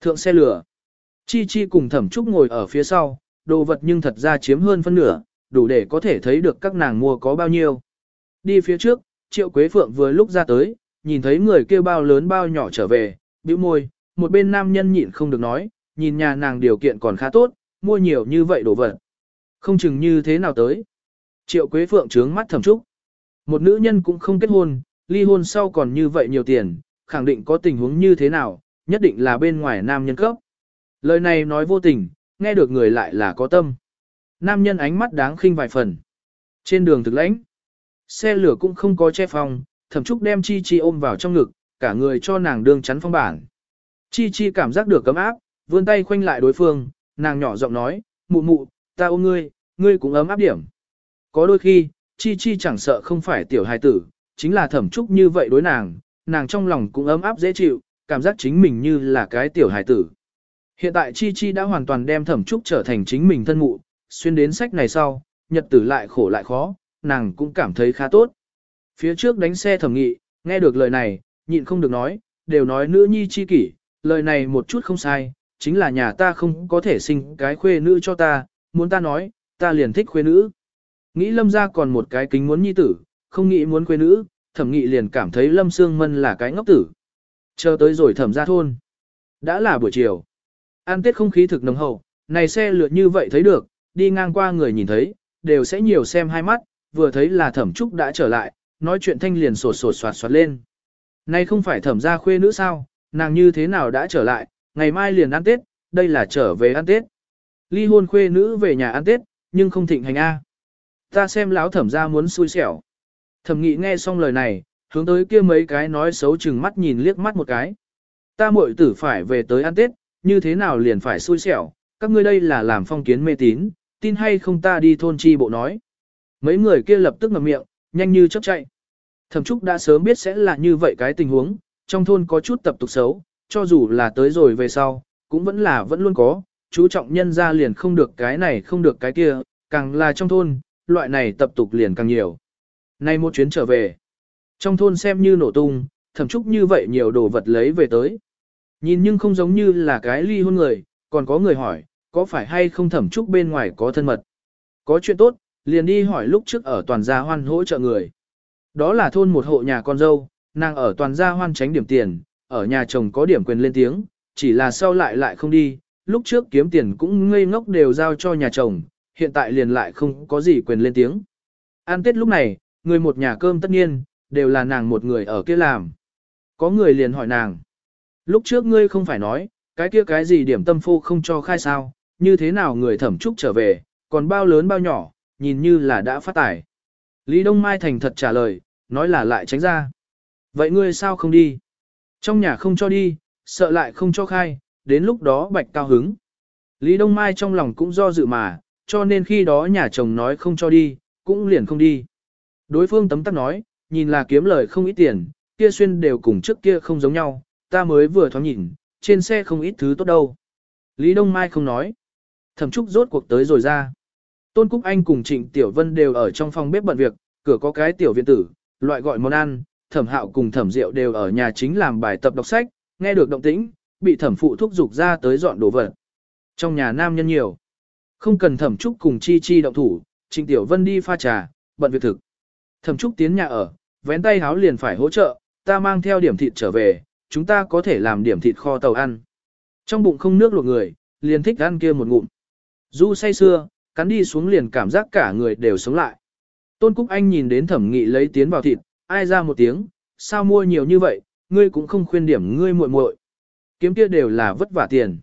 Thượng xe lửa. Chi Chi cùng thẩm trúc ngồi ở phía sau, đồ vật nhưng thật ra chiếm hơn phân nửa, đủ để có thể thấy được các nàng mua có bao nhiêu. Đi phía trước, Triệu Quế Phượng vừa lúc ra tới, nhìn thấy người kia bao lớn bao nhỏ trở về, bĩu môi, một bên nam nhân nhịn không được nói, nhìn nhà nàng điều kiện còn khá tốt, mua nhiều như vậy đồ vật. Không chừng như thế nào tới. Triệu Quế Phượng trướng mắt thầm trúc. Một nữ nhân cũng không kết hôn, ly hôn sau còn như vậy nhiều tiền, khẳng định có tình huống như thế nào, nhất định là bên ngoài nam nhân cấp. Lời này nói vô tình, nghe được người lại là có tâm. Nam nhân ánh mắt đáng khinh vài phần. Trên đường thực lãnh, xe lửa cũng không có che phòng, thẩm trúc đem Chi Chi ôm vào trong ngực, cả người cho nàng đương chắn phong bản. Chi Chi cảm giác được cấm áp, vươn tay khoanh lại đối phương, nàng nhỏ giọng nói, mụ mụ, ta ôm ngươi, ngươi cũng ấm áp điểm. Có đôi khi, Chi Chi chẳng sợ không phải tiểu hài tử, chính là thẩm trúc như vậy đối nàng, nàng trong lòng cũng ấm áp dễ chịu, cảm giác chính mình như là cái tiểu hài tử. Hiện tại Chi Chi đã hoàn toàn đem thẩm trúc trở thành chính mình thân mụ, xuyên đến sách này sau, nhật tử lại khổ lại khó, nàng cũng cảm thấy khá tốt. Phía trước đánh xe thẩm nghị, nghe được lời này, nhịn không được nói, đều nói nữ nhi chi kỷ, lời này một chút không sai, chính là nhà ta không có thể sinh cái khuê nữ cho ta, muốn ta nói, ta liền thích khuê nữ. Nghĩ lâm ra còn một cái kính muốn nhi tử, không nghĩ muốn khuê nữ, thẩm nghị liền cảm thấy lâm sương mân là cái ngốc tử. Chờ tới rồi thẩm ra thôn. Đã là buổi chiều. An tiết không khí thực nồng hậu, này xe lượt như vậy thấy được, đi ngang qua người nhìn thấy, đều sẽ nhiều xem hai mắt, vừa thấy là thẩm trúc đã trở lại, nói chuyện thanh liền sột sột soạt soạt lên. Này không phải thẩm ra khuê nữ sao, nàng như thế nào đã trở lại, ngày mai liền ăn Tết, đây là trở về ăn Tết. Ly hôn khuê nữ về nhà ăn Tết, nhưng không thịnh hành A. Ta xem lão thẩm ra muốn xui xẻo. Thẩm nghị nghe xong lời này, hướng tới kia mấy cái nói xấu chừng mắt nhìn liếc mắt một cái. Ta muội tử phải về tới ăn Tết, như thế nào liền phải xui xẻo, các ngươi đây là làm phong kiến mê tín, tin hay không ta đi thôn chi bộ nói. Mấy người kia lập tức ngậm miệng, nhanh như chớp chạy. Thẩm Trúc đã sớm biết sẽ là như vậy cái tình huống, trong thôn có chút tập tục xấu, cho dù là tới rồi về sau, cũng vẫn là vẫn luôn có, chú trọng nhân ra liền không được cái này không được cái kia, càng là trong thôn, loại này tập tục liền càng nhiều. Nay một chuyến trở về, trong thôn xem như nổ tung, thậm chúc như vậy nhiều đồ vật lấy về tới. Nhìn nhưng không giống như là cái ly hôn người, còn có người hỏi, có phải hay không thẩm trúc bên ngoài có thân mật. Có chuyện tốt, liền đi hỏi lúc trước ở toàn gia hoan hỗ trợ người. Đó là thôn một hộ nhà con dâu, nàng ở toàn gia hoan tránh điểm tiền, ở nhà chồng có điểm quyền lên tiếng, chỉ là sau lại lại không đi, lúc trước kiếm tiền cũng ngây ngốc đều giao cho nhà chồng, hiện tại liền lại không có gì quyền lên tiếng. An tết lúc này, người một nhà cơm tất nhiên, đều là nàng một người ở kia làm. Có người liền hỏi nàng. Lúc trước ngươi không phải nói, cái kia cái gì điểm tâm phô không cho khai sao, như thế nào người thẩm trúc trở về, còn bao lớn bao nhỏ, nhìn như là đã phát tải. Lý Đông Mai thành thật trả lời, nói là lại tránh ra. Vậy ngươi sao không đi? Trong nhà không cho đi, sợ lại không cho khai, đến lúc đó bạch cao hứng. Lý Đông Mai trong lòng cũng do dự mà, cho nên khi đó nhà chồng nói không cho đi, cũng liền không đi. Đối phương tấm tắc nói, nhìn là kiếm lời không ít tiền, kia xuyên đều cùng trước kia không giống nhau, ta mới vừa thoáng nhìn, trên xe không ít thứ tốt đâu. Lý Đông Mai không nói. Thẩm Trúc rốt cuộc tới rồi ra. Tôn Cúc Anh cùng Trịnh Tiểu Vân đều ở trong phòng bếp bận việc, cửa có cái tiểu viện tử, loại gọi món ăn, Thẩm Hạo cùng Thẩm Diệu đều ở nhà chính làm bài tập đọc sách, nghe được động tĩnh, bị thẩm phụ thúc giục ra tới dọn đồ vật. Trong nhà nam nhân nhiều, không cần thẩm trúc cùng chi chi động thủ, trình Tiểu Vân đi pha trà, bận việc thực. Thẩm trúc tiến nhà ở, vén tay háo liền phải hỗ trợ, ta mang theo điểm thịt trở về, chúng ta có thể làm điểm thịt kho tàu ăn. Trong bụng không nước luộc người, liền thích ăn kia một ngụm. Du say xưa, cắn đi xuống liền cảm giác cả người đều sống lại. Tôn Cúc Anh nhìn đến thẩm nghị lấy tiến vào thịt, ai ra một tiếng, sao mua nhiều như vậy, ngươi cũng không khuyên điểm ngươi muội muội. Kiếm kia đều là vất vả tiền.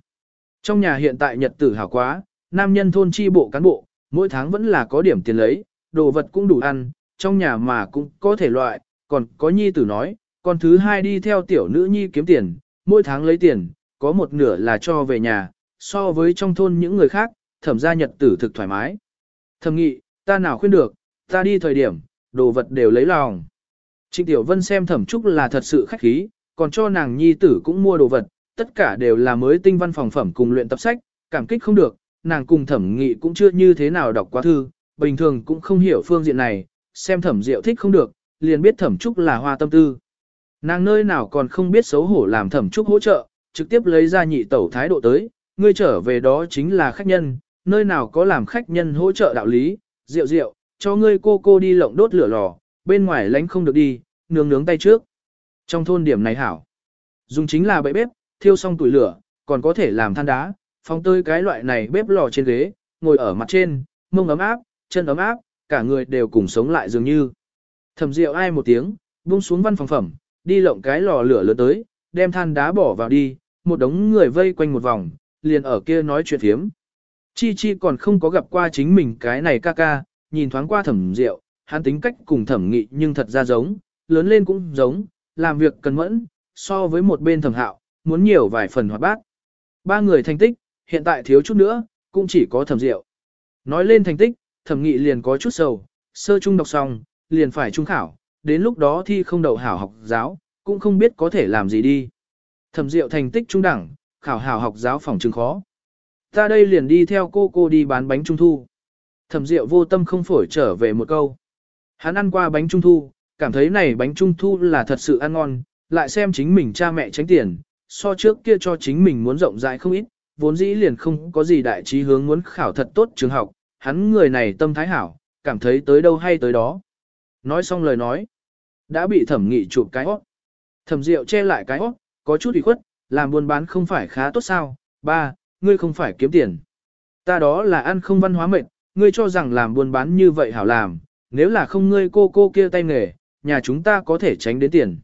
Trong nhà hiện tại nhật tử hảo quá, nam nhân thôn chi bộ cán bộ, mỗi tháng vẫn là có điểm tiền lấy, đồ vật cũng đủ ăn, trong nhà mà cũng có thể loại, còn có nhi tử nói, còn thứ hai đi theo tiểu nữ nhi kiếm tiền, mỗi tháng lấy tiền, có một nửa là cho về nhà, so với trong thôn những người khác, thẩm gia nhật tử thực thoải mái. Thẩm nghị, ta nào khuyên được, ta đi thời điểm, đồ vật đều lấy lòng. Trịnh Tiểu Vân xem thẩm trúc là thật sự khách khí, còn cho nàng nhi tử cũng mua đồ vật, tất cả đều là mới tinh văn phòng phẩm cùng luyện tập sách, cảm kích không được, nàng cùng thẩm nghị cũng chưa như thế nào đọc quá thư, bình thường cũng không hiểu phương diện này, xem thẩm diệu thích không được, liền biết thẩm trúc là hoa tâm tư. Nàng nơi nào còn không biết xấu hổ làm thẩm trúc hỗ trợ, trực tiếp lấy ra nhị tẩu thái độ tới, ngươi trở về đó chính là khách nhân, nơi nào có làm khách nhân hỗ trợ đạo lý, rượu rượu, cho ngươi cô cô đi lộng đốt lửa lò, bên ngoài lánh không được đi, nướng nướng tay trước. Trong thôn điểm này hảo, dùng chính là bậy bếp, thiêu xong tuổi lửa, còn có thể làm than đá, phong tơi cái loại này bếp lò trên ghế, ngồi ở mặt trên, mông ấm áp, chân ấm áp, cả người đều cùng sống lại dường như. Thẩm Diệu ai một tiếng, buông xuống văn phòng phẩm, đi lộng cái lò lửa lớn tới, đem than đá bỏ vào đi, một đống người vây quanh một vòng, liền ở kia nói chuyện phiếm. Chi Chi còn không có gặp qua chính mình cái này ca ca, nhìn thoáng qua Thẩm Diệu, hắn tính cách cùng Thẩm Nghị nhưng thật ra giống, lớn lên cũng giống, làm việc cần mẫn, so với một bên Thẩm Hạo, muốn nhiều vài phần hoạt bát. Ba người thành tích, hiện tại thiếu chút nữa, cũng chỉ có thẩm diệu. Nói lên thành tích, thẩm nghị liền có chút sầu, sơ trung đọc xong, liền phải trung khảo, đến lúc đó thi không đậu hảo học giáo, cũng không biết có thể làm gì đi. Thẩm diệu thành tích trung đẳng, khảo hảo học giáo phòng trường khó. Ta đây liền đi theo cô cô đi bán bánh trung thu. Thẩm diệu vô tâm không phổi trở về một câu. Hắn ăn qua bánh trung thu, cảm thấy này bánh trung thu là thật sự ăn ngon, lại xem chính mình cha mẹ tránh tiền, so trước kia cho chính mình muốn rộng rãi không ít, vốn dĩ liền không có gì đại trí hướng muốn khảo thật tốt trường học, hắn người này tâm thái hảo, cảm thấy tới đâu hay tới đó. Nói xong lời nói, đã bị thẩm nghị chụp cái hót. Thẩm rượu che lại cái hót, có chút ủy khuất, làm buôn bán không phải khá tốt sao, ba, ngươi không phải kiếm tiền. Ta đó là ăn không văn hóa mệt, ngươi cho rằng làm buôn bán như vậy hảo làm, nếu là không ngươi cô cô kia tay nghề, nhà chúng ta có thể tránh đến tiền.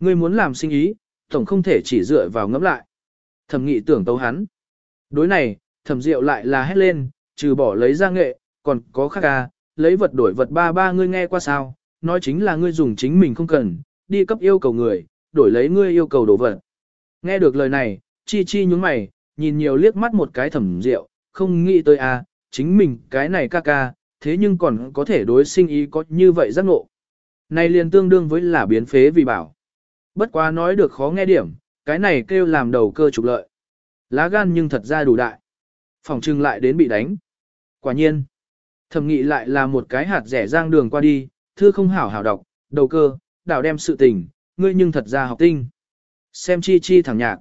Ngươi muốn làm sinh ý, tổng không thể chỉ dựa vào ngẫm lại. Thẩm nghị tưởng tấu hắn. Đối này, thẩm diệu lại là hét lên, trừ bỏ lấy ra nghệ, còn có khác à, lấy vật đổi vật ba ba ngươi nghe qua sao, nói chính là ngươi dùng chính mình không cần, đi cấp yêu cầu người, đổi lấy ngươi yêu cầu đồ vật. Nghe được lời này, chi chi nhúng mày, nhìn nhiều liếc mắt một cái thẩm diệu, không nghĩ tới à, chính mình cái này ca ca, thế nhưng còn có thể đối sinh ý có như vậy giác ngộ. Này liền tương đương với là biến phế vì bảo. Bất quá nói được khó nghe điểm, cái này kêu làm đầu cơ trục lợi. Lá gan nhưng thật ra đủ đại. Phòng trưng lại đến bị đánh. Quả nhiên, thẩm nghị lại là một cái hạt rẻ giang đường qua đi, thư không hảo hảo đọc, đầu cơ, đảo đem sự tình, ngươi nhưng thật ra học tinh. Xem chi chi thẳng nhạc.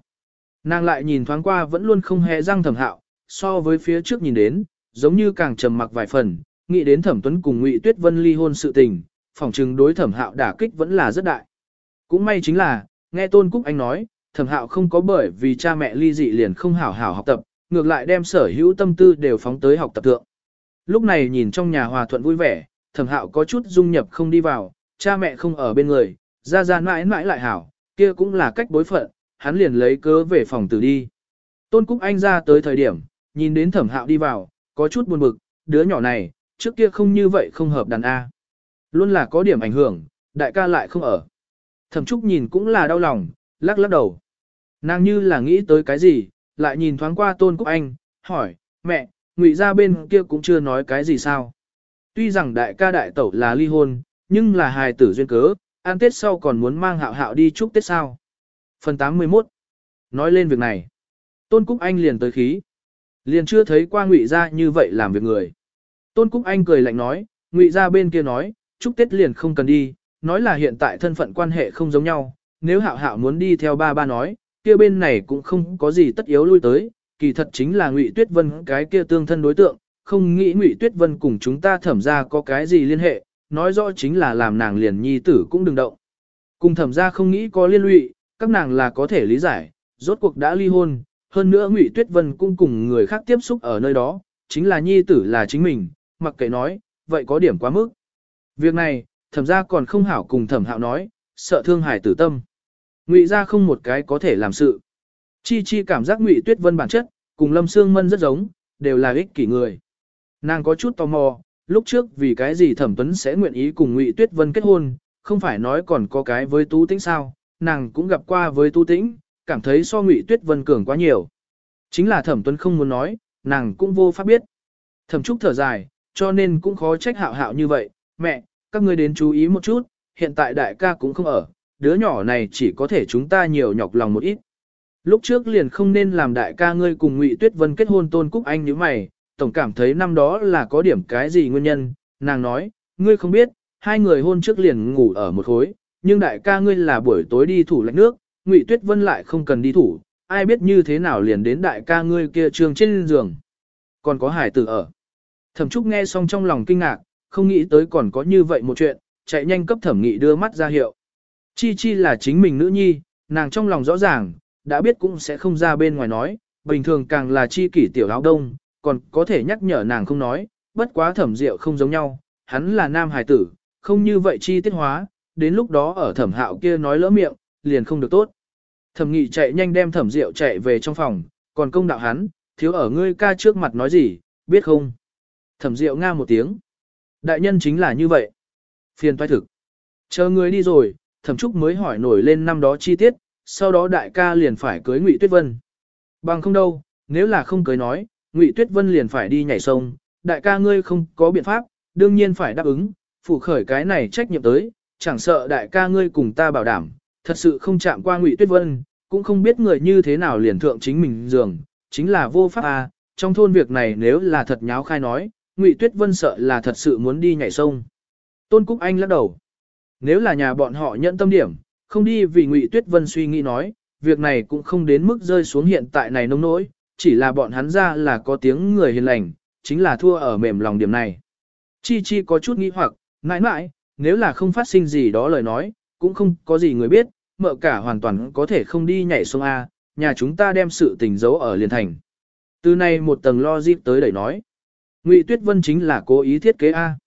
Nàng lại nhìn thoáng qua vẫn luôn không hề răng thẩm hạo, so với phía trước nhìn đến, giống như càng trầm mặc vài phần, nghĩ đến thẩm tuấn cùng ngụy tuyết vân ly hôn sự tình, phòng trừng đối thẩm hạo đả kích vẫn là rất đại. Cũng may chính là, nghe tôn cúc anh nói, thẩm hạo không có bởi vì cha mẹ ly dị liền không hảo hảo học tập, ngược lại đem sở hữu tâm tư đều phóng tới học tập thượng. Lúc này nhìn trong nhà hòa thuận vui vẻ, thẩm hạo có chút dung nhập không đi vào, cha mẹ không ở bên người, ra ra mãi mãi lại hảo, kia cũng là cách bối phận, hắn liền lấy cớ về phòng tử đi. Tôn Cúc Anh ra tới thời điểm, nhìn đến thẩm hạo đi vào, có chút buồn bực, đứa nhỏ này, trước kia không như vậy không hợp đàn A. Luôn là có điểm ảnh hưởng, đại ca lại không ở. Thẩm Trúc nhìn cũng là đau lòng, lắc lắc đầu. Nàng như là nghĩ tới cái gì, lại nhìn thoáng qua Tôn Cúc Anh, hỏi, mẹ, ngụy ra bên kia cũng chưa nói cái gì sao. Tuy rằng đại ca đại tẩu là ly hôn, nhưng là hài tử duyên cớ, ăn Tết sau còn muốn mang hạo hạo đi chúc Tết sao. Phần 81 Nói lên việc này, Tôn Cúc Anh liền tới khí. Liền chưa thấy qua ngụy ra như vậy làm việc người. Tôn Cúc Anh cười lạnh nói, ngụy ra bên kia nói, chúc Tết liền không cần đi, nói là hiện tại thân phận quan hệ không giống nhau, nếu hạo hạo muốn đi theo ba ba nói, kia bên này cũng không có gì tất yếu lui tới, kỳ thật chính là Ngụy Tuyết Vân cái kia tương thân đối tượng, không nghĩ Ngụy Tuyết Vân cùng chúng ta thẩm ra có cái gì liên hệ, nói rõ chính là làm nàng liền nhi tử cũng đừng động. Cùng thẩm ra không nghĩ có liên lụy, các nàng là có thể lý giải, rốt cuộc đã ly hôn, hơn nữa Ngụy Tuyết Vân cũng cùng người khác tiếp xúc ở nơi đó, chính là nhi tử là chính mình, mặc kệ nói, vậy có điểm quá mức. Việc này, thẩm ra còn không hảo cùng thẩm hạo nói, sợ thương hải tử tâm. Ngụy ra không một cái có thể làm sự. Chi chi cảm giác Ngụy Tuyết Vân bản chất, cùng Lâm Sương Mân rất giống, đều là ích kỷ người. Nàng có chút tò mò, lúc trước vì cái gì Thẩm Tuấn sẽ nguyện ý cùng Ngụy Tuyết Vân kết hôn, không phải nói còn có cái với Tu Tĩnh sao, nàng cũng gặp qua với Tu Tĩnh, cảm thấy so Ngụy Tuyết Vân cường quá nhiều. Chính là Thẩm Tuấn không muốn nói, nàng cũng vô pháp biết. Thẩm Trúc thở dài, cho nên cũng khó trách hạo hạo như vậy, mẹ, các ngươi đến chú ý một chút, hiện tại đại ca cũng không ở, đứa nhỏ này chỉ có thể chúng ta nhiều nhọc lòng một ít. Lúc trước liền không nên làm đại ca ngươi cùng Ngụy Tuyết Vân kết hôn tôn cúc anh như mày, tổng cảm thấy năm đó là có điểm cái gì nguyên nhân, nàng nói, ngươi không biết, hai người hôn trước liền ngủ ở một khối, nhưng đại ca ngươi là buổi tối đi thủ lạnh nước, Ngụy Tuyết Vân lại không cần đi thủ, ai biết như thế nào liền đến đại ca ngươi kia trường trên giường. Còn có hải tử ở. Thẩm Trúc nghe xong trong lòng kinh ngạc, không nghĩ tới còn có như vậy một chuyện, chạy nhanh cấp thẩm nghị đưa mắt ra hiệu. Chi Chi là chính mình nữ nhi, nàng trong lòng rõ ràng, đã biết cũng sẽ không ra bên ngoài nói, bình thường càng là chi kỷ tiểu áo đông, còn có thể nhắc nhở nàng không nói, bất quá thẩm diệu không giống nhau, hắn là nam hài tử, không như vậy chi tiết hóa, đến lúc đó ở thẩm hạo kia nói lỡ miệng, liền không được tốt. Thẩm nghị chạy nhanh đem thẩm diệu chạy về trong phòng, còn công đạo hắn, thiếu ở ngươi ca trước mặt nói gì, biết không? Thẩm diệu nga một tiếng. Đại nhân chính là như vậy. Phiền toái thực. Chờ ngươi đi rồi, thẩm trúc mới hỏi nổi lên năm đó chi tiết, sau đó đại ca liền phải cưới Ngụy Tuyết Vân. Bằng không đâu, nếu là không cưới nói, Ngụy Tuyết Vân liền phải đi nhảy sông, đại ca ngươi không có biện pháp, đương nhiên phải đáp ứng, phụ khởi cái này trách nhiệm tới, chẳng sợ đại ca ngươi cùng ta bảo đảm, thật sự không chạm qua Ngụy Tuyết Vân, cũng không biết người như thế nào liền thượng chính mình giường, chính là vô pháp à, trong thôn việc này nếu là thật nháo khai nói, Ngụy Tuyết Vân sợ là thật sự muốn đi nhảy sông. Tôn Cúc Anh lắc đầu. Nếu là nhà bọn họ nhận tâm điểm, không đi vì Ngụy Tuyết Vân suy nghĩ nói, việc này cũng không đến mức rơi xuống hiện tại này nông nỗi, chỉ là bọn hắn ra là có tiếng người hiền lành, chính là thua ở mềm lòng điểm này. Chi Chi có chút nghĩ hoặc, mãi mãi, nếu là không phát sinh gì đó lời nói, cũng không có gì người biết, mợ cả hoàn toàn có thể không đi nhảy sông A, nhà chúng ta đem sự tình giấu ở liền thành. Từ nay một tầng lo dịp tới đẩy nói. Ngụy Tuyết Vân chính là cố ý thiết kế A.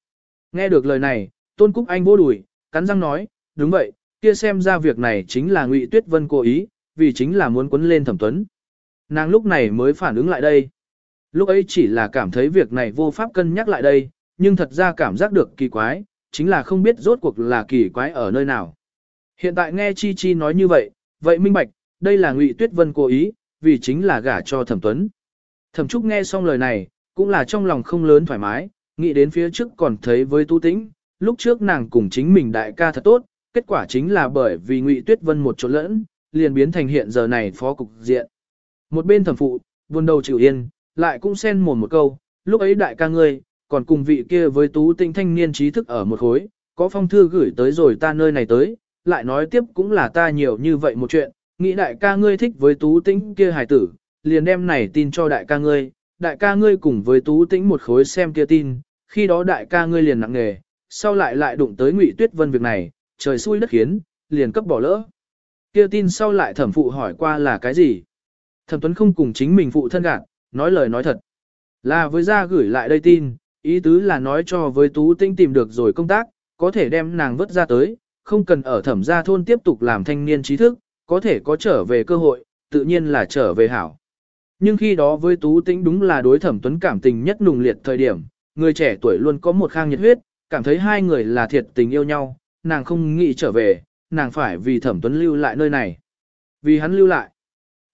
Nghe được lời này, Tôn Cúc Anh vô đùi, cắn răng nói, đúng vậy, kia xem ra việc này chính là Ngụy Tuyết Vân cố ý, vì chính là muốn quấn lên Thẩm Tuấn. Nàng lúc này mới phản ứng lại đây. Lúc ấy chỉ là cảm thấy việc này vô pháp cân nhắc lại đây, nhưng thật ra cảm giác được kỳ quái, chính là không biết rốt cuộc là kỳ quái ở nơi nào. Hiện tại nghe Chi Chi nói như vậy, vậy minh bạch, đây là Ngụy Tuyết Vân cố ý, vì chính là gả cho Thẩm Tuấn. Thẩm Trúc nghe xong lời này, cũng là trong lòng không lớn thoải mái, nghĩ đến phía trước còn thấy với Tu Tĩnh, lúc trước nàng cùng chính mình đại ca thật tốt, kết quả chính là bởi vì Ngụy Tuyết Vân một chỗ lẫn, liền biến thành hiện giờ này phó cục diện. Một bên thẩm phụ, buồn đầu chịu yên, lại cũng xen mồm một câu, lúc ấy đại ca ngươi, còn cùng vị kia với tú tinh thanh niên trí thức ở một khối, có phong thư gửi tới rồi ta nơi này tới, lại nói tiếp cũng là ta nhiều như vậy một chuyện, nghĩ đại ca ngươi thích với tú tĩnh kia hài tử, liền đem này tin cho đại ca ngươi, đại ca ngươi cùng với tú tĩnh một khối xem kia tin, khi đó đại ca ngươi liền nặng nghề, sau lại lại đụng tới ngụy tuyết vân việc này, trời xui đất khiến, liền cấp bỏ lỡ. Kia tin sau lại thẩm phụ hỏi qua là cái gì? Thẩm Tuấn không cùng chính mình phụ thân gạt, nói lời nói thật. Là với gia gửi lại đây tin, ý tứ là nói cho với Tú Tinh tìm được rồi công tác, có thể đem nàng vứt ra tới, không cần ở thẩm gia thôn tiếp tục làm thanh niên trí thức, có thể có trở về cơ hội, tự nhiên là trở về hảo. Nhưng khi đó với Tú Tĩnh đúng là đối thẩm Tuấn cảm tình nhất nùng liệt thời điểm, người trẻ tuổi luôn có một khang nhiệt huyết, cảm thấy hai người là thiệt tình yêu nhau, nàng không nghĩ trở về, nàng phải vì thẩm Tuấn lưu lại nơi này. Vì hắn lưu lại.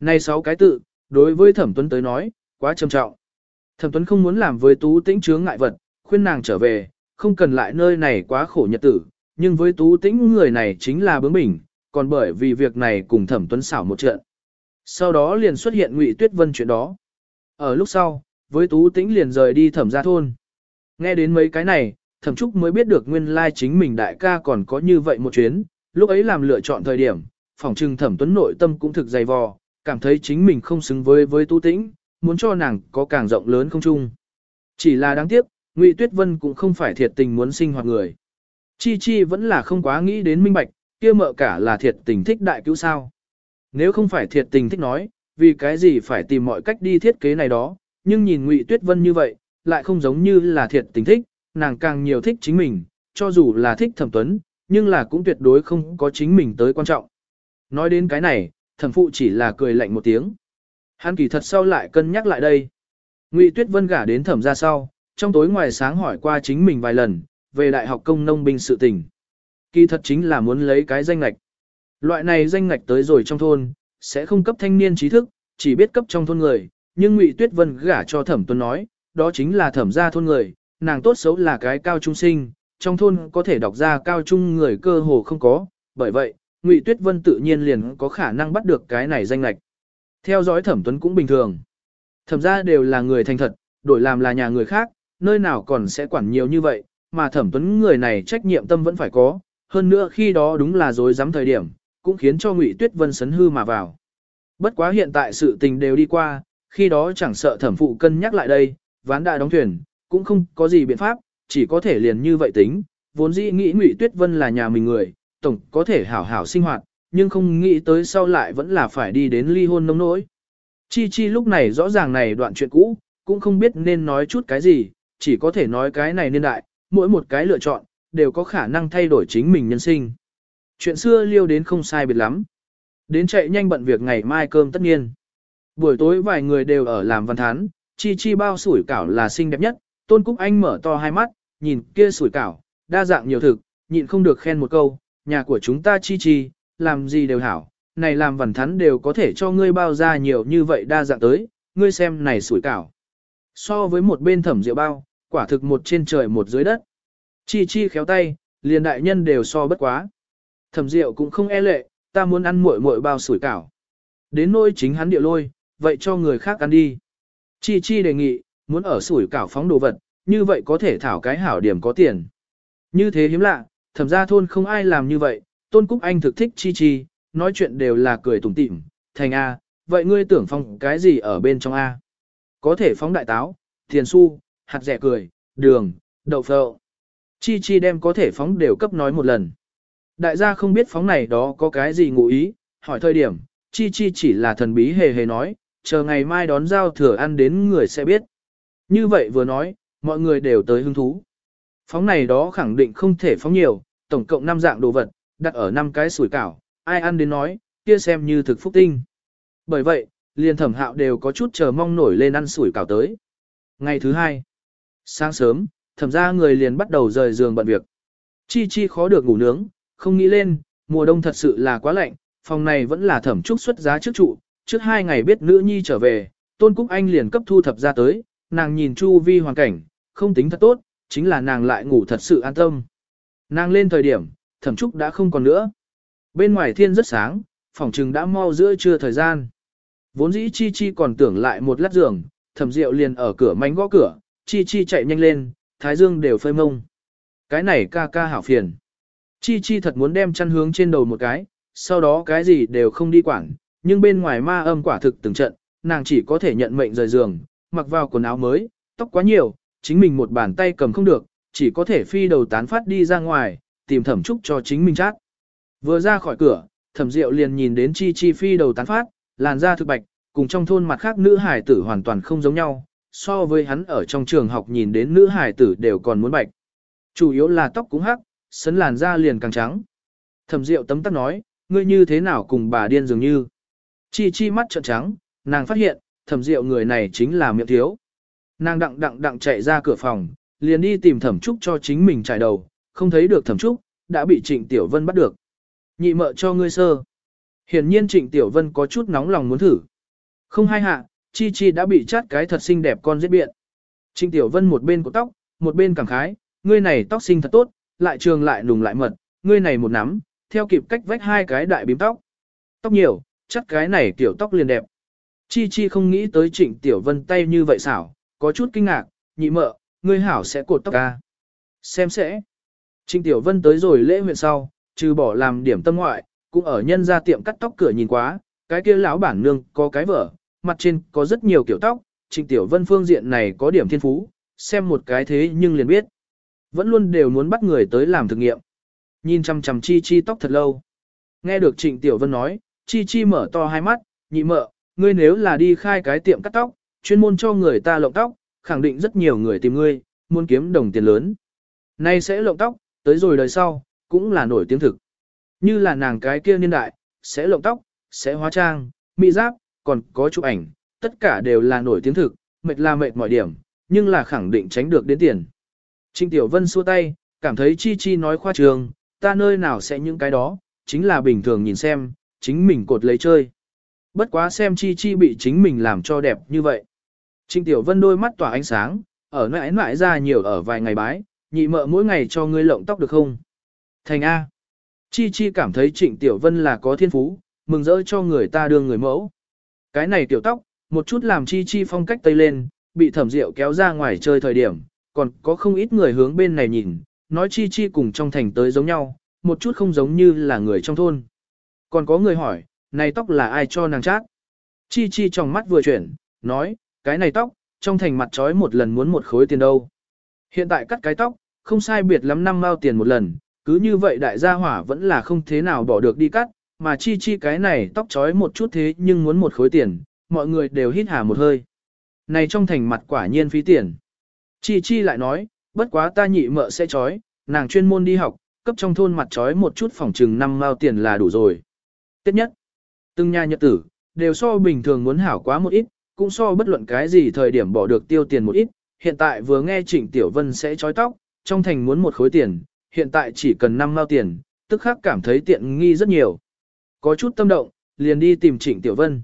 Này sáu cái tự, đối với thẩm Tuấn tới nói, quá trầm trọng. Thẩm Tuấn không muốn làm với Tú Tĩnh chướng ngại vật, khuyên nàng trở về, không cần lại nơi này quá khổ nhật tử, nhưng với Tú Tĩnh người này chính là bướng bỉnh, còn bởi vì việc này cùng Thẩm Tuấn xảo một trận. Sau đó liền xuất hiện Ngụy Tuyết Vân chuyện đó. Ở lúc sau, với Tú Tĩnh liền rời đi thẩm gia thôn. Nghe đến mấy cái này, Thẩm Trúc mới biết được nguyên lai chính mình đại ca còn có như vậy một chuyến, lúc ấy làm lựa chọn thời điểm, phòng trừng Thẩm Tuấn nội tâm cũng thực dày vò, cảm thấy chính mình không xứng với với Tú Tĩnh, muốn cho nàng có càng rộng lớn không chung. Chỉ là đáng tiếc, Ngụy Tuyết Vân cũng không phải thiệt tình muốn sinh hoạt người. Chi Chi vẫn là không quá nghĩ đến minh bạch, kia mợ cả là thiệt tình thích đại cứu sao. Nếu không phải thiệt tình thích nói, vì cái gì phải tìm mọi cách đi thiết kế này đó, nhưng nhìn Ngụy Tuyết Vân như vậy, lại không giống như là thiệt tình thích, nàng càng nhiều thích chính mình, cho dù là thích thẩm tuấn, nhưng là cũng tuyệt đối không có chính mình tới quan trọng. Nói đến cái này, thẩm phụ chỉ là cười lạnh một tiếng. Hắn kỳ thật sau lại cân nhắc lại đây. Ngụy Tuyết Vân gả đến thẩm ra sau, trong tối ngoài sáng hỏi qua chính mình vài lần, về đại học công nông binh sự tình. Kỳ thật chính là muốn lấy cái danh lệch Loại này danh ngạch tới rồi trong thôn, sẽ không cấp thanh niên trí thức, chỉ biết cấp trong thôn người, nhưng Ngụy Tuyết Vân gả cho Thẩm Tuấn nói, đó chính là thẩm gia thôn người, nàng tốt xấu là cái cao trung sinh, trong thôn có thể đọc ra cao trung người cơ hồ không có, bởi vậy, Ngụy Tuyết Vân tự nhiên liền có khả năng bắt được cái này danh lệch. Theo dõi Thẩm Tuấn cũng bình thường. Thẩm gia đều là người thành thật, đổi làm là nhà người khác, nơi nào còn sẽ quản nhiều như vậy, mà Thẩm Tuấn người này trách nhiệm tâm vẫn phải có, hơn nữa khi đó đúng là dối dám thời điểm, cũng khiến cho Ngụy Tuyết Vân sấn hư mà vào. Bất quá hiện tại sự tình đều đi qua, khi đó chẳng sợ thẩm phụ cân nhắc lại đây, ván đã đóng thuyền, cũng không có gì biện pháp, chỉ có thể liền như vậy tính, vốn dĩ nghĩ Ngụy Tuyết Vân là nhà mình người, tổng có thể hảo hảo sinh hoạt, nhưng không nghĩ tới sau lại vẫn là phải đi đến ly hôn nông nỗi. Chi Chi lúc này rõ ràng này đoạn chuyện cũ, cũng không biết nên nói chút cái gì, chỉ có thể nói cái này nên đại, mỗi một cái lựa chọn, đều có khả năng thay đổi chính mình nhân sinh. Chuyện xưa liêu đến không sai biệt lắm. Đến chạy nhanh bận việc ngày mai cơm tất nhiên. Buổi tối vài người đều ở làm văn thán, chi chi bao sủi cảo là xinh đẹp nhất, Tôn Cúc Anh mở to hai mắt, nhìn kia sủi cảo, đa dạng nhiều thực, nhịn không được khen một câu, nhà của chúng ta chi chi, làm gì đều hảo, này làm văn thắn đều có thể cho ngươi bao ra nhiều như vậy đa dạng tới, ngươi xem này sủi cảo. So với một bên thẩm rượu bao, quả thực một trên trời một dưới đất. Chi chi khéo tay, liền đại nhân đều so bất quá. Thẩm rượu cũng không e lệ, ta muốn ăn muội muội bao sủi cảo. Đến nôi chính hắn địa lôi, vậy cho người khác ăn đi. Chi Chi đề nghị, muốn ở sủi cảo phóng đồ vật, như vậy có thể thảo cái hảo điểm có tiền. Như thế hiếm lạ, thẩm ra thôn không ai làm như vậy, Tôn Cúc Anh thực thích Chi Chi, nói chuyện đều là cười tủm tỉm, thành A, vậy ngươi tưởng phong cái gì ở bên trong A? Có thể phóng đại táo, tiền su, hạt rẻ cười, đường, đậu phộng. Chi Chi đem có thể phóng đều cấp nói một lần. Đại gia không biết phóng này đó có cái gì ngụ ý, hỏi thời điểm, Chi Chi chỉ là thần bí hề hề nói, chờ ngày mai đón giao thừa ăn đến người sẽ biết. Như vậy vừa nói, mọi người đều tới hứng thú. Phóng này đó khẳng định không thể phóng nhiều, tổng cộng 5 dạng đồ vật, đặt ở 5 cái sủi cảo, ai ăn đến nói, kia xem như thực phúc tinh. Bởi vậy, liền thẩm hạo đều có chút chờ mong nổi lên ăn sủi cảo tới. Ngày thứ hai, sáng sớm, thẩm ra người liền bắt đầu rời giường bận việc. Chi chi khó được ngủ nướng, không nghĩ lên, mùa đông thật sự là quá lạnh, phòng này vẫn là thẩm trúc xuất giá trước trụ, trước hai ngày biết nữ nhi trở về, tôn cúc anh liền cấp thu thập ra tới, nàng nhìn chu vi hoàn cảnh, không tính thật tốt, chính là nàng lại ngủ thật sự an tâm. Nàng lên thời điểm, thẩm trúc đã không còn nữa. Bên ngoài thiên rất sáng, phòng trừng đã mau giữa trưa thời gian. Vốn dĩ Chi Chi còn tưởng lại một lát giường, thẩm rượu liền ở cửa mánh gõ cửa, Chi Chi chạy nhanh lên, thái dương đều phơi mông. Cái này ca ca hảo phiền. Chi Chi thật muốn đem chăn hướng trên đầu một cái, sau đó cái gì đều không đi quản, nhưng bên ngoài ma âm quả thực từng trận, nàng chỉ có thể nhận mệnh rời giường, mặc vào quần áo mới, tóc quá nhiều, chính mình một bàn tay cầm không được, chỉ có thể phi đầu tán phát đi ra ngoài, tìm thẩm trúc cho chính mình chát. Vừa ra khỏi cửa, thẩm diệu liền nhìn đến chi chi phi đầu tán phát, làn da thực bạch, cùng trong thôn mặt khác nữ hải tử hoàn toàn không giống nhau, so với hắn ở trong trường học nhìn đến nữ hải tử đều còn muốn bạch. Chủ yếu là tóc cũng hắc, sấn làn da liền càng trắng. Thẩm diệu tấm tắc nói, ngươi như thế nào cùng bà điên dường như. Chi chi mắt trợn trắng, nàng phát hiện, thẩm diệu người này chính là miệng thiếu. Nàng đặng đặng đặng chạy ra cửa phòng, liền đi tìm thẩm trúc cho chính mình trải đầu, không thấy được thẩm trúc, đã bị trịnh tiểu vân bắt được. Nhị mợ cho ngươi sơ. Hiển nhiên trịnh tiểu vân có chút nóng lòng muốn thử. Không hai hạ, chi chi đã bị chát cái thật xinh đẹp con giết biện. Trịnh tiểu vân một bên của tóc, một bên cảm khái, ngươi này tóc xinh thật tốt, lại trường lại nùng lại mật, ngươi này một nắm, theo kịp cách vách hai cái đại bím tóc. Tóc nhiều, chắc cái này tiểu tóc liền đẹp. Chi chi không nghĩ tới trịnh tiểu vân tay như vậy xảo, có chút kinh ngạc, nhị mợ, ngươi hảo sẽ cột tóc ca. Xem sẽ. Trịnh tiểu vân tới rồi lễ huyện sau, trừ bỏ làm điểm tâm ngoại, cũng ở nhân ra tiệm cắt tóc cửa nhìn quá, cái kia lão bản nương có cái vở, mặt trên có rất nhiều kiểu tóc, Trịnh Tiểu Vân phương diện này có điểm thiên phú, xem một cái thế nhưng liền biết. Vẫn luôn đều muốn bắt người tới làm thực nghiệm. Nhìn chăm chăm Chi Chi tóc thật lâu. Nghe được Trịnh Tiểu Vân nói, Chi Chi mở to hai mắt, nhị mợ, ngươi nếu là đi khai cái tiệm cắt tóc, chuyên môn cho người ta lộng tóc, khẳng định rất nhiều người tìm ngươi, muốn kiếm đồng tiền lớn. Nay sẽ lộng tóc, tới rồi đời sau, cũng là nổi tiếng thực. Như là nàng cái kia niên đại, sẽ lộng tóc, sẽ hóa trang, mỹ giáp, còn có chụp ảnh, tất cả đều là nổi tiếng thực, mệt là mệt mọi điểm, nhưng là khẳng định tránh được đến tiền. Trinh Tiểu Vân xua tay, cảm thấy Chi Chi nói khoa trường, ta nơi nào sẽ những cái đó, chính là bình thường nhìn xem, chính mình cột lấy chơi. Bất quá xem Chi Chi bị chính mình làm cho đẹp như vậy. Trinh Tiểu Vân đôi mắt tỏa ánh sáng, ở nơi ánh mãi ra nhiều ở vài ngày bái, nhị mợ mỗi ngày cho ngươi lộng tóc được không? Thành A. Chi Chi cảm thấy Trịnh Tiểu Vân là có thiên phú, mừng rỡ cho người ta đưa người mẫu. Cái này tiểu tóc, một chút làm Chi Chi phong cách tây lên, bị thẩm rượu kéo ra ngoài chơi thời điểm, còn có không ít người hướng bên này nhìn, nói Chi Chi cùng trong thành tới giống nhau, một chút không giống như là người trong thôn. Còn có người hỏi, này tóc là ai cho nàng chát? Chi Chi trong mắt vừa chuyển, nói, cái này tóc, trong thành mặt trói một lần muốn một khối tiền đâu. Hiện tại cắt cái tóc, không sai biệt lắm năm mao tiền một lần, cứ như vậy đại gia hỏa vẫn là không thế nào bỏ được đi cắt, mà chi chi cái này tóc trói một chút thế nhưng muốn một khối tiền, mọi người đều hít hà một hơi. Này trong thành mặt quả nhiên phí tiền. Chi chi lại nói, bất quá ta nhị mợ sẽ trói, nàng chuyên môn đi học, cấp trong thôn mặt trói một chút phòng trừng năm mao tiền là đủ rồi. Tiếp nhất, từng nhà nhật tử, đều so bình thường muốn hảo quá một ít, cũng so bất luận cái gì thời điểm bỏ được tiêu tiền một ít. Hiện tại vừa nghe Trịnh Tiểu Vân sẽ trói tóc, trong thành muốn một khối tiền, hiện tại chỉ cần 5 mao tiền, tức khắc cảm thấy tiện nghi rất nhiều. Có chút tâm động, liền đi tìm Trịnh Tiểu Vân.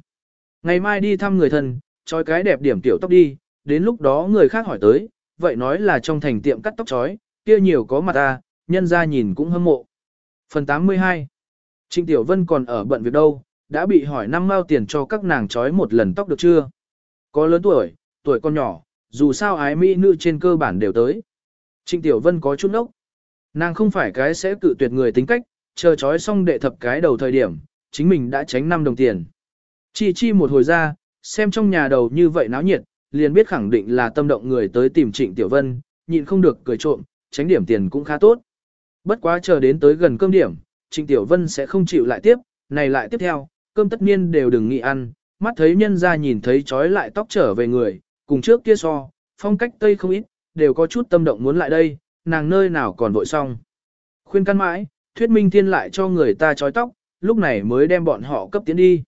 Ngày mai đi thăm người thân, trói cái đẹp điểm tiểu tóc đi, đến lúc đó người khác hỏi tới, vậy nói là trong thành tiệm cắt tóc chói kia nhiều có mặt ta, nhân ra nhìn cũng hâm mộ. Phần 82 Trịnh Tiểu Vân còn ở bận việc đâu, đã bị hỏi năm mao tiền cho các nàng chói một lần tóc được chưa? Có lớn tuổi, tuổi con nhỏ, dù sao ái mỹ nữ trên cơ bản đều tới. Trịnh Tiểu Vân có chút nốc Nàng không phải cái sẽ cự tuyệt người tính cách, chờ chói xong đệ thập cái đầu thời điểm, chính mình đã tránh 5 đồng tiền. Chi chi một hồi ra, xem trong nhà đầu như vậy náo nhiệt, liền biết khẳng định là tâm động người tới tìm Trịnh Tiểu Vân, nhịn không được cười trộm, tránh điểm tiền cũng khá tốt. Bất quá chờ đến tới gần cơm điểm, Trịnh Tiểu Vân sẽ không chịu lại tiếp, này lại tiếp theo, cơm tất nhiên đều đừng nghĩ ăn, mắt thấy nhân ra nhìn thấy trói lại tóc trở về người, cùng trước kia so, phong cách Tây không ít, đều có chút tâm động muốn lại đây, nàng nơi nào còn vội xong. Khuyên căn mãi, thuyết minh thiên lại cho người ta trói tóc, lúc này mới đem bọn họ cấp tiến đi.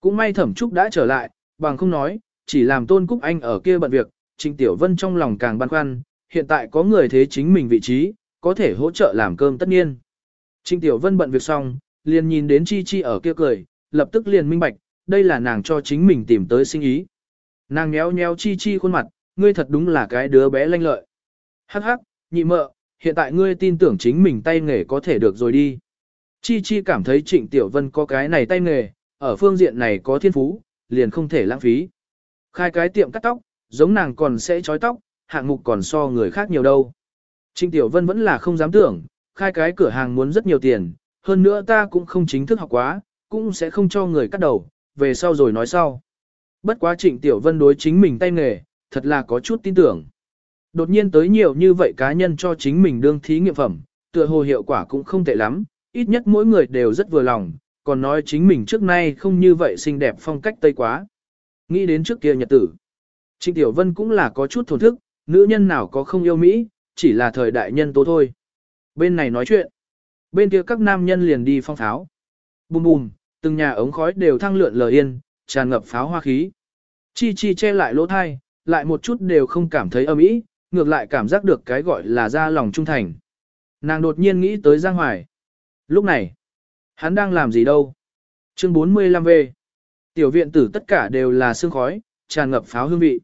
Cũng may thẩm trúc đã trở lại, bằng không nói, chỉ làm tôn cúc anh ở kia bận việc, Trịnh Tiểu Vân trong lòng càng băn khoăn, hiện tại có người thế chính mình vị trí, có thể hỗ trợ làm cơm tất nhiên. Trịnh Tiểu Vân bận việc xong, liền nhìn đến Chi Chi ở kia cười, lập tức liền minh bạch, đây là nàng cho chính mình tìm tới sinh ý. Nàng nhéo nhéo Chi Chi khuôn mặt, ngươi thật đúng là cái đứa bé lanh lợi. Hắc hắc, nhị mợ, hiện tại ngươi tin tưởng chính mình tay nghề có thể được rồi đi. Chi Chi cảm thấy Trịnh Tiểu Vân có cái này tay nghề, ở phương diện này có thiên phú, liền không thể lãng phí. Khai cái tiệm cắt tóc, giống nàng còn sẽ chói tóc, hạng mục còn so người khác nhiều đâu. Trịnh Tiểu Vân vẫn là không dám tưởng, khai cái cửa hàng muốn rất nhiều tiền, hơn nữa ta cũng không chính thức học quá, cũng sẽ không cho người cắt đầu, về sau rồi nói sau. Bất quá Trịnh Tiểu Vân đối chính mình tay nghề, thật là có chút tin tưởng. Đột nhiên tới nhiều như vậy cá nhân cho chính mình đương thí nghiệm phẩm, tựa hồ hiệu quả cũng không tệ lắm, ít nhất mỗi người đều rất vừa lòng, còn nói chính mình trước nay không như vậy xinh đẹp phong cách tây quá. Nghĩ đến trước kia nhật tử. Trịnh Tiểu Vân cũng là có chút thổn thức, nữ nhân nào có không yêu Mỹ, chỉ là thời đại nhân tố thôi. Bên này nói chuyện, bên kia các nam nhân liền đi phong pháo. Bùm bùm, từng nhà ống khói đều thăng lượn lờ yên, tràn ngập pháo hoa khí. Chi chi che lại lỗ thai, lại một chút đều không cảm thấy âm ý, ngược lại cảm giác được cái gọi là ra lòng trung thành. Nàng đột nhiên nghĩ tới Giang Hoài. Lúc này, hắn đang làm gì đâu? Chương 45 về. Tiểu viện tử tất cả đều là sương khói, tràn ngập pháo hương vị.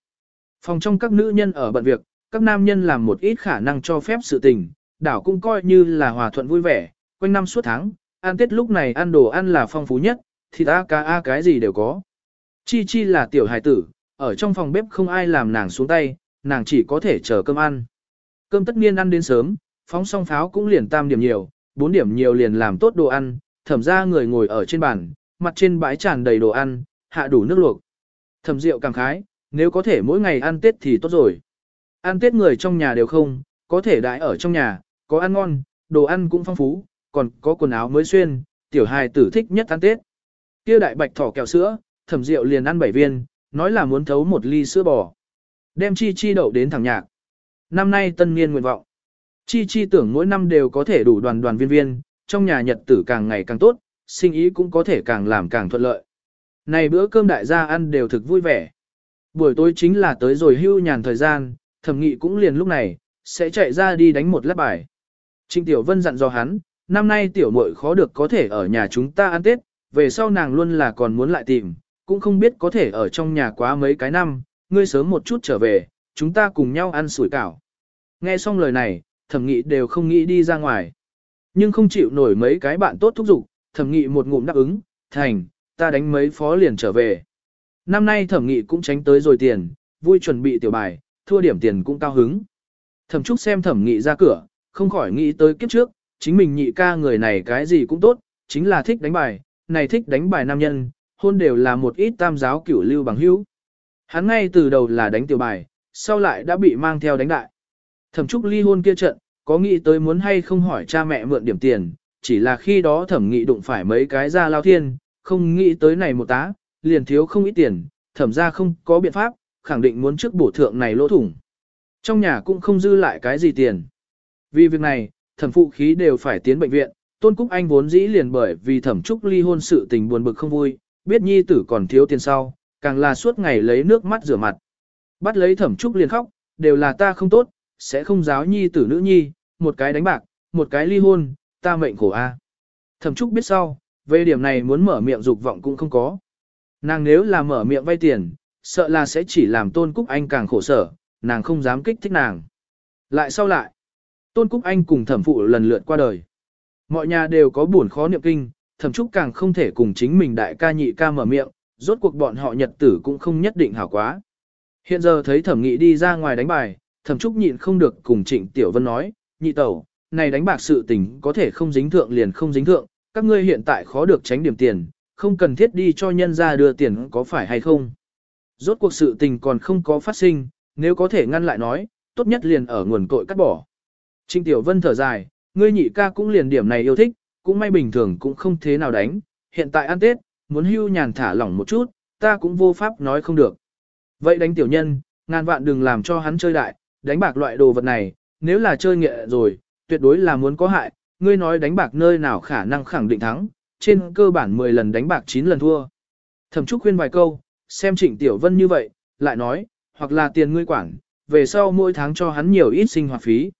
Phòng trong các nữ nhân ở bận việc, các nam nhân làm một ít khả năng cho phép sự tình, đảo cũng coi như là hòa thuận vui vẻ, quanh năm suốt tháng, ăn tết lúc này ăn đồ ăn là phong phú nhất, thì a cá a cái gì đều có. Chi chi là tiểu hài tử, ở trong phòng bếp không ai làm nàng xuống tay, nàng chỉ có thể chờ cơm ăn. Cơm tất nhiên ăn đến sớm, phóng xong pháo cũng liền tam điểm nhiều, bốn điểm nhiều liền làm tốt đồ ăn, thẩm ra người ngồi ở trên bàn, mặt trên bãi tràn đầy đồ ăn, hạ đủ nước luộc. Thẩm rượu cảm khái, nếu có thể mỗi ngày ăn Tết thì tốt rồi. Ăn Tết người trong nhà đều không, có thể đãi ở trong nhà, có ăn ngon, đồ ăn cũng phong phú, còn có quần áo mới xuyên, tiểu hài tử thích nhất ăn Tết. Kia đại bạch thỏ kẹo sữa, thẩm rượu liền ăn bảy viên, nói là muốn thấu một ly sữa bò. Đem chi chi đậu đến thẳng nhạc. Năm nay tân niên nguyện vọng. Chi chi tưởng mỗi năm đều có thể đủ đoàn đoàn viên viên, trong nhà nhật tử càng ngày càng tốt, sinh ý cũng có thể càng làm càng thuận lợi. Này bữa cơm đại gia ăn đều thực vui vẻ. Buổi tối chính là tới rồi hưu nhàn thời gian, thẩm nghị cũng liền lúc này, sẽ chạy ra đi đánh một lát bài. Trịnh Tiểu Vân dặn dò hắn, năm nay tiểu muội khó được có thể ở nhà chúng ta ăn Tết, về sau nàng luôn là còn muốn lại tìm, cũng không biết có thể ở trong nhà quá mấy cái năm, ngươi sớm một chút trở về, chúng ta cùng nhau ăn sủi cảo. Nghe xong lời này, thẩm nghị đều không nghĩ đi ra ngoài. Nhưng không chịu nổi mấy cái bạn tốt thúc giục, thẩm nghị một ngụm đáp ứng, thành, ta đánh mấy phó liền trở về. Năm nay thẩm nghị cũng tránh tới rồi tiền, vui chuẩn bị tiểu bài, thua điểm tiền cũng cao hứng. Thẩm trúc xem thẩm nghị ra cửa, không khỏi nghĩ tới kiếp trước, chính mình nhị ca người này cái gì cũng tốt, chính là thích đánh bài, này thích đánh bài nam nhân, hôn đều là một ít tam giáo cửu lưu bằng hữu. Hắn ngay từ đầu là đánh tiểu bài, sau lại đã bị mang theo đánh đại. Thẩm trúc ly hôn kia trận, có nghĩ tới muốn hay không hỏi cha mẹ mượn điểm tiền, chỉ là khi đó thẩm nghị đụng phải mấy cái ra lao thiên, không nghĩ tới này một tá, liền thiếu không ít tiền, thẩm ra không có biện pháp, khẳng định muốn trước bổ thượng này lỗ thủng. Trong nhà cũng không dư lại cái gì tiền. Vì việc này, thẩm phụ khí đều phải tiến bệnh viện, Tôn Cúc Anh vốn dĩ liền bởi vì thẩm trúc ly hôn sự tình buồn bực không vui, biết nhi tử còn thiếu tiền sau, càng là suốt ngày lấy nước mắt rửa mặt. Bắt lấy thẩm trúc liền khóc, đều là ta không tốt, sẽ không giáo nhi tử nữ nhi, một cái đánh bạc, một cái ly hôn, ta mệnh khổ a. Thẩm trúc biết sau, về điểm này muốn mở miệng dục vọng cũng không có. Nàng nếu là mở miệng vay tiền, sợ là sẽ chỉ làm Tôn Cúc Anh càng khổ sở, nàng không dám kích thích nàng. Lại sau lại, Tôn Cúc Anh cùng thẩm phụ lần lượt qua đời. Mọi nhà đều có buồn khó niệm kinh, thẩm trúc càng không thể cùng chính mình đại ca nhị ca mở miệng, rốt cuộc bọn họ nhật tử cũng không nhất định hảo quá. Hiện giờ thấy thẩm nghị đi ra ngoài đánh bài, thẩm trúc nhịn không được cùng trịnh tiểu vân nói, nhị tẩu, này đánh bạc sự tình có thể không dính thượng liền không dính thượng, các ngươi hiện tại khó được tránh điểm tiền, không cần thiết đi cho nhân ra đưa tiền có phải hay không. Rốt cuộc sự tình còn không có phát sinh, nếu có thể ngăn lại nói, tốt nhất liền ở nguồn cội cắt bỏ. trinh Tiểu Vân thở dài, ngươi nhị ca cũng liền điểm này yêu thích, cũng may bình thường cũng không thế nào đánh, hiện tại ăn Tết, muốn hưu nhàn thả lỏng một chút, ta cũng vô pháp nói không được. Vậy đánh tiểu nhân, ngàn vạn đừng làm cho hắn chơi đại, đánh bạc loại đồ vật này, nếu là chơi nghệ rồi, tuyệt đối là muốn có hại, ngươi nói đánh bạc nơi nào khả năng khẳng định thắng, trên cơ bản 10 lần đánh bạc 9 lần thua. Thẩm Trúc khuyên vài câu, xem Trịnh Tiểu Vân như vậy, lại nói, hoặc là tiền ngươi quản, về sau mỗi tháng cho hắn nhiều ít sinh hoạt phí.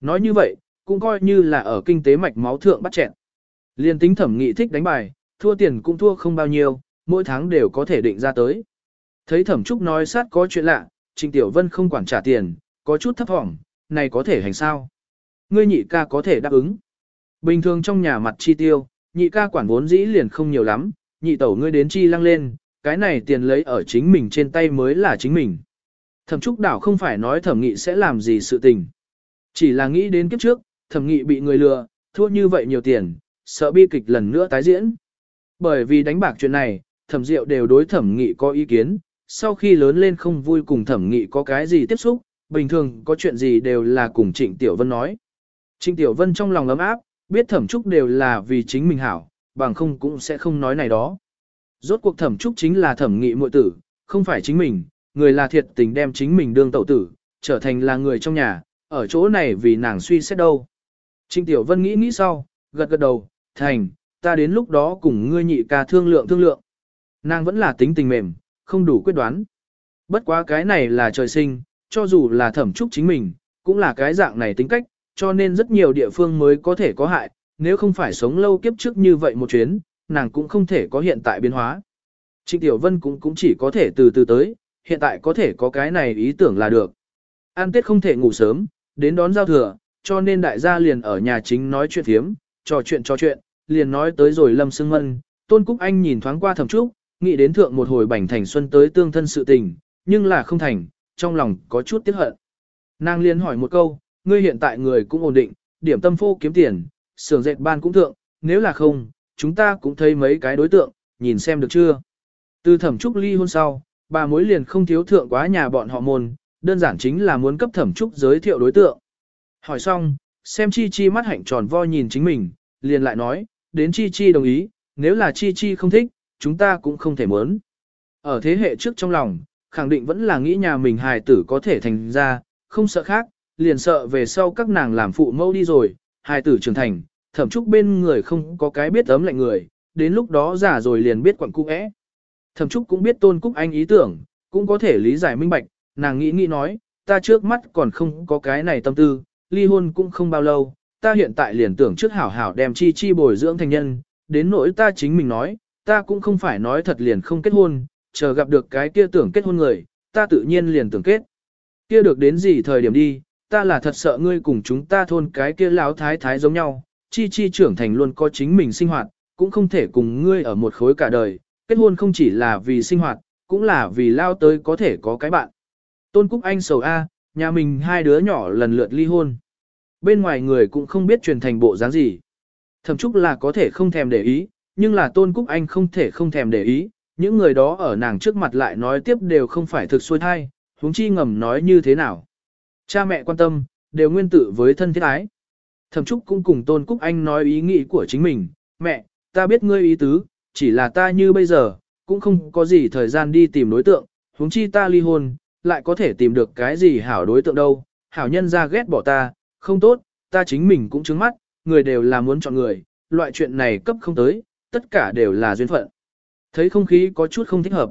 Nói như vậy, cũng coi như là ở kinh tế mạch máu thượng bắt chẹn. Liên tính thẩm nghị thích đánh bài, thua tiền cũng thua không bao nhiêu, mỗi tháng đều có thể định ra tới. Thấy thẩm trúc nói sát có chuyện lạ, Trịnh Tiểu Vân không quản trả tiền, có chút thấp hỏng, này có thể hành sao? Ngươi nhị ca có thể đáp ứng. Bình thường trong nhà mặt chi tiêu, nhị ca quản vốn dĩ liền không nhiều lắm, nhị tẩu ngươi đến chi lăng lên, cái này tiền lấy ở chính mình trên tay mới là chính mình. Thẩm trúc đảo không phải nói thẩm nghị sẽ làm gì sự tình. Chỉ là nghĩ đến kiếp trước, thẩm nghị bị người lừa, thua như vậy nhiều tiền, sợ bi kịch lần nữa tái diễn. Bởi vì đánh bạc chuyện này, thẩm diệu đều đối thẩm nghị có ý kiến, sau khi lớn lên không vui cùng thẩm nghị có cái gì tiếp xúc, bình thường có chuyện gì đều là cùng Trịnh Tiểu Vân nói. Trịnh Tiểu Vân trong lòng ấm áp, biết thẩm trúc đều là vì chính mình hảo, bằng không cũng sẽ không nói này đó. Rốt cuộc thẩm trúc chính là thẩm nghị muội tử, không phải chính mình, người là thiệt tình đem chính mình đương tẩu tử, trở thành là người trong nhà, ở chỗ này vì nàng suy xét đâu. Trịnh Tiểu Vân nghĩ nghĩ sau, gật gật đầu, thành, ta đến lúc đó cùng ngươi nhị ca thương lượng thương lượng. Nàng vẫn là tính tình mềm, không đủ quyết đoán. Bất quá cái này là trời sinh, cho dù là thẩm trúc chính mình, cũng là cái dạng này tính cách, cho nên rất nhiều địa phương mới có thể có hại, nếu không phải sống lâu kiếp trước như vậy một chuyến, nàng cũng không thể có hiện tại biến hóa. Trịnh Tiểu Vân cũng cũng chỉ có thể từ từ tới, hiện tại có thể có cái này ý tưởng là được. An Tết không thể ngủ sớm, đến đón giao thừa, cho nên đại gia liền ở nhà chính nói chuyện thiếm, trò chuyện trò chuyện, liền nói tới rồi Lâm Sương Mân, Tôn Cúc Anh nhìn thoáng qua thẩm trúc, nghĩ đến thượng một hồi bảnh thành xuân tới tương thân sự tình, nhưng là không thành, trong lòng có chút tiếc hận. Nàng liền hỏi một câu, ngươi hiện tại người cũng ổn định, điểm tâm phô kiếm tiền, xưởng dệt ban cũng thượng, nếu là không, chúng ta cũng thấy mấy cái đối tượng, nhìn xem được chưa. Từ thẩm trúc ly hôn sau, bà mối liền không thiếu thượng quá nhà bọn họ môn, đơn giản chính là muốn cấp thẩm trúc giới thiệu đối tượng. Hỏi xong, xem Chi Chi mắt hạnh tròn vo nhìn chính mình, liền lại nói, đến Chi Chi đồng ý, nếu là Chi Chi không thích, chúng ta cũng không thể muốn. Ở thế hệ trước trong lòng, khẳng định vẫn là nghĩ nhà mình hài tử có thể thành ra, không sợ khác, liền sợ về sau các nàng làm phụ mẫu đi rồi, hai tử trưởng thành, thẩm trúc bên người không có cái biết ấm lạnh người, đến lúc đó già rồi liền biết quặng cung ẽ. Thẩm trúc cũng biết tôn cúc anh ý tưởng, cũng có thể lý giải minh bạch, nàng nghĩ nghĩ nói, ta trước mắt còn không có cái này tâm tư, ly hôn cũng không bao lâu, ta hiện tại liền tưởng trước hảo hảo đem chi chi bồi dưỡng thành nhân, đến nỗi ta chính mình nói, ta cũng không phải nói thật liền không kết hôn, chờ gặp được cái kia tưởng kết hôn người, ta tự nhiên liền tưởng kết. Kia được đến gì thời điểm đi, ta là thật sợ ngươi cùng chúng ta thôn cái kia lão thái thái giống nhau, chi chi trưởng thành luôn có chính mình sinh hoạt, cũng không thể cùng ngươi ở một khối cả đời, kết hôn không chỉ là vì sinh hoạt, cũng là vì lao tới có thể có cái bạn. Tôn Cúc Anh sầu A, nhà mình hai đứa nhỏ lần lượt ly hôn. Bên ngoài người cũng không biết truyền thành bộ dáng gì. Thậm chúc là có thể không thèm để ý, nhưng là Tôn Cúc Anh không thể không thèm để ý, những người đó ở nàng trước mặt lại nói tiếp đều không phải thực xuôi thai, huống chi ngầm nói như thế nào. Cha mẹ quan tâm, đều nguyên tử với thân thiết ái. Thẩm Trúc cũng cùng Tôn Cúc Anh nói ý nghĩ của chính mình, mẹ, ta biết ngươi ý tứ, chỉ là ta như bây giờ, cũng không có gì thời gian đi tìm đối tượng, huống chi ta ly hôn, lại có thể tìm được cái gì hảo đối tượng đâu, hảo nhân ra ghét bỏ ta, không tốt, ta chính mình cũng chứng mắt, người đều là muốn chọn người, loại chuyện này cấp không tới, tất cả đều là duyên phận. Thấy không khí có chút không thích hợp.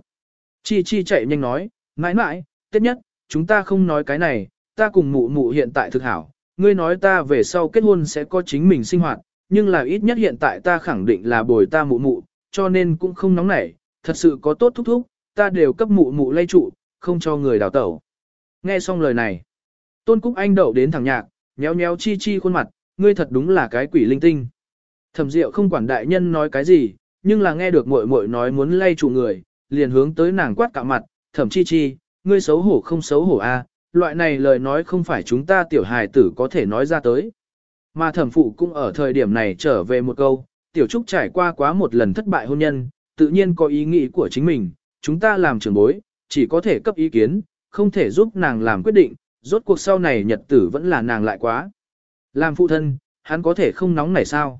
Chi Chi chạy nhanh nói, mãi mãi, tiết nhất, chúng ta không nói cái này, ta cùng mụ mụ hiện tại thực hảo, ngươi nói ta về sau kết hôn sẽ có chính mình sinh hoạt, nhưng là ít nhất hiện tại ta khẳng định là bồi ta mụ mụ, cho nên cũng không nóng nảy, thật sự có tốt thúc thúc, ta đều cấp mụ mụ lay trụ, không cho người đào tẩu. Nghe xong lời này, Tôn Cúc Anh đậu đến thẳng nhạc, nhéo nhéo chi chi khuôn mặt, ngươi thật đúng là cái quỷ linh tinh. Thẩm Diệu không quản đại nhân nói cái gì, nhưng là nghe được muội muội nói muốn lay trụ người, liền hướng tới nàng quát cả mặt, "Thẩm Chi Chi, ngươi xấu hổ không xấu hổ a? À? Loại này lời nói không phải chúng ta tiểu hài tử có thể nói ra tới." Mà thẩm phụ cũng ở thời điểm này trở về một câu, tiểu trúc trải qua quá một lần thất bại hôn nhân, tự nhiên có ý nghĩ của chính mình, chúng ta làm trưởng bối, chỉ có thể cấp ý kiến, không thể giúp nàng làm quyết định, rốt cuộc sau này nhật tử vẫn là nàng lại quá. Làm phụ thân, hắn có thể không nóng nảy sao?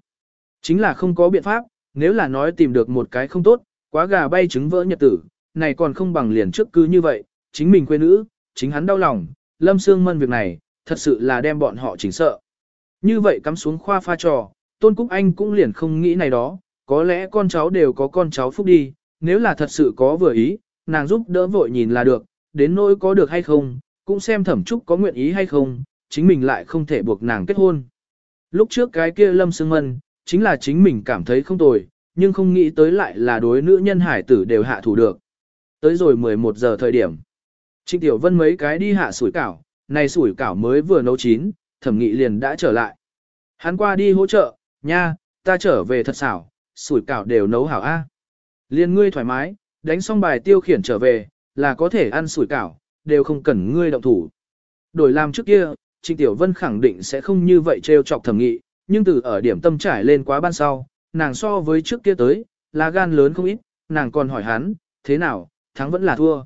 Chính là không có biện pháp, nếu là nói tìm được một cái không tốt, quá gà bay trứng vỡ nhật tử, này còn không bằng liền trước cứ như vậy, chính mình quê nữ, chính hắn đau lòng, lâm xương mân việc này, thật sự là đem bọn họ chỉnh sợ. Như vậy cắm xuống khoa pha trò, Tôn Cúc Anh cũng liền không nghĩ này đó, có lẽ con cháu đều có con cháu phúc đi, nếu là thật sự có vừa ý, nàng giúp đỡ vội nhìn là được, đến nỗi có được hay không, cũng xem thẩm trúc có nguyện ý hay không, chính mình lại không thể buộc nàng kết hôn. Lúc trước cái kia lâm sương mân, chính là chính mình cảm thấy không tồi, nhưng không nghĩ tới lại là đối nữ nhân hải tử đều hạ thủ được. Tới rồi 11 giờ thời điểm. Trịnh Tiểu Vân mấy cái đi hạ sủi cảo, này sủi cảo mới vừa nấu chín, thẩm nghị liền đã trở lại. Hắn qua đi hỗ trợ, nha, ta trở về thật xảo, sủi cảo đều nấu hảo A. Liên ngươi thoải mái, đánh xong bài tiêu khiển trở về, là có thể ăn sủi cảo, đều không cần ngươi động thủ. Đổi làm trước kia, Trịnh Tiểu Vân khẳng định sẽ không như vậy trêu chọc thẩm nghị, nhưng từ ở điểm tâm trải lên quá ban sau, nàng so với trước kia tới, là gan lớn không ít, nàng còn hỏi hắn, thế nào, thắng vẫn là thua.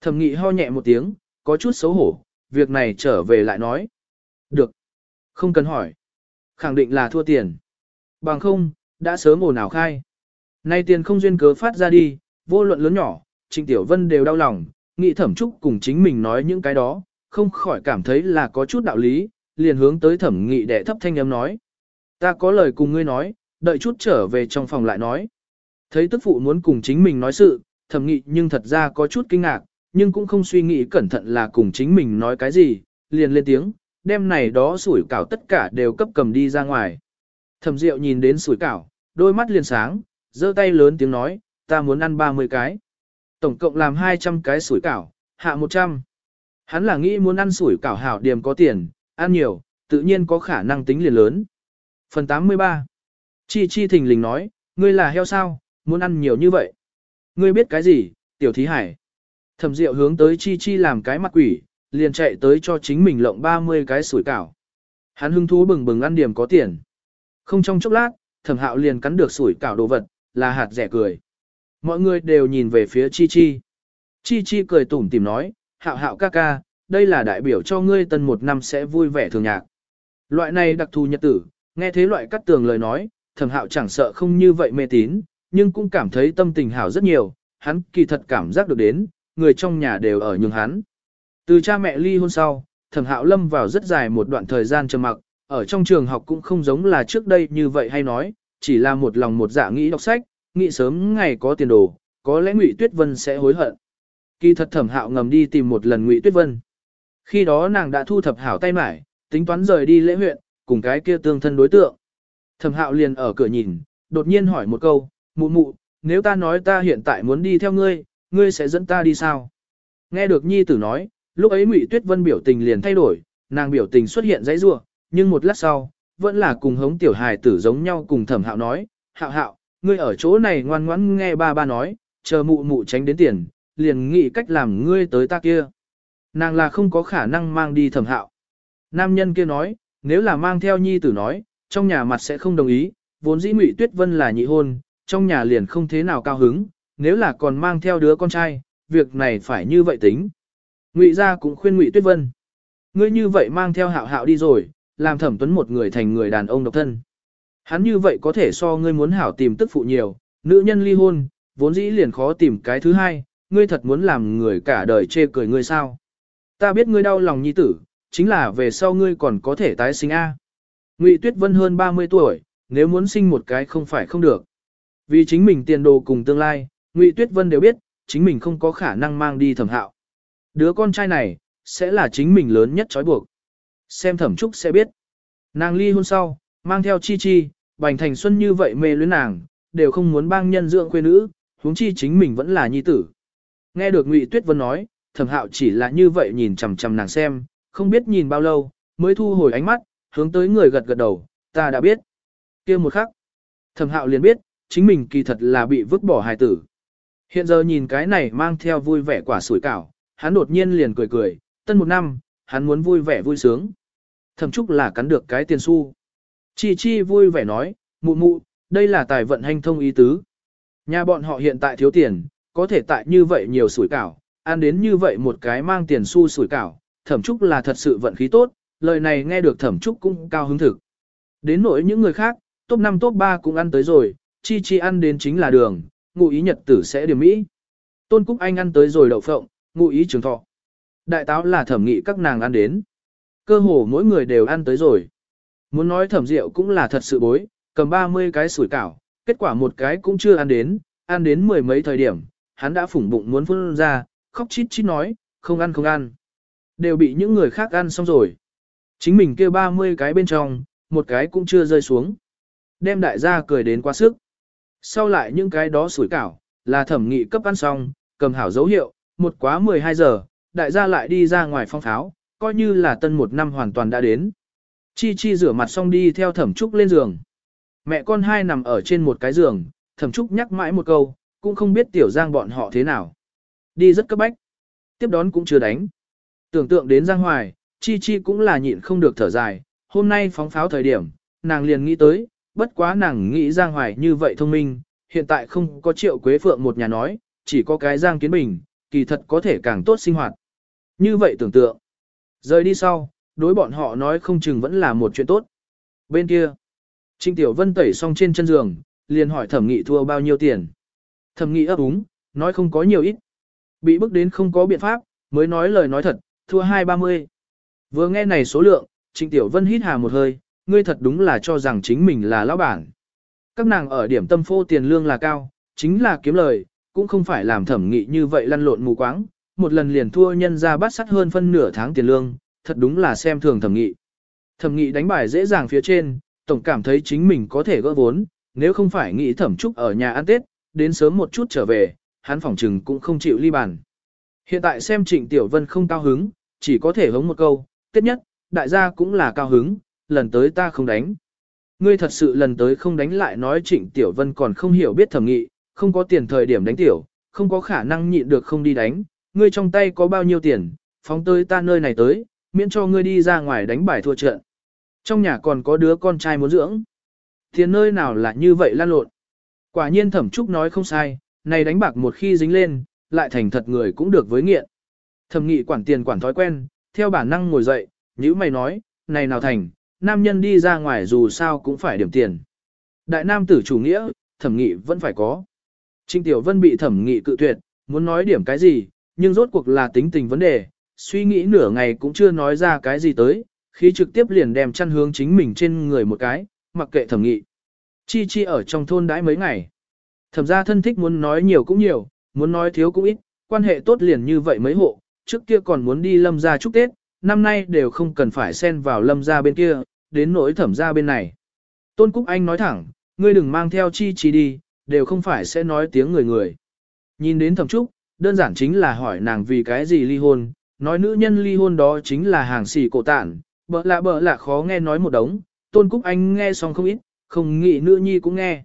Thẩm nghị ho nhẹ một tiếng, có chút xấu hổ, việc này trở về lại nói. Được. Không cần hỏi. Khẳng định là thua tiền. Bằng không, đã sớm ồn ào khai. Nay tiền không duyên cớ phát ra đi, vô luận lớn nhỏ, Trịnh Tiểu Vân đều đau lòng, nghĩ thẩm trúc cùng chính mình nói những cái đó, không khỏi cảm thấy là có chút đạo lý, liền hướng tới thẩm nghị đệ thấp thanh âm nói. Ta có lời cùng ngươi nói, đợi chút trở về trong phòng lại nói. Thấy tức phụ muốn cùng chính mình nói sự, thẩm nghị nhưng thật ra có chút kinh ngạc, nhưng cũng không suy nghĩ cẩn thận là cùng chính mình nói cái gì, liền lên tiếng, đem này đó sủi cảo tất cả đều cấp cầm đi ra ngoài. Thẩm Diệu nhìn đến sủi cảo, đôi mắt liền sáng, giơ tay lớn tiếng nói, ta muốn ăn 30 cái. Tổng cộng làm 200 cái sủi cảo, hạ 100. Hắn là nghĩ muốn ăn sủi cảo hảo điểm có tiền, ăn nhiều, tự nhiên có khả năng tính liền lớn. Phần 83 Chi Chi thình lình nói, ngươi là heo sao, muốn ăn nhiều như vậy. Ngươi biết cái gì, tiểu thí hải. Thẩm Diệu hướng tới Chi Chi làm cái mặt quỷ, liền chạy tới cho chính mình lộng 30 cái sủi cảo. Hắn hưng thú bừng bừng ăn điểm có tiền. Không trong chốc lát, thẩm hạo liền cắn được sủi cảo đồ vật, là hạt rẻ cười. Mọi người đều nhìn về phía Chi Chi. Chi Chi cười tủm tỉm nói, hạo hạo ca ca, đây là đại biểu cho ngươi tân một năm sẽ vui vẻ thường nhạc. Loại này đặc thù nhật tử, nghe thế loại cắt tường lời nói, thẩm hạo chẳng sợ không như vậy mê tín, nhưng cũng cảm thấy tâm tình hảo rất nhiều, hắn kỳ thật cảm giác được đến, người trong nhà đều ở nhường hắn. Từ cha mẹ ly hôn sau, thẩm hạo lâm vào rất dài một đoạn thời gian trầm mặc, ở trong trường học cũng không giống là trước đây như vậy hay nói, chỉ là một lòng một dạ nghĩ đọc sách, nghĩ sớm ngày có tiền đồ, có lẽ Ngụy Tuyết Vân sẽ hối hận. Kỳ thật thẩm hạo ngầm đi tìm một lần Ngụy Tuyết Vân. Khi đó nàng đã thu thập hảo tay mải, tính toán rời đi lễ huyện, cùng cái kia tương thân đối tượng. Thẩm hạo liền ở cửa nhìn, đột nhiên hỏi một câu, mụ mụ, nếu ta nói ta hiện tại muốn đi theo ngươi, ngươi sẽ dẫn ta đi sao? Nghe được nhi tử nói, lúc ấy Ngụy Tuyết Vân biểu tình liền thay đổi, nàng biểu tình xuất hiện dãy rủa, nhưng một lát sau, vẫn là cùng hống tiểu hài tử giống nhau cùng thẩm hạo nói, hạo hạo, ngươi ở chỗ này ngoan ngoãn nghe ba ba nói, chờ mụ mụ tránh đến tiền, liền nghĩ cách làm ngươi tới ta kia. Nàng là không có khả năng mang đi thẩm hạo. Nam nhân kia nói, nếu là mang theo nhi tử nói, trong nhà mặt sẽ không đồng ý, vốn dĩ Ngụy Tuyết Vân là nhị hôn, trong nhà liền không thế nào cao hứng, nếu là còn mang theo đứa con trai, việc này phải như vậy tính. Ngụy gia cũng khuyên Ngụy Tuyết Vân, ngươi như vậy mang theo hạo hạo đi rồi, làm thẩm tuấn một người thành người đàn ông độc thân. Hắn như vậy có thể so ngươi muốn hảo tìm tức phụ nhiều, nữ nhân ly hôn, vốn dĩ liền khó tìm cái thứ hai, ngươi thật muốn làm người cả đời chê cười ngươi sao. Ta biết ngươi đau lòng nhi tử, chính là về sau ngươi còn có thể tái sinh A. Ngụy Tuyết Vân hơn 30 tuổi, nếu muốn sinh một cái không phải không được. Vì chính mình tiền đồ cùng tương lai, Ngụy Tuyết Vân đều biết, chính mình không có khả năng mang đi thẩm hạo. Đứa con trai này, sẽ là chính mình lớn nhất trói buộc. Xem thẩm trúc sẽ biết. Nàng ly hôn sau, mang theo chi chi, bành thành xuân như vậy mê luyến nàng, đều không muốn bang nhân dưỡng quê nữ, huống chi chính mình vẫn là nhi tử. Nghe được Ngụy Tuyết Vân nói, thẩm hạo chỉ là như vậy nhìn chằm chằm nàng xem, không biết nhìn bao lâu, mới thu hồi ánh mắt, hướng tới người gật gật đầu, ta đã biết. kia một khắc, thẩm hạo liền biết, chính mình kỳ thật là bị vứt bỏ hài tử. Hiện giờ nhìn cái này mang theo vui vẻ quả sủi cảo, hắn đột nhiên liền cười cười, tân một năm, hắn muốn vui vẻ vui sướng. Thẩm Trúc là cắn được cái tiền xu. Chi Chi vui vẻ nói, mụ mụ, đây là tài vận hành thông ý tứ. Nhà bọn họ hiện tại thiếu tiền, có thể tại như vậy nhiều sủi cảo, ăn đến như vậy một cái mang tiền xu sủi cảo, Thẩm Trúc là thật sự vận khí tốt, lời này nghe được Thẩm Trúc cũng cao hứng thực. Đến nỗi những người khác, top 5 top 3 cũng ăn tới rồi, Chi Chi ăn đến chính là đường, ngụ ý nhật tử sẽ điểm mỹ. Tôn Cúc Anh ăn tới rồi đậu phộng, ngụ ý trường thọ. Đại táo là thẩm nghị các nàng ăn đến. Cơ hồ mỗi người đều ăn tới rồi. Muốn nói thẩm rượu cũng là thật sự bối, cầm 30 cái sủi cảo, kết quả một cái cũng chưa ăn đến, ăn đến mười mấy thời điểm, hắn đã phủng bụng muốn phun ra, khóc chít chít nói, không ăn không ăn. Đều bị những người khác ăn xong rồi. Chính mình kêu 30 cái bên trong, một cái cũng chưa rơi xuống. Đem đại gia cười đến quá sức. Sau lại những cái đó sủi cảo, là thẩm nghị cấp ăn xong, cầm hảo dấu hiệu, một quá 12 giờ, đại gia lại đi ra ngoài phong tháo, coi như là tân một năm hoàn toàn đã đến. Chi Chi rửa mặt xong đi theo thẩm trúc lên giường. Mẹ con hai nằm ở trên một cái giường, thẩm trúc nhắc mãi một câu, cũng không biết tiểu giang bọn họ thế nào. Đi rất cấp bách. Tiếp đón cũng chưa đánh. Tưởng tượng đến Giang Hoài, Chi Chi cũng là nhịn không được thở dài, hôm nay phóng pháo thời điểm, nàng liền nghĩ tới, bất quá nàng nghĩ Giang Hoài như vậy thông minh, hiện tại không có triệu quế phượng một nhà nói, chỉ có cái Giang Kiến Bình, kỳ thật có thể càng tốt sinh hoạt. Như vậy tưởng tượng, rời đi sau, đối bọn họ nói không chừng vẫn là một chuyện tốt. Bên kia, Trinh Tiểu Vân tẩy xong trên chân giường, liền hỏi thẩm nghị thua bao nhiêu tiền. Thẩm nghị ấp úng, nói không có nhiều ít. Bị bức đến không có biện pháp, mới nói lời nói thật, thua hai ba mươi. Vừa nghe này số lượng, Trịnh Tiểu Vân hít hà một hơi, ngươi thật đúng là cho rằng chính mình là lão bản. Các nàng ở điểm tâm phô tiền lương là cao, chính là kiếm lời, cũng không phải làm thẩm nghị như vậy lăn lộn mù quáng, một lần liền thua nhân ra bắt sắt hơn phân nửa tháng tiền lương, thật đúng là xem thường thẩm nghị. Thẩm nghị đánh bài dễ dàng phía trên, tổng cảm thấy chính mình có thể gỡ vốn, nếu không phải nghĩ thẩm trúc ở nhà ăn Tết, đến sớm một chút trở về, hắn phỏng trừng cũng không chịu ly bàn. Hiện tại xem Trịnh Tiểu Vân không cao hứng, chỉ có thể hống một câu, Tết nhất, đại gia cũng là cao hứng, lần tới ta không đánh. Ngươi thật sự lần tới không đánh lại nói Trịnh Tiểu Vân còn không hiểu biết thẩm nghị, không có tiền thời điểm đánh tiểu, không có khả năng nhịn được không đi đánh, ngươi trong tay có bao nhiêu tiền, phóng tới ta nơi này tới, miễn cho ngươi đi ra ngoài đánh bài thua trận. Trong nhà còn có đứa con trai muốn dưỡng. Tiền nơi nào là như vậy lan lộn. Quả nhiên thẩm trúc nói không sai, này đánh bạc một khi dính lên, lại thành thật người cũng được với nghiện. Thẩm nghị quản tiền quản thói quen, theo bản năng ngồi dậy, nhữ mày nói, này nào thành, nam nhân đi ra ngoài dù sao cũng phải điểm tiền. Đại nam tử chủ nghĩa, thẩm nghị vẫn phải có. Trinh Tiểu Vân bị thẩm nghị cự tuyệt, muốn nói điểm cái gì, nhưng rốt cuộc là tính tình vấn đề, suy nghĩ nửa ngày cũng chưa nói ra cái gì tới, khi trực tiếp liền đem chăn hướng chính mình trên người một cái, mặc kệ thẩm nghị. Chi chi ở trong thôn đãi mấy ngày. Thẩm ra thân thích muốn nói nhiều cũng nhiều, muốn nói thiếu cũng ít, quan hệ tốt liền như vậy mấy hộ, trước kia còn muốn đi lâm ra chúc Tết, năm nay đều không cần phải xen vào lâm ra bên kia, đến nỗi thẩm ra bên này. Tôn Cúc Anh nói thẳng, ngươi đừng mang theo chi chi đi, đều không phải sẽ nói tiếng người người. Nhìn đến thẩm trúc, đơn giản chính là hỏi nàng vì cái gì ly hôn, nói nữ nhân ly hôn đó chính là hàng xì cổ tản, bỡ lạ bỡ lạ khó nghe nói một đống, Tôn Cúc Anh nghe xong không ít, không nghĩ nữ nhi cũng nghe.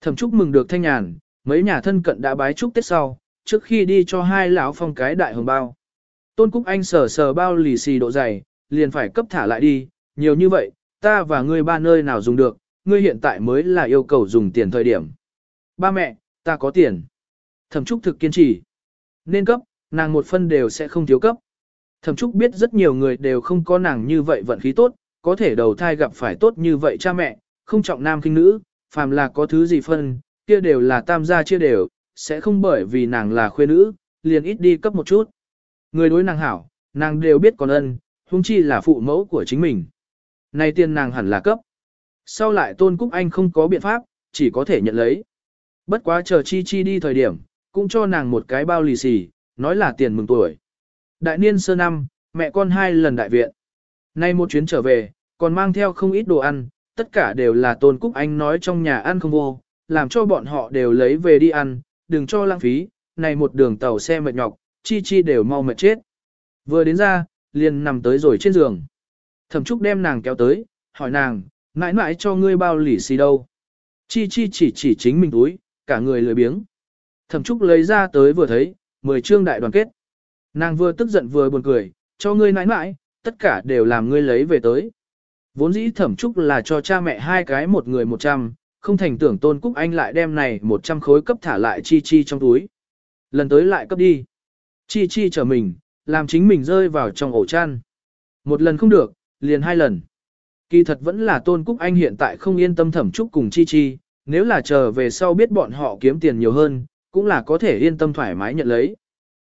Thẩm trúc mừng được thanh nhàn, mấy nhà thân cận đã bái chúc Tết sau, trước khi đi cho hai lão phong cái đại hồng bao. Tôn Cúc Anh sờ sờ bao lì xì độ dày, liền phải cấp thả lại đi, nhiều như vậy, ta và ngươi ba nơi nào dùng được, ngươi hiện tại mới là yêu cầu dùng tiền thời điểm. Ba mẹ, ta có tiền. Thẩm Trúc thực kiên trì. Nên cấp, nàng một phân đều sẽ không thiếu cấp. Thẩm Trúc biết rất nhiều người đều không có nàng như vậy vận khí tốt, có thể đầu thai gặp phải tốt như vậy cha mẹ, không trọng nam kinh nữ, phàm là có thứ gì phân, kia đều là tam gia chia đều, sẽ không bởi vì nàng là khuê nữ, liền ít đi cấp một chút. Người đối nàng hảo, nàng đều biết còn ân, huống chi là phụ mẫu của chính mình. Này tiền nàng hẳn là cấp. Sau lại Tôn Cúc Anh không có biện pháp, chỉ có thể nhận lấy. Bất quá chờ Chi Chi đi thời điểm, cũng cho nàng một cái bao lì xì, nói là tiền mừng tuổi. Đại niên sơ năm, mẹ con hai lần đại viện. Nay một chuyến trở về, còn mang theo không ít đồ ăn, tất cả đều là Tôn Cúc Anh nói trong nhà ăn không vô, làm cho bọn họ đều lấy về đi ăn, đừng cho lãng phí, này một đường tàu xe mệt nhọc, chi chi đều mau mệt chết. Vừa đến ra, liền nằm tới rồi trên giường. Thẩm Trúc đem nàng kéo tới, hỏi nàng, mãi mãi cho ngươi bao lì xì đâu. Chi chi chỉ chỉ chính mình túi, cả người lười biếng. Thẩm Trúc lấy ra tới vừa thấy, mười chương đại đoàn kết. Nàng vừa tức giận vừa buồn cười, cho ngươi nãi nãi, tất cả đều làm ngươi lấy về tới. Vốn dĩ thẩm trúc là cho cha mẹ hai cái một người một trăm, không thành tưởng tôn cúc anh lại đem này một trăm khối cấp thả lại chi chi trong túi. Lần tới lại cấp đi. Chi chi trở mình, làm chính mình rơi vào trong ổ chăn. Một lần không được, liền hai lần. Kỳ thật vẫn là tôn cúc anh hiện tại không yên tâm thẩm trúc cùng chi chi, nếu là chờ về sau biết bọn họ kiếm tiền nhiều hơn, cũng là có thể yên tâm thoải mái nhận lấy.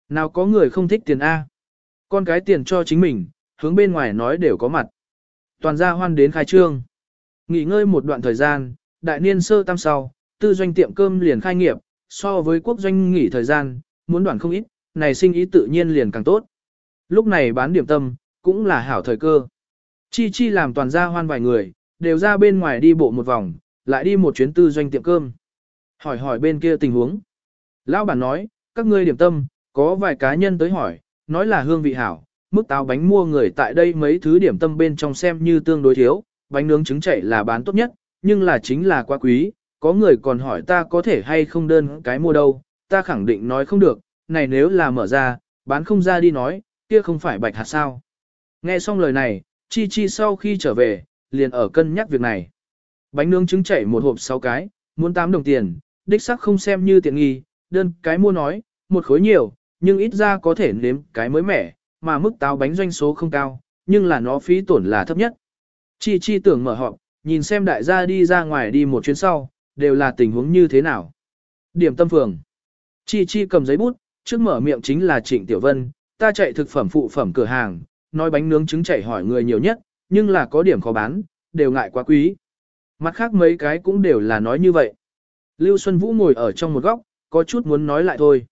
Nào có người không thích tiền A. Con cái tiền cho chính mình, hướng bên ngoài nói đều có mặt. Toàn gia hoan đến khai trương. Nghỉ ngơi một đoạn thời gian, đại niên sơ tam sau, tư doanh tiệm cơm liền khai nghiệp, so với quốc doanh nghỉ thời gian, muốn đoạn không ít, này sinh ý tự nhiên liền càng tốt. Lúc này bán điểm tâm, cũng là hảo thời cơ. Chi chi làm toàn gia hoan vài người, đều ra bên ngoài đi bộ một vòng, lại đi một chuyến tư doanh tiệm cơm. Hỏi hỏi bên kia tình huống. Lão bản nói, các ngươi điểm tâm, có vài cá nhân tới hỏi, nói là hương vị hảo, mức táo bánh mua người tại đây mấy thứ điểm tâm bên trong xem như tương đối thiếu, bánh nướng trứng chảy là bán tốt nhất, nhưng là chính là quá quý, có người còn hỏi ta có thể hay không đơn cái mua đâu, ta khẳng định nói không được, này nếu là mở ra, bán không ra đi nói, kia không phải bạch hạt sao. Nghe xong lời này, Chi Chi sau khi trở về, liền ở cân nhắc việc này. Bánh nướng trứng chảy một hộp 6 cái, muốn 8 đồng tiền, đích sắc không xem như tiện nghi, đơn cái mua nói, một khối nhiều, nhưng ít ra có thể nếm cái mới mẻ, mà mức táo bánh doanh số không cao, nhưng là nó phí tổn là thấp nhất. Chi Chi tưởng mở họp, nhìn xem đại gia đi ra ngoài đi một chuyến sau, đều là tình huống như thế nào. Điểm tâm phường. Chi Chi cầm giấy bút, trước mở miệng chính là Trịnh Tiểu Vân, ta chạy thực phẩm phụ phẩm cửa hàng, nói bánh nướng trứng chảy hỏi người nhiều nhất, nhưng là có điểm khó bán, đều ngại quá quý. Mặt khác mấy cái cũng đều là nói như vậy. Lưu Xuân Vũ ngồi ở trong một góc, có chút muốn nói lại thôi.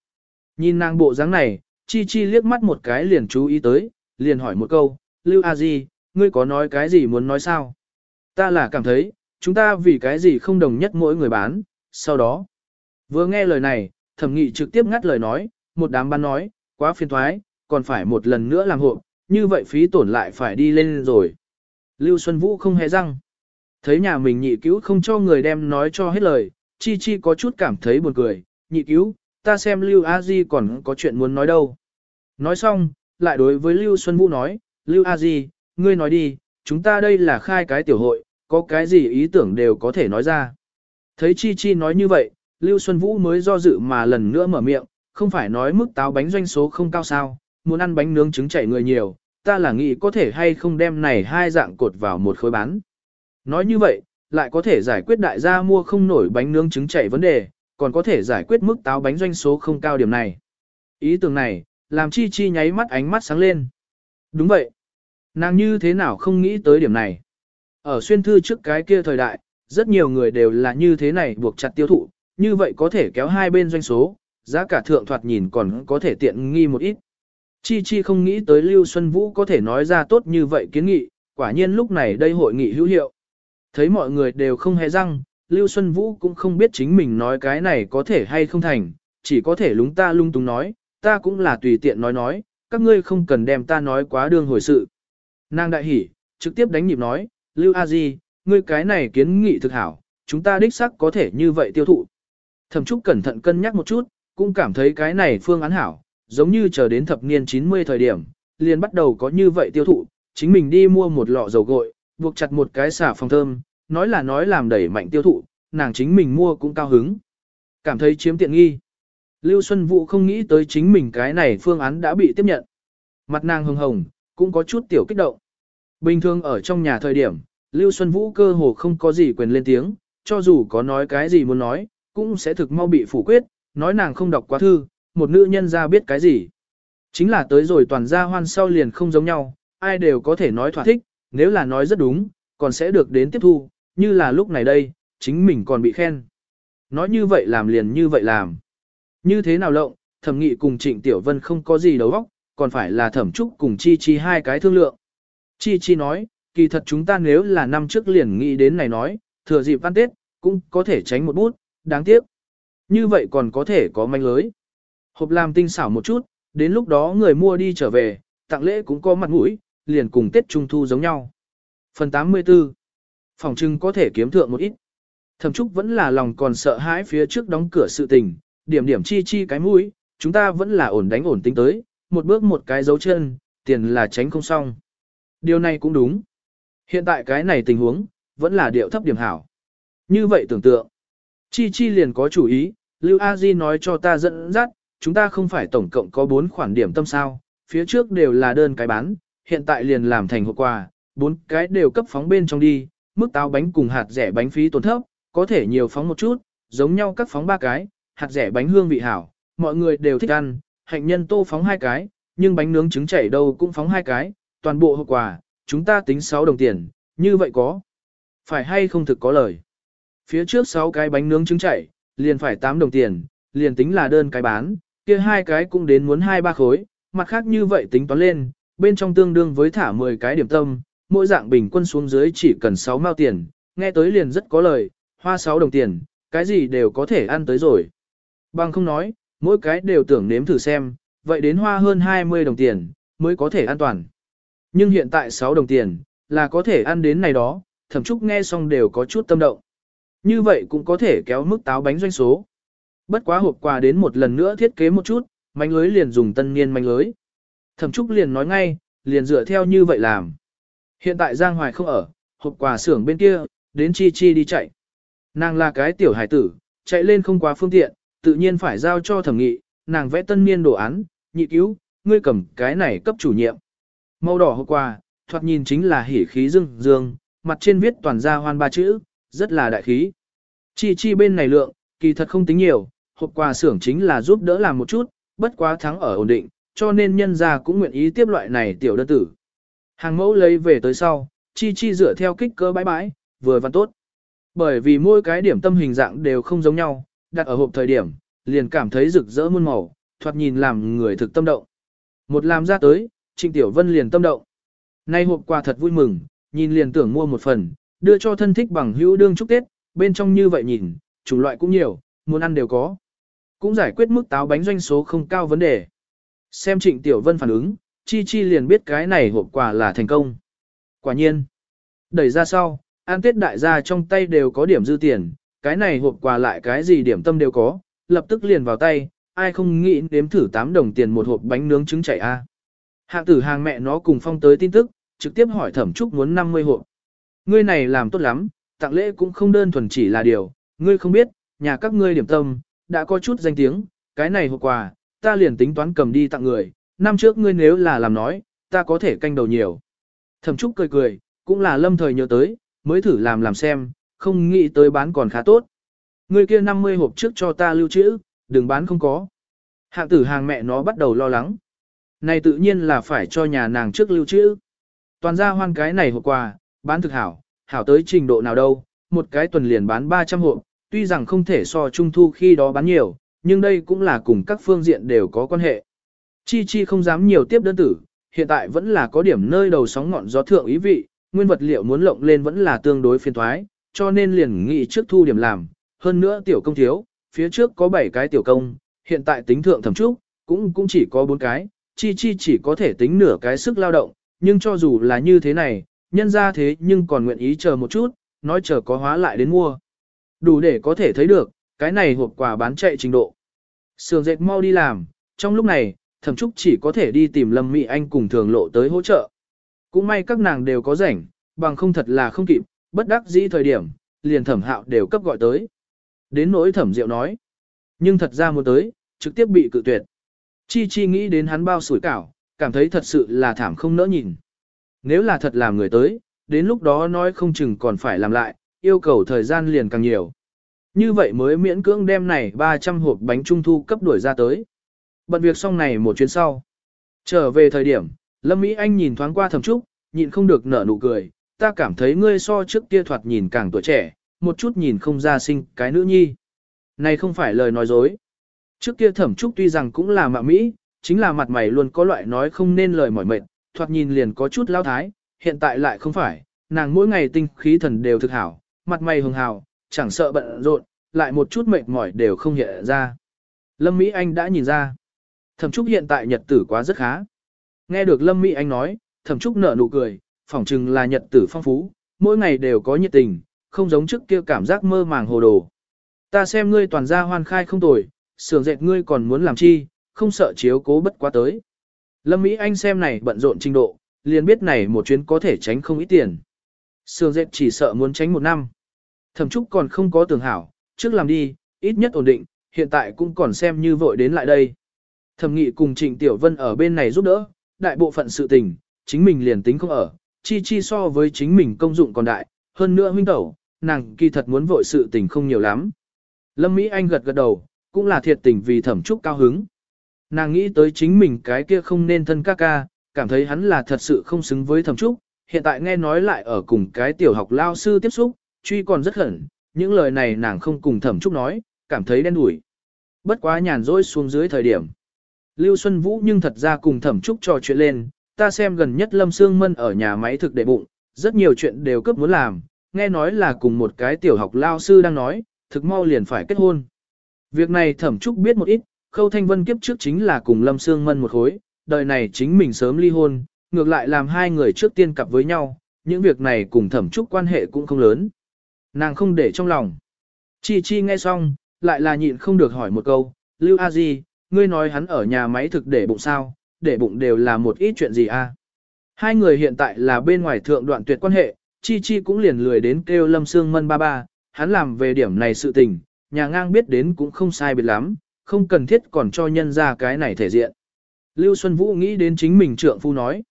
Nhìn nàng bộ dáng này, Chi Chi liếc mắt một cái liền chú ý tới, liền hỏi một câu, Lưu A Di, ngươi có nói cái gì muốn nói sao? Ta là cảm thấy, chúng ta vì cái gì không đồng nhất mỗi người bán, sau đó. Vừa nghe lời này, thẩm nghị trực tiếp ngắt lời nói, một đám bán nói, quá phiền thoái, còn phải một lần nữa làm hộ, như vậy phí tổn lại phải đi lên rồi. Lưu Xuân Vũ không hề răng. Thấy nhà mình nhị cứu không cho người đem nói cho hết lời, Chi Chi có chút cảm thấy buồn cười, nhị cứu, ta xem Lưu A Di còn có chuyện muốn nói đâu. Nói xong, lại đối với Lưu Xuân Vũ nói, Lưu A Di, ngươi nói đi, chúng ta đây là khai cái tiểu hội, có cái gì ý tưởng đều có thể nói ra. Thấy Chi Chi nói như vậy, Lưu Xuân Vũ mới do dự mà lần nữa mở miệng, không phải nói mức táo bánh doanh số không cao sao, muốn ăn bánh nướng trứng chảy người nhiều, ta là nghĩ có thể hay không đem này hai dạng cột vào một khối bán. Nói như vậy, lại có thể giải quyết đại gia mua không nổi bánh nướng trứng chảy vấn đề, còn có thể giải quyết mức táo bánh doanh số không cao điểm này. Ý tưởng này, làm chi chi nháy mắt ánh mắt sáng lên. Đúng vậy. Nàng như thế nào không nghĩ tới điểm này. Ở xuyên thư trước cái kia thời đại, rất nhiều người đều là như thế này buộc chặt tiêu thụ, như vậy có thể kéo hai bên doanh số, giá cả thượng thoạt nhìn còn có thể tiện nghi một ít. Chi Chi không nghĩ tới Lưu Xuân Vũ có thể nói ra tốt như vậy kiến nghị, quả nhiên lúc này đây hội nghị hữu hiệu. Thấy mọi người đều không hề răng, Lưu Xuân Vũ cũng không biết chính mình nói cái này có thể hay không thành, chỉ có thể lúng ta lung tung nói, ta cũng là tùy tiện nói nói, các ngươi không cần đem ta nói quá đương hồi sự. Nàng đại hỉ, trực tiếp đánh nhịp nói, Lưu A Di, ngươi cái này kiến nghị thực hảo, chúng ta đích xác có thể như vậy tiêu thụ. Thẩm Trúc cẩn thận cân nhắc một chút, cũng cảm thấy cái này phương án hảo, giống như chờ đến thập niên 90 thời điểm, liền bắt đầu có như vậy tiêu thụ, chính mình đi mua một lọ dầu gội, buộc chặt một cái xả phòng thơm, nói là nói làm đẩy mạnh tiêu thụ, nàng chính mình mua cũng cao hứng. Cảm thấy chiếm tiện nghi. Lưu Xuân Vũ không nghĩ tới chính mình cái này phương án đã bị tiếp nhận. Mặt nàng hồng hồng, cũng có chút tiểu kích động. Bình thường ở trong nhà thời điểm, Lưu Xuân Vũ cơ hồ không có gì quyền lên tiếng, cho dù có nói cái gì muốn nói, cũng sẽ thực mau bị phủ quyết, nói nàng không đọc quá thư, một nữ nhân ra biết cái gì. Chính là tới rồi toàn gia hoan sau liền không giống nhau, ai đều có thể nói thỏa thích, nếu là nói rất đúng, còn sẽ được đến tiếp thu, như là lúc này đây, chính mình còn bị khen. Nói như vậy làm liền như vậy làm. Như thế nào lộng, thẩm nghị cùng trịnh tiểu vân không có gì đấu óc, còn phải là thẩm trúc cùng chi chi hai cái thương lượng. Chi chi nói, kỳ thật chúng ta nếu là năm trước liền nghĩ đến này nói, thừa dịp văn tết, cũng có thể tránh một bút, đáng tiếc. Như vậy còn có thể có manh lưới. Hộp làm tinh xảo một chút, đến lúc đó người mua đi trở về, tặng lễ cũng có mặt mũi, liền cùng Tết Trung Thu giống nhau. Phần 84 Phòng trưng có thể kiếm thượng một ít. Thẩm Trúc vẫn là lòng còn sợ hãi phía trước đóng cửa sự tình, điểm điểm chi chi cái mũi, chúng ta vẫn là ổn đánh ổn tính tới, một bước một cái dấu chân, tiền là tránh không xong. Điều này cũng đúng. Hiện tại cái này tình huống, vẫn là điệu thấp điểm hảo. Như vậy tưởng tượng, chi chi liền có chủ ý, Lưu A Di nói cho ta dẫn dắt, chúng ta không phải tổng cộng có 4 khoản điểm tâm sao, phía trước đều là đơn cái bán, hiện tại liền làm thành hộp quà, bốn cái đều cấp phóng bên trong đi, mức táo bánh cùng hạt rẻ bánh phí tổn thấp, có thể nhiều phóng một chút, giống nhau các phóng ba cái, hạt rẻ bánh hương vị hảo, mọi người đều thích ăn, hạnh nhân tô phóng hai cái, nhưng bánh nướng trứng chảy đâu cũng phóng hai cái, toàn bộ hộp quà, chúng ta tính 6 đồng tiền, như vậy có. Phải hay không thực có lời. Phía trước 6 cái bánh nướng trứng chảy, liền phải 8 đồng tiền, liền tính là đơn cái bán, kia hai cái cũng đến muốn hai ba khối, mặt khác như vậy tính toán lên, bên trong tương đương với thả 10 cái điểm tâm, mỗi dạng bình quân xuống dưới chỉ cần 6 mao tiền, nghe tới liền rất có lời, hoa 6 đồng tiền, cái gì đều có thể ăn tới rồi. Bằng không nói, mỗi cái đều tưởng nếm thử xem, vậy đến hoa hơn 20 đồng tiền, mới có thể an toàn. Nhưng hiện tại 6 đồng tiền, là có thể ăn đến này đó, thậm chúc nghe xong đều có chút tâm động. Như vậy cũng có thể kéo mức táo bánh doanh số. Bất quá hộp quà đến một lần nữa thiết kế một chút, manh lưới liền dùng tân niên manh lưới. Thẩm trúc liền nói ngay, liền dựa theo như vậy làm. Hiện tại Giang Hoài không ở, hộp quà xưởng bên kia, đến Chi Chi đi chạy. Nàng là cái tiểu hải tử, chạy lên không quá phương tiện, tự nhiên phải giao cho thẩm nghị, nàng vẽ tân niên đồ án, nhị cứu, ngươi cầm cái này cấp chủ nhiệm. Màu đỏ hộp quà, thoạt nhìn chính là hỉ khí dương dương, mặt trên viết toàn ra hoan ba chữ, rất là đại khí. Chi chi bên này lượng, kỳ thật không tính nhiều, hộp quà xưởng chính là giúp đỡ làm một chút, bất quá thắng ở ổn định, cho nên nhân gia cũng nguyện ý tiếp loại này tiểu đơn tử. Hàng mẫu lấy về tới sau, chi chi dựa theo kích cỡ bãi bãi, vừa văn tốt. Bởi vì mỗi cái điểm tâm hình dạng đều không giống nhau, đặt ở hộp thời điểm, liền cảm thấy rực rỡ muôn màu, thoạt nhìn làm người thực tâm động. Một làm ra tới, Trịnh Tiểu Vân liền tâm động. Nay hộp quà thật vui mừng, nhìn liền tưởng mua một phần, đưa cho thân thích bằng hữu đương chúc Tết, bên trong như vậy nhìn, chủng loại cũng nhiều, muốn ăn đều có. Cũng giải quyết mức táo bánh doanh số không cao vấn đề. Xem Trịnh Tiểu Vân phản ứng, Chi Chi liền biết cái này hộp quà là thành công. Quả nhiên, đẩy ra sau, an tết đại gia trong tay đều có điểm dư tiền, cái này hộp quà lại cái gì điểm tâm đều có, lập tức liền vào tay, ai không nghĩ đếm thử 8 đồng tiền một hộp bánh nướng trứng chảy a. Hạng tử hàng mẹ nó cùng phong tới tin tức, trực tiếp hỏi thẩm trúc muốn 50 hộp. Ngươi này làm tốt lắm, tặng lễ cũng không đơn thuần chỉ là điều, ngươi không biết, nhà các ngươi điểm tâm, đã có chút danh tiếng, cái này hộp quà, ta liền tính toán cầm đi tặng người, năm trước ngươi nếu là làm nói, ta có thể canh đầu nhiều. Thẩm trúc cười cười, cũng là lâm thời nhớ tới, mới thử làm làm xem, không nghĩ tới bán còn khá tốt. Ngươi kia 50 hộp trước cho ta lưu trữ, đừng bán không có. Hạng tử hàng mẹ nó bắt đầu lo lắng. Này tự nhiên là phải cho nhà nàng trước lưu trữ. Toàn ra hoan cái này hộp quà, bán thực hảo, hảo tới trình độ nào đâu, một cái tuần liền bán 300 hộp, tuy rằng không thể so trung thu khi đó bán nhiều, nhưng đây cũng là cùng các phương diện đều có quan hệ. Chi Chi không dám nhiều tiếp đơn tử, hiện tại vẫn là có điểm nơi đầu sóng ngọn gió thượng ý vị, nguyên vật liệu muốn lộng lên vẫn là tương đối phiền thoái, cho nên liền nghĩ trước thu điểm làm, hơn nữa tiểu công thiếu, phía trước có 7 cái tiểu công, hiện tại tính thượng thẩm trúc, cũng cũng chỉ có 4 cái, Chi Chi chỉ có thể tính nửa cái sức lao động, nhưng cho dù là như thế này, nhân ra thế nhưng còn nguyện ý chờ một chút, nói chờ có hóa lại đến mua. Đủ để có thể thấy được, cái này hộp quà bán chạy trình độ. Sườn dệt mau đi làm, trong lúc này, thẩm trúc chỉ có thể đi tìm Lâm Mỹ Anh cùng thường lộ tới hỗ trợ. Cũng may các nàng đều có rảnh, bằng không thật là không kịp, bất đắc dĩ thời điểm, liền thẩm hạo đều cấp gọi tới. Đến nỗi thẩm diệu nói. Nhưng thật ra muốn tới, trực tiếp bị cự tuyệt. Chi chi nghĩ đến hắn bao sủi cảo, cảm thấy thật sự là thảm không nỡ nhìn. Nếu là thật làm người tới, đến lúc đó nói không chừng còn phải làm lại, yêu cầu thời gian liền càng nhiều. Như vậy mới miễn cưỡng đem này 300 hộp bánh trung thu cấp đuổi ra tới. Bận việc xong này một chuyến sau. Trở về thời điểm, Lâm Mỹ Anh nhìn thoáng qua thẩm trúc, nhịn không được nở nụ cười, ta cảm thấy ngươi so trước kia thoạt nhìn càng tuổi trẻ, một chút nhìn không ra sinh cái nữ nhi. Này không phải lời nói dối. Trước kia thẩm trúc tuy rằng cũng là mạ Mỹ, chính là mặt mày luôn có loại nói không nên lời mỏi mệt, thoạt nhìn liền có chút lao thái, hiện tại lại không phải, nàng mỗi ngày tinh khí thần đều thực hảo, mặt mày hường hào, chẳng sợ bận rộn, lại một chút mệt mỏi đều không hiện ra. Lâm Mỹ Anh đã nhìn ra. Thẩm Trúc hiện tại nhật tử quá rất khá. Nghe được Lâm Mỹ Anh nói, Thẩm Trúc nở nụ cười, phỏng chừng là nhật tử phong phú, mỗi ngày đều có nhiệt tình, không giống trước kia cảm giác mơ màng hồ đồ. Ta xem ngươi toàn gia hoan khai không tồi, sưởng dệt ngươi còn muốn làm chi, không sợ chiếu cố bất quá tới. Lâm Mỹ Anh xem này bận rộn trình độ, liền biết này một chuyến có thể tránh không ít tiền. Sương dệt chỉ sợ muốn tránh một năm. Thẩm Trúc còn không có tưởng hảo, trước làm đi, ít nhất ổn định, hiện tại cũng còn xem như vội đến lại đây. Thẩm Nghị cùng Trịnh Tiểu Vân ở bên này giúp đỡ, đại bộ phận sự tình, chính mình liền tính không ở, chi chi so với chính mình công dụng còn đại, hơn nữa huynh tẩu, nàng kỳ thật muốn vội sự tình không nhiều lắm. Lâm Mỹ Anh gật gật đầu, cũng là thiệt tình vì thẩm trúc cao hứng. Nàng nghĩ tới chính mình cái kia không nên thân ca ca, cảm thấy hắn là thật sự không xứng với thẩm trúc, hiện tại nghe nói lại ở cùng cái tiểu học lao sư tiếp xúc, truy còn rất hẩn, những lời này nàng không cùng thẩm trúc nói, cảm thấy đen đủi. bất quá nhàn rỗi xuống dưới thời điểm. Lưu Xuân Vũ nhưng thật ra cùng thẩm trúc trò chuyện lên, ta xem gần nhất Lâm Sương Mân ở nhà máy thực đệ bụng, rất nhiều chuyện đều cấp muốn làm, nghe nói là cùng một cái tiểu học lao sư đang nói, thực mau liền phải kết hôn. Việc này thẩm trúc biết một ít, khâu thanh vân kiếp trước chính là cùng Lâm Sương Mân một khối, đời này chính mình sớm ly hôn, ngược lại làm hai người trước tiên cặp với nhau, những việc này cùng thẩm trúc quan hệ cũng không lớn. Nàng không để trong lòng. Chi Chi nghe xong, lại là nhịn không được hỏi một câu, Lưu A Di, ngươi nói hắn ở nhà máy thực để bụng sao, để bụng đều là một ít chuyện gì a? Hai người hiện tại là bên ngoài thượng đoạn tuyệt quan hệ, Chi Chi cũng liền lười đến kêu Lâm Sương Mân ba ba, hắn làm về điểm này sự tình, nhà ngang biết đến cũng không sai biệt lắm, không cần thiết còn cho nhân ra cái này thể diện. Lưu Xuân Vũ nghĩ đến chính mình trượng phu nói.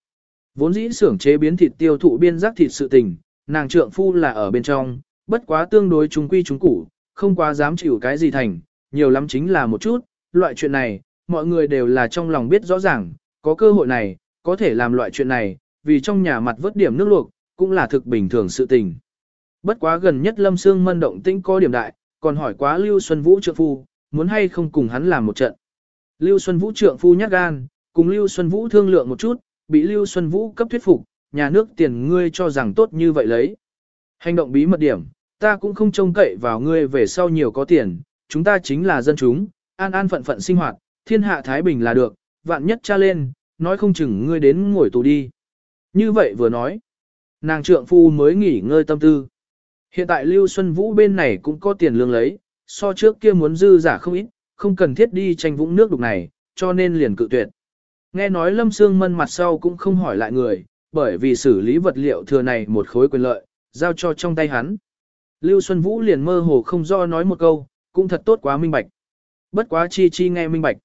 Vốn dĩ xưởng chế biến thịt tiêu thụ biên giác thịt sự tình, nàng trượng phu là ở bên trong, bất quá tương đối chúng quy chúng củ, không quá dám chịu cái gì thành, nhiều lắm chính là một chút, loại chuyện này, mọi người đều là trong lòng biết rõ ràng, có cơ hội này, có thể làm loại chuyện này, vì trong nhà mặt vớt điểm nước luộc, cũng là thực bình thường sự tình. Bất quá gần nhất Lâm Sương Mân động tĩnh có điểm đại, còn hỏi quá Lưu Xuân Vũ trượng phu, muốn hay không cùng hắn làm một trận. Lưu Xuân Vũ trượng phu nhát gan, cùng Lưu Xuân Vũ thương lượng một chút, bị Lưu Xuân Vũ cấp thuyết phục, nhà nước tiền ngươi cho rằng tốt như vậy lấy. Hành động bí mật điểm, ta cũng không trông cậy vào ngươi về sau nhiều có tiền, chúng ta chính là dân chúng, an an phận phận sinh hoạt, thiên hạ Thái Bình là được, vạn nhất cha lên, nói không chừng ngươi đến ngồi tù đi. Như vậy vừa nói, nàng trượng phu mới nghỉ ngơi tâm tư. Hiện tại Lưu Xuân Vũ bên này cũng có tiền lương lấy, so trước kia muốn dư giả không ít, không cần thiết đi tranh vũng nước đục này, cho nên liền cự tuyệt. Nghe nói Lâm Sương Mân mặt sau cũng không hỏi lại người, bởi vì xử lý vật liệu thừa này một khối quyền lợi, giao cho trong tay hắn. Lưu Xuân Vũ liền mơ hồ không do nói một câu, cũng thật tốt quá minh bạch. Bất quá chi chi nghe minh bạch.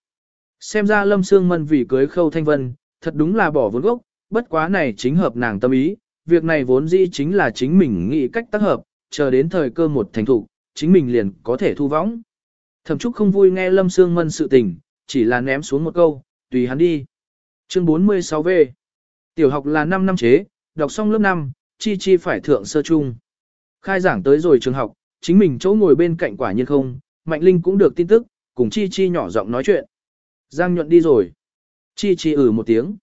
Xem ra Lâm Sương Mân vì cưới khâu thanh vân, thật đúng là bỏ vốn gốc, bất quá này chính hợp nàng tâm ý, việc này vốn dĩ chính là chính mình nghĩ cách tác hợp, chờ đến thời cơ một thành thủ, chính mình liền có thể thu võng. Thẩm Trúc không vui nghe Lâm Sương Mân sự tình, chỉ là ném xuống một câu, tùy hắn đi. Chương 46V Tiểu học là 5 năm chế, đọc xong lớp 5, chi chi phải thượng sơ trung. Khai giảng tới rồi trường học, chính mình chỗ ngồi bên cạnh quả nhiên không, Mạnh Linh cũng được tin tức, cùng chi chi nhỏ giọng nói chuyện. Giang nhuận đi rồi. Chi chi ử ừ một tiếng.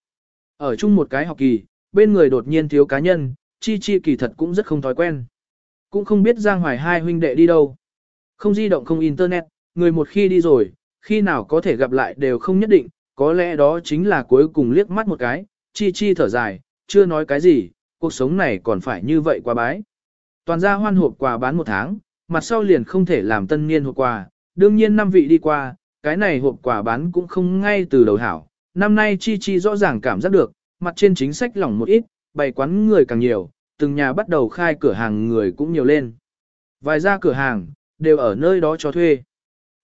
Ở chung một cái học kỳ, bên người đột nhiên thiếu cá nhân, chi chi kỳ thật cũng rất không thói quen. Cũng không biết Giang Hoài hai huynh đệ đi đâu. Không di động không internet, người một khi đi rồi, khi nào có thể gặp lại đều không nhất định, có lẽ đó chính là cuối cùng liếc mắt một cái, chi chi thở dài, chưa nói cái gì, cuộc sống này còn phải như vậy quá bái. Toàn gia hoan hộp quà bán một tháng, mặt sau liền không thể làm tân niên hộp quà, đương nhiên năm vị đi qua, cái này hộp quà bán cũng không ngay từ đầu hảo. Năm nay chi chi rõ ràng cảm giác được, mặt trên chính sách lỏng một ít, bày quán người càng nhiều, từng nhà bắt đầu khai cửa hàng người cũng nhiều lên. Vài gia cửa hàng, đều ở nơi đó cho thuê.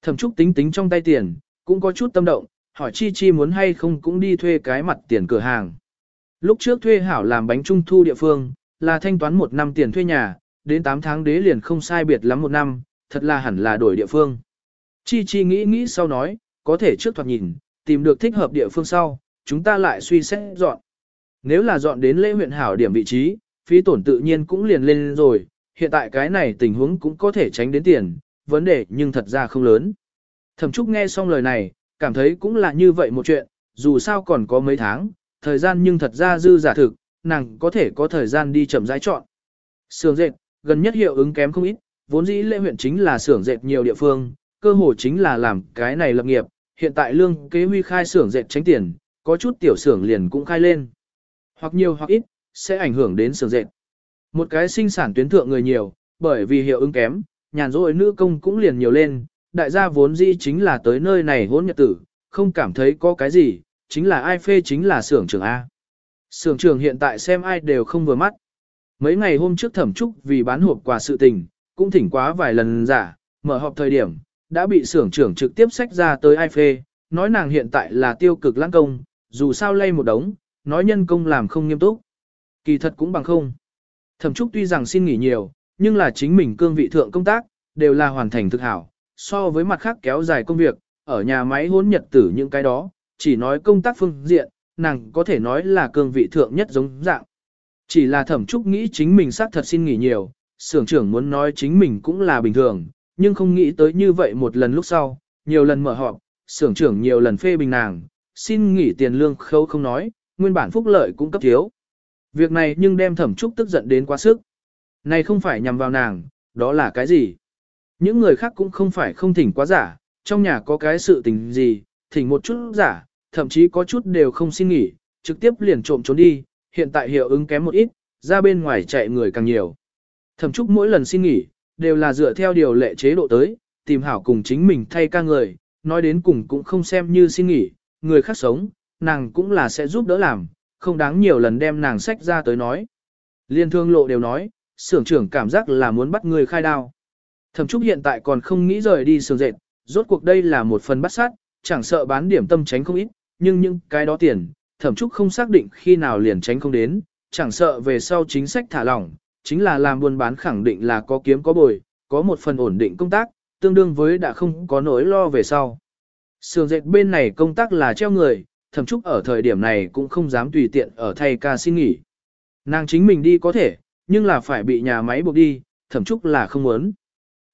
Thẩm Trúc tính tính trong tay tiền, cũng có chút tâm động, hỏi Chi Chi muốn hay không cũng đi thuê cái mặt tiền cửa hàng. Lúc trước thuê hảo làm bánh trung thu địa phương, là thanh toán một năm tiền thuê nhà, đến 8 tháng đế liền không sai biệt lắm một năm, thật là hẳn là đổi địa phương. Chi Chi nghĩ nghĩ sau nói, có thể trước thoạt nhìn, tìm được thích hợp địa phương sau, chúng ta lại suy xét dọn. Nếu là dọn đến lễ huyện hảo điểm vị trí, phí tổn tự nhiên cũng liền lên rồi, hiện tại cái này tình huống cũng có thể tránh đến tiền, vấn đề nhưng thật ra không lớn. Thẩm Trúc nghe xong lời này, cảm thấy cũng là như vậy một chuyện, dù sao còn có mấy tháng, thời gian nhưng thật ra dư giả thực, nàng có thể có thời gian đi chậm rãi chọn. Sưởng dệt, gần nhất hiệu ứng kém không ít, vốn dĩ lệ huyện chính là xưởng dệt nhiều địa phương, cơ hội chính là làm cái này lập nghiệp, hiện tại lương kế huy khai xưởng dệt tránh tiền, có chút tiểu xưởng liền cũng khai lên. Hoặc nhiều hoặc ít, sẽ ảnh hưởng đến xưởng dệt. Một cái sinh sản tuyến thượng người nhiều, bởi vì hiệu ứng kém, nhàn rỗi nữ công cũng liền nhiều lên, đại gia vốn dĩ chính là tới nơi này hôn nhật tử, không cảm thấy có cái gì, chính là ai phê chính là xưởng trưởng A. Xưởng trưởng hiện tại xem ai đều không vừa mắt. Mấy ngày hôm trước thẩm trúc vì bán hộp quà sự tình, cũng thỉnh quá vài lần giả, mở họp thời điểm, đã bị xưởng trưởng trực tiếp sách ra tới ai phê, nói nàng hiện tại là tiêu cực lãng công, dù sao lay một đống, nói nhân công làm không nghiêm túc. Kỳ thật cũng bằng không. Thẩm trúc tuy rằng xin nghỉ nhiều, nhưng là chính mình cương vị thượng công tác, đều là hoàn thành thực hảo, so với mặt khác kéo dài công việc, ở nhà máy hôn nhật tử những cái đó, chỉ nói công tác phương diện, nàng có thể nói là cương vị thượng nhất giống dạng. Chỉ là thẩm trúc nghĩ chính mình xác thật xin nghỉ nhiều, sưởng trưởng muốn nói chính mình cũng là bình thường, nhưng không nghĩ tới như vậy một lần lúc sau, nhiều lần mở họp, xưởng trưởng nhiều lần phê bình nàng, xin nghỉ tiền lương khấu không nói, nguyên bản phúc lợi cũng cấp thiếu. Việc này nhưng đem thẩm trúc tức giận đến quá sức. Này không phải nhằm vào nàng, đó là cái gì? Những người khác cũng không phải không thỉnh quá giả, trong nhà có cái sự tình gì, thỉnh một chút giả, thậm chí có chút đều không xin nghỉ, trực tiếp liền trộm trốn đi, hiện tại hiệu ứng kém một ít, ra bên ngoài chạy người càng nhiều. Thẩm trúc mỗi lần xin nghỉ, đều là dựa theo điều lệ chế độ tới, tìm hảo cùng chính mình thay ca người, nói đến cùng cũng không xem như xin nghỉ, người khác sống, nàng cũng là sẽ giúp đỡ làm, không đáng nhiều lần đem nàng sách ra tới nói. Liên thương lộ đều nói, xưởng trưởng cảm giác là muốn bắt người khai đao. Thẩm Trúc hiện tại còn không nghĩ rời đi sườn dệt, rốt cuộc đây là một phần bắt sát, chẳng sợ bán điểm tâm tránh không ít, nhưng những cái đó tiền, Thẩm Trúc không xác định khi nào liền tránh không đến, chẳng sợ về sau chính sách thả lỏng, chính là làm buôn bán khẳng định là có kiếm có bồi, có một phần ổn định công tác, tương đương với đã không có nỗi lo về sau. Sườn dệt bên này công tác là treo người, Thẩm Chúc ở thời điểm này cũng không dám tùy tiện ở thay ca xin nghỉ. Nàng chính mình đi có thể, nhưng là phải bị nhà máy buộc đi, Thẩm Chúc là không muốn.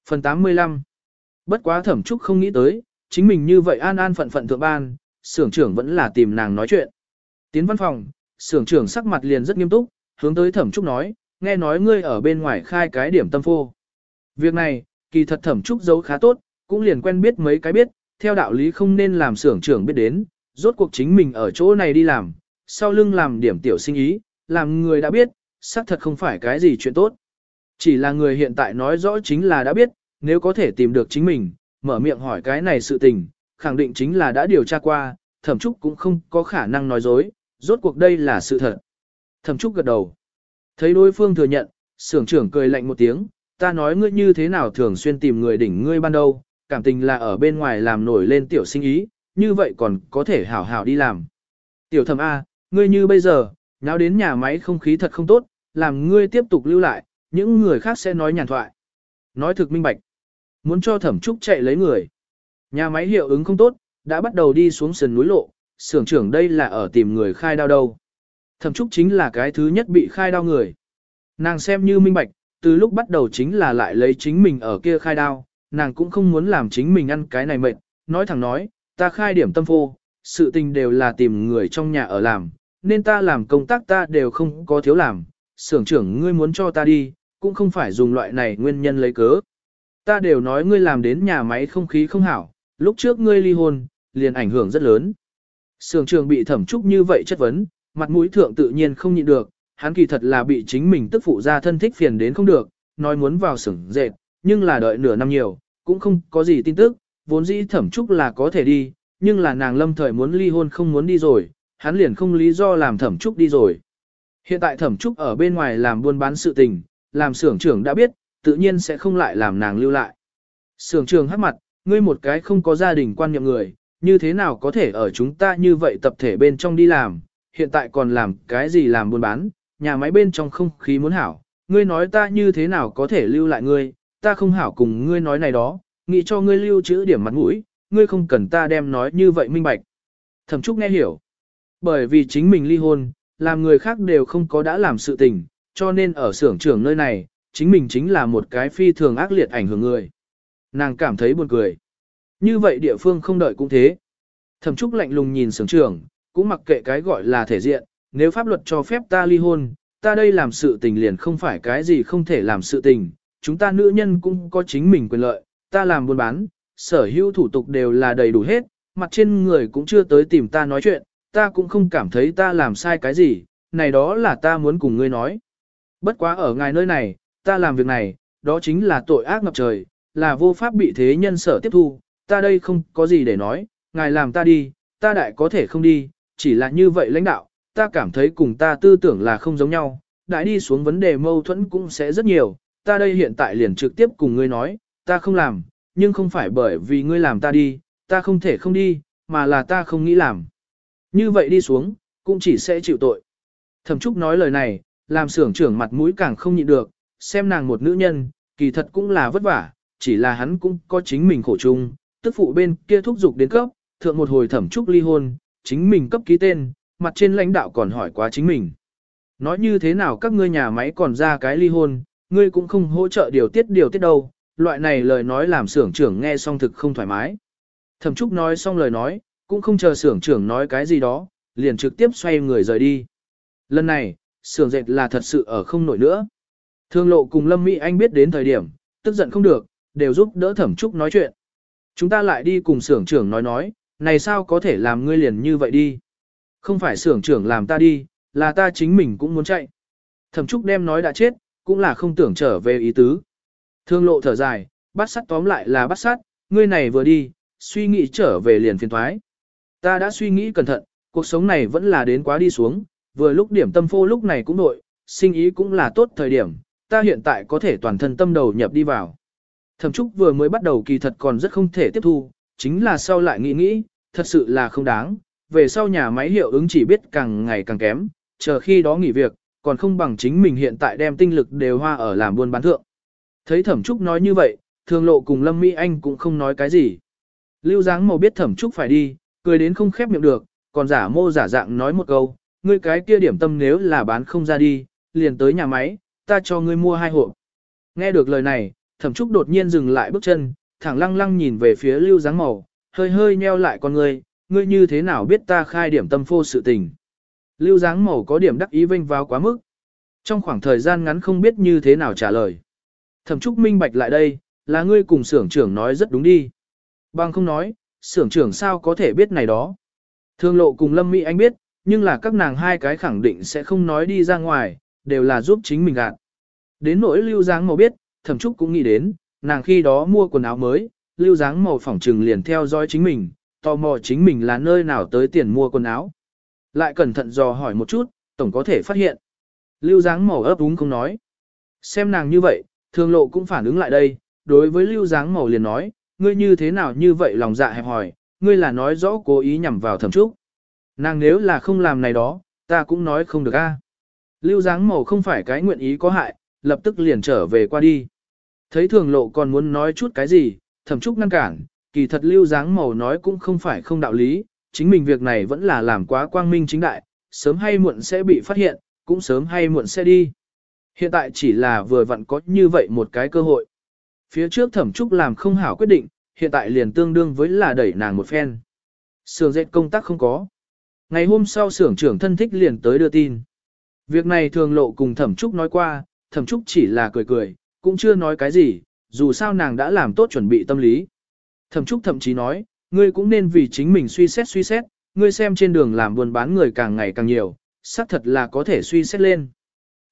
Phần 85 Bất quá thẩm Chúc không nghĩ tới, chính mình như vậy an an phận phận thượng ban, xưởng trưởng vẫn là tìm nàng nói chuyện. Tiến văn phòng, xưởng trưởng sắc mặt liền rất nghiêm túc, hướng tới thẩm trúc nói, nghe nói ngươi ở bên ngoài khai cái điểm tâm phô. Việc này, kỳ thật thẩm trúc giấu khá tốt, cũng liền quen biết mấy cái biết, theo đạo lý không nên làm xưởng trưởng biết đến, rốt cuộc chính mình ở chỗ này đi làm, sau lưng làm điểm tiểu sinh ý, làm người đã biết, xác thật không phải cái gì chuyện tốt. Chỉ là người hiện tại nói rõ chính là đã biết, nếu có thể tìm được chính mình, mở miệng hỏi cái này sự tình, khẳng định chính là đã điều tra qua, thẩm trúc cũng không có khả năng nói dối, rốt cuộc đây là sự thật. Thẩm trúc gật đầu. Thấy đối phương thừa nhận, sưởng trưởng cười lạnh một tiếng, ta nói ngươi như thế nào thường xuyên tìm người đỉnh ngươi ban đầu, cảm tình là ở bên ngoài làm nổi lên tiểu sinh ý, như vậy còn có thể hảo hảo đi làm. Tiểu thẩm A, ngươi như bây giờ, nháo đến nhà máy không khí thật không tốt, làm ngươi tiếp tục lưu lại, những người khác sẽ nói nhàn thoại. Nói thực minh bạch. Muốn cho thẩm trúc chạy lấy người. Nhà máy hiệu ứng không tốt, đã bắt đầu đi xuống sườn núi lộ, xưởng trưởng đây là ở tìm người khai đao đâu. Thẩm trúc chính là cái thứ nhất bị khai đao người. Nàng xem như minh bạch, từ lúc bắt đầu chính là lại lấy chính mình ở kia khai đao, nàng cũng không muốn làm chính mình ăn cái này mệt, nói thẳng nói, ta khai điểm tâm phô, sự tình đều là tìm người trong nhà ở làm, nên ta làm công tác ta đều không có thiếu làm, xưởng trưởng ngươi muốn cho ta đi, cũng không phải dùng loại này nguyên nhân lấy cớ. Ta đều nói ngươi làm đến nhà máy không khí không hảo, lúc trước ngươi ly hôn, liền ảnh hưởng rất lớn. Sưởng trường bị thẩm trúc như vậy chất vấn, mặt mũi thượng tự nhiên không nhịn được, hắn kỳ thật là bị chính mình tức phụ ra thân thích phiền đến không được, nói muốn vào xưởng dệt, nhưng là đợi nửa năm nhiều, cũng không có gì tin tức, vốn dĩ thẩm trúc là có thể đi, nhưng là nàng lâm thời muốn ly hôn không muốn đi rồi, hắn liền không lý do làm thẩm trúc đi rồi. Hiện tại thẩm trúc ở bên ngoài làm buôn bán sự tình, làm xưởng trưởng đã biết, tự nhiên sẽ không lại làm nàng lưu lại. Sưởng trưởng hắc mặt, ngươi một cái không có gia đình quan niệm người, như thế nào có thể ở chúng ta như vậy tập thể bên trong đi làm, hiện tại còn làm cái gì làm buôn bán, nhà máy bên trong không khí muốn hảo, ngươi nói ta như thế nào có thể lưu lại ngươi, ta không hảo cùng ngươi nói này đó, nghĩ cho ngươi lưu trữ điểm mặt mũi, ngươi không cần ta đem nói như vậy minh bạch. Thẩm Trúc nghe hiểu, bởi vì chính mình ly hôn, làm người khác đều không có đã làm sự tình, cho nên ở xưởng trưởng nơi này, chính mình chính là một cái phi thường ác liệt ảnh hưởng người. Nàng cảm thấy buồn cười. Như vậy địa phương không đợi cũng thế. Thẩm Trúc lạnh lùng nhìn xưởng trưởng, cũng mặc kệ cái gọi là thể diện, nếu pháp luật cho phép ta ly hôn, ta đây làm sự tình liền không phải cái gì không thể làm sự tình, chúng ta nữ nhân cũng có chính mình quyền lợi, ta làm buôn bán, sở hữu thủ tục đều là đầy đủ hết, mặt trên người cũng chưa tới tìm ta nói chuyện, ta cũng không cảm thấy ta làm sai cái gì, này đó là ta muốn cùng ngươi nói. Bất quá ở ngài nơi này, ta làm việc này, đó chính là tội ác ngập trời, là vô pháp bị thế nhân sở tiếp thu, ta đây không có gì để nói, ngài làm ta đi, ta đại có thể không đi, chỉ là như vậy lãnh đạo, ta cảm thấy cùng ta tư tưởng là không giống nhau, đại đi xuống vấn đề mâu thuẫn cũng sẽ rất nhiều, ta đây hiện tại liền trực tiếp cùng ngươi nói, ta không làm, nhưng không phải bởi vì ngươi làm ta đi, ta không thể không đi, mà là ta không nghĩ làm. Như vậy đi xuống, cũng chỉ sẽ chịu tội. Thẩm Trúc nói lời này, làm sưởng trưởng mặt mũi càng không nhịn được, xem nàng một nữ nhân, kỳ thật cũng là vất vả, chỉ là hắn cũng có chính mình khổ chung, tức phụ bên kia thúc giục đến cấp, thượng một hồi thẩm trúc ly hôn, chính mình cấp ký tên, mặt trên lãnh đạo còn hỏi quá chính mình. Nói như thế nào các ngươi nhà máy còn ra cái ly hôn, ngươi cũng không hỗ trợ điều tiết điều tiết đâu, loại này lời nói làm xưởng trưởng nghe xong thực không thoải mái. Thẩm Trúc nói xong lời nói, cũng không chờ xưởng trưởng nói cái gì đó, liền trực tiếp xoay người rời đi. Lần này, xưởng dệt là thật sự ở không nổi nữa. Thương lộ cùng Lâm Mỹ Anh biết đến thời điểm, tức giận không được, đều giúp đỡ Thẩm Trúc nói chuyện. Chúng ta lại đi cùng xưởng trưởng nói nói, này sao có thể làm ngươi liền như vậy đi. Không phải xưởng trưởng làm ta đi, là ta chính mình cũng muốn chạy. Thẩm Trúc đem nói đã chết, cũng là không tưởng trở về ý tứ. Thương lộ thở dài, bắt sắt tóm lại là bắt sắt, ngươi này vừa đi, suy nghĩ trở về liền phiền thoái. Ta đã suy nghĩ cẩn thận, cuộc sống này vẫn là đến quá đi xuống, vừa lúc điểm tâm phô lúc này cũng nội, sinh ý cũng là tốt thời điểm, ta hiện tại có thể toàn thân tâm đầu nhập đi vào. Thẩm Trúc vừa mới bắt đầu kỳ thật còn rất không thể tiếp thu, chính là sau lại nghĩ nghĩ, thật sự là không đáng, về sau nhà máy hiệu ứng chỉ biết càng ngày càng kém, chờ khi đó nghỉ việc, còn không bằng chính mình hiện tại đem tinh lực đều hoa ở làm buôn bán thượng. Thấy Thẩm Trúc nói như vậy, Thường Lộ cùng Lâm Mỹ Anh cũng không nói cái gì. Lưu dáng Màu biết Thẩm Trúc phải đi, cười đến không khép miệng được, còn giả mô giả dạng nói một câu, ngươi cái kia điểm tâm nếu là bán không ra đi, liền tới nhà máy, ta cho ngươi mua hai hộp. Nghe được lời này, Thẩm Trúc đột nhiên dừng lại bước chân, thẳng lăng lăng nhìn về phía Lưu dáng Màu, hơi hơi nheo lại con ngươi, ngươi như thế nào biết ta khai điểm tâm phô sự tình. Lưu dáng Màu có điểm đắc ý vinh vào quá mức. Trong khoảng thời gian ngắn không biết như thế nào trả lời. Thẩm Trúc minh bạch lại đây, là ngươi cùng xưởng trưởng nói rất đúng đi. Bằng không nói, xưởng trưởng sao có thể biết này đó. Thương lộ cùng Lâm Mỹ Anh biết, nhưng là các nàng hai cái khẳng định sẽ không nói đi ra ngoài, đều là giúp chính mình gạt. Đến nỗi lưu dáng màu biết, thẩm trúc cũng nghĩ đến, nàng khi đó mua quần áo mới, lưu dáng màu phỏng trừng liền theo dõi chính mình, tò mò chính mình là nơi nào tới tiền mua quần áo. Lại cẩn thận dò hỏi một chút, tổng có thể phát hiện. Lưu dáng màu ấp úng không nói. Xem nàng như vậy, Thường lộ cũng phản ứng lại đây, đối với lưu dáng màu liền nói, ngươi như thế nào như vậy lòng dạ hẹp hỏi, ngươi là nói rõ cố ý nhằm vào thẩm trúc. Nàng nếu là không làm này đó, ta cũng nói không được a. Lưu dáng màu không phải cái nguyện ý có hại, lập tức liền trở về qua đi. Thấy thường lộ còn muốn nói chút cái gì, thẩm trúc ngăn cản, kỳ thật lưu dáng màu nói cũng không phải không đạo lý, chính mình việc này vẫn là làm quá quang minh chính đại, sớm hay muộn sẽ bị phát hiện, cũng sớm hay muộn sẽ đi. Hiện tại chỉ là vừa vặn có như vậy một cái cơ hội. Phía trước thẩm trúc làm không hảo quyết định, hiện tại liền tương đương với là đẩy nàng một phen. Sưởng dệt công tác không có. Ngày hôm sau xưởng trưởng thân thích liền tới đưa tin. Việc này thường lộ cùng thẩm trúc nói qua, thẩm trúc chỉ là cười cười, cũng chưa nói cái gì, dù sao nàng đã làm tốt chuẩn bị tâm lý. Thẩm trúc thậm chí nói, ngươi cũng nên vì chính mình suy xét suy xét, ngươi xem trên đường làm buôn bán người càng ngày càng nhiều, xác thật là có thể suy xét lên.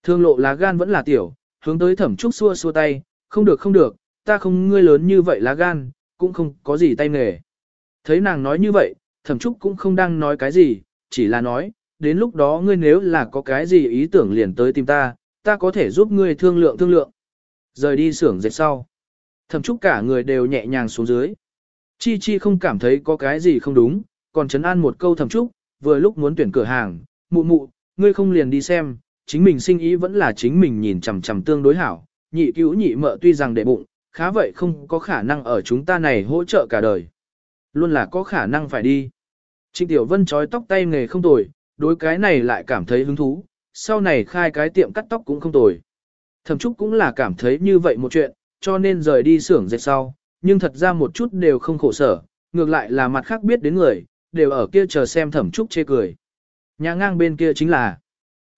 Thương lộ lá gan vẫn là tiểu, hướng tới thẩm trúc xua xua tay, không được không được, ta không ngươi lớn như vậy lá gan, cũng không có gì tay nghề. Thấy nàng nói như vậy, thẩm trúc cũng không đang nói cái gì, chỉ là nói, đến lúc đó ngươi nếu là có cái gì ý tưởng liền tới tìm ta, ta có thể giúp ngươi thương lượng thương lượng. Rời đi xưởng dệt sau. Thẩm trúc cả người đều nhẹ nhàng xuống dưới. Chi Chi không cảm thấy có cái gì không đúng, còn chấn an một câu thẩm trúc, vừa lúc muốn tuyển cửa hàng, mụ mụ, ngươi không liền đi xem, chính mình sinh ý vẫn là chính mình nhìn chằm chằm tương đối hảo, nhị cứu nhị mợ tuy rằng đệ bụng, khá vậy không có khả năng ở chúng ta này hỗ trợ cả đời. Luôn là có khả năng phải đi. Trịnh Tiểu Vân trói tóc tay nghề không tồi, đối cái này lại cảm thấy hứng thú, sau này khai cái tiệm cắt tóc cũng không tồi. Thẩm Trúc cũng là cảm thấy như vậy một chuyện, cho nên rời đi xưởng dệt sau, nhưng thật ra một chút đều không khổ sở, ngược lại là mặt khác biết đến người, đều ở kia chờ xem Thẩm Trúc chê cười. Nhà ngang bên kia chính là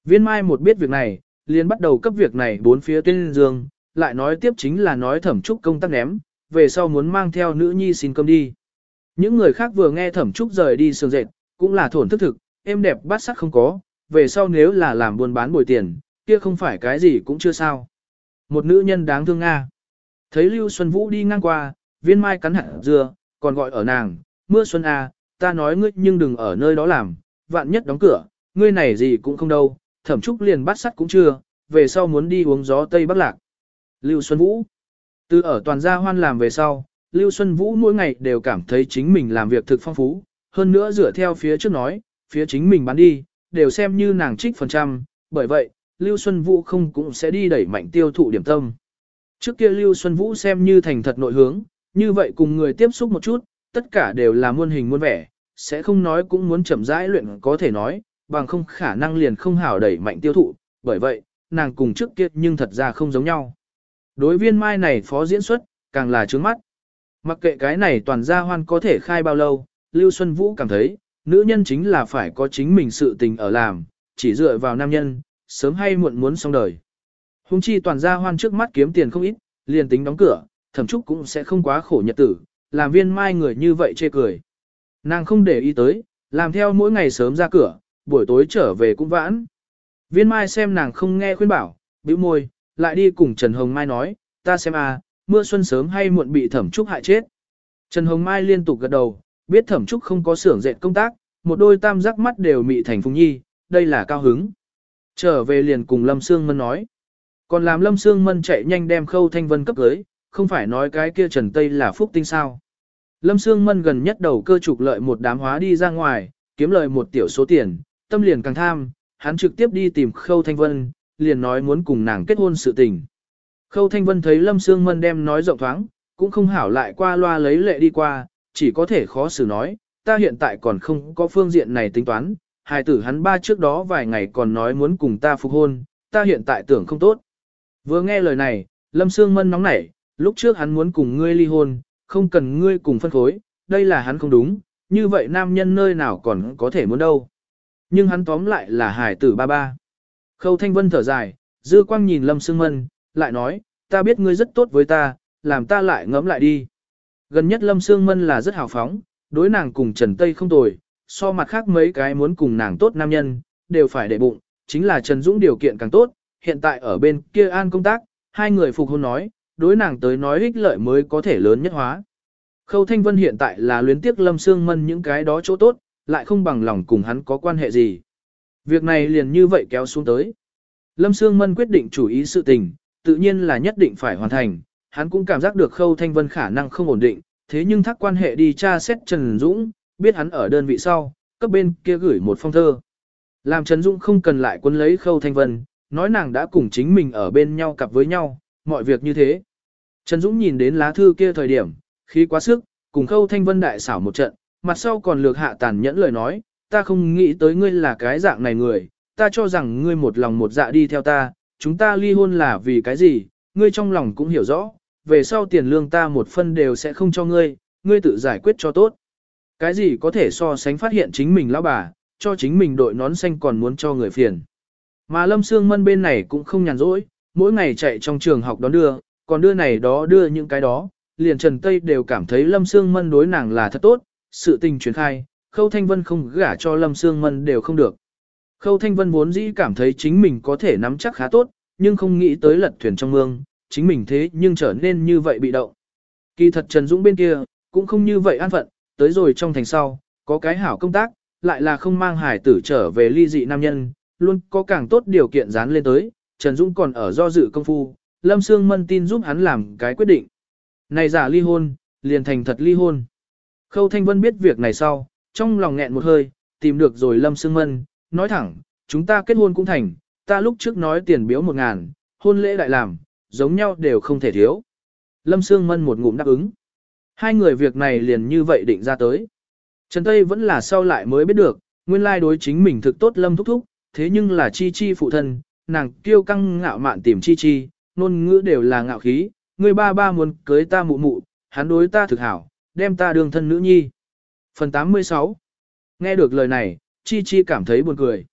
Viên Mai một biết việc này, liền bắt đầu cấp việc này bốn phía tuyên dương, lại nói tiếp chính là nói thẩm trúc công tác ném, về sau muốn mang theo nữ nhi xin cơm đi. Những người khác vừa nghe thẩm trúc rời đi sương dệt, cũng là thổn thức thực, em đẹp bát sắc không có, về sau nếu là làm buôn bán bồi tiền, kia không phải cái gì cũng chưa sao. Một nữ nhân đáng thương Nga. Thấy Lưu Xuân Vũ đi ngang qua, viên mai cắn hẳn dừa, còn gọi ở nàng, mưa xuân à, ta nói ngươi nhưng đừng ở nơi đó làm, vạn nhất đóng cửa, ngươi này gì cũng không đâu, thẩm trúc liền bắt sắt cũng chưa, về sau muốn đi uống gió Tây Bắc Lạc. Lưu Xuân Vũ Từ ở toàn gia hoan làm về sau, Lưu Xuân Vũ mỗi ngày đều cảm thấy chính mình làm việc thực phong phú, hơn nữa dựa theo phía trước nói, phía chính mình bán đi, đều xem như nàng trích phần trăm, bởi vậy, Lưu Xuân Vũ không cũng sẽ đi đẩy mạnh tiêu thụ điểm tâm. Trước kia Lưu Xuân Vũ xem như thành thật nội hướng, như vậy cùng người tiếp xúc một chút, tất cả đều là muôn hình muôn vẻ, sẽ không nói cũng muốn chậm rãi luyện có thể nói, bằng không khả năng liền không hảo đẩy mạnh tiêu thụ, bởi vậy, nàng cùng trước kia nhưng thật ra không giống nhau. Đối viên mai này phó diễn xuất, càng là trướng mắt. Mặc kệ cái này toàn gia hoan có thể khai bao lâu, Lưu Xuân Vũ cảm thấy, nữ nhân chính là phải có chính mình sự tình ở làm, chỉ dựa vào nam nhân, sớm hay muộn muốn xong đời. Hùng chi toàn gia hoan trước mắt kiếm tiền không ít, liền tính đóng cửa, thẩm trúc cũng sẽ không quá khổ nhật tử, làm viên mai người như vậy chê cười. Nàng không để ý tới, làm theo mỗi ngày sớm ra cửa, buổi tối trở về cũng vãn. Viên mai xem nàng không nghe khuyên bảo, bĩu môi, lại đi cùng Trần Hồng Mai nói, ta xem à, mưa xuân sớm hay muộn bị thẩm trúc hại chết. Trần Hồng Mai liên tục gật đầu, biết thẩm trúc không có xưởng dệt công tác, một đôi tam giác mắt đều mị thành phùng nhi, đây là cao hứng. Trở về liền cùng Lâm Sương Mân nói. Còn làm Lâm Sương Mân chạy nhanh đem khâu thanh vân cấp cưới, không phải nói cái kia Trần Tây là phúc tinh sao. Lâm Sương Mân gần nhất đầu cơ trục lợi một đám hóa đi ra ngoài, kiếm lợi một tiểu số tiền, tâm liền càng tham, hắn trực tiếp đi tìm Khâu Thanh Vân, liền nói muốn cùng nàng kết hôn sự tình. Khâu Thanh Vân thấy Lâm Sương Mân đem nói rộng thoáng, cũng không hảo lại qua loa lấy lệ đi qua, chỉ có thể khó xử nói, ta hiện tại còn không có phương diện này tính toán, hài tử hắn ba trước đó vài ngày còn nói muốn cùng ta phục hôn, ta hiện tại tưởng không tốt. Vừa nghe lời này, Lâm Sương Mân nóng nảy, lúc trước hắn muốn cùng ngươi ly hôn, không cần ngươi cùng phân phối, đây là hắn không đúng, như vậy nam nhân nơi nào còn có thể muốn đâu. Nhưng hắn tóm lại là hải tử ba ba. Khâu Thanh Vân thở dài, dư quang nhìn Lâm Sương Mân, lại nói, ta biết ngươi rất tốt với ta, làm ta lại ngẫm lại đi. Gần nhất Lâm Sương Mân là rất hào phóng, đối nàng cùng Trần Tây không tồi, so mặt khác mấy cái muốn cùng nàng tốt nam nhân, đều phải để bụng, chính là Trần Dũng điều kiện càng tốt, hiện tại ở bên kia an công tác, hai người phục hôn nói, đối nàng tới nói ích lợi mới có thể lớn nhất hóa. Khâu Thanh Vân hiện tại là luyến tiếc Lâm Sương Mân những cái đó chỗ tốt, lại không bằng lòng cùng hắn có quan hệ gì. Việc này liền như vậy kéo xuống tới. Lâm Sương Mân quyết định chủ ý sự tình, tự nhiên là nhất định phải hoàn thành, hắn cũng cảm giác được Khâu Thanh Vân khả năng không ổn định, thế nhưng thắc quan hệ đi tra xét Trần Dũng, biết hắn ở đơn vị sau, cấp bên kia gửi một phong thơ. Làm Trần Dũng không cần lại quân lấy Khâu Thanh Vân, nói nàng đã cùng chính mình ở bên nhau cặp với nhau, mọi việc như thế. Trần Dũng nhìn đến lá thư kia thời điểm, khi quá sức, cùng Khâu Thanh Vân đại xảo một trận, mặt sau còn lược hạ tàn nhẫn lời nói, ta không nghĩ tới ngươi là cái dạng này người, ta cho rằng ngươi một lòng một dạ đi theo ta, chúng ta ly hôn là vì cái gì, ngươi trong lòng cũng hiểu rõ, về sau tiền lương ta một phân đều sẽ không cho ngươi, ngươi tự giải quyết cho tốt. Cái gì có thể so sánh phát hiện chính mình lão bà, cho chính mình đội nón xanh còn muốn cho người phiền. Mà Lâm Sương Mân bên này cũng không nhàn rỗi, mỗi ngày chạy trong trường học đón đưa, còn đưa này đó đưa những cái đó, liền Trần Tây đều cảm thấy Lâm Sương Mân đối nàng là thật tốt, sự tình truyền khai, Khâu Thanh Vân không gả cho Lâm Sương Mân đều không được. Khâu Thanh Vân vốn dĩ cảm thấy chính mình có thể nắm chắc khá tốt, nhưng không nghĩ tới lật thuyền trong mương, chính mình thế nhưng trở nên như vậy bị động. Kỳ thật Trần Dũng bên kia, cũng không như vậy an phận, tới rồi trong thành sau, có cái hảo công tác, lại là không mang hải tử trở về ly dị nam nhân, luôn có càng tốt điều kiện dán lên tới, Trần Dũng còn ở do dự công phu, Lâm Sương Mân tin giúp hắn làm cái quyết định. Này giả ly hôn, liền thành thật ly hôn. Khâu Thanh Vân biết việc này sau, trong lòng nghẹn một hơi, tìm được rồi Lâm Sương Mân, nói thẳng, chúng ta kết hôn cũng thành, ta lúc trước nói tiền biếu một ngàn, hôn lễ đại làm, giống nhau đều không thể thiếu. Lâm Sương Mân một ngụm đáp ứng. Hai người việc này liền như vậy định ra tới. Trần Tây vẫn là sau lại mới biết được, nguyên lai đối chính mình thực tốt Lâm thúc thúc, thế nhưng là chi chi phụ thân, nàng kiêu căng ngạo mạn tìm chi chi, ngôn ngữ đều là ngạo khí, người ba ba muốn cưới ta mụ mụ, hắn đối ta thực hảo, đem ta đường thân nữ nhi. Phần 86 Nghe được lời này, Chi Chi cảm thấy buồn cười.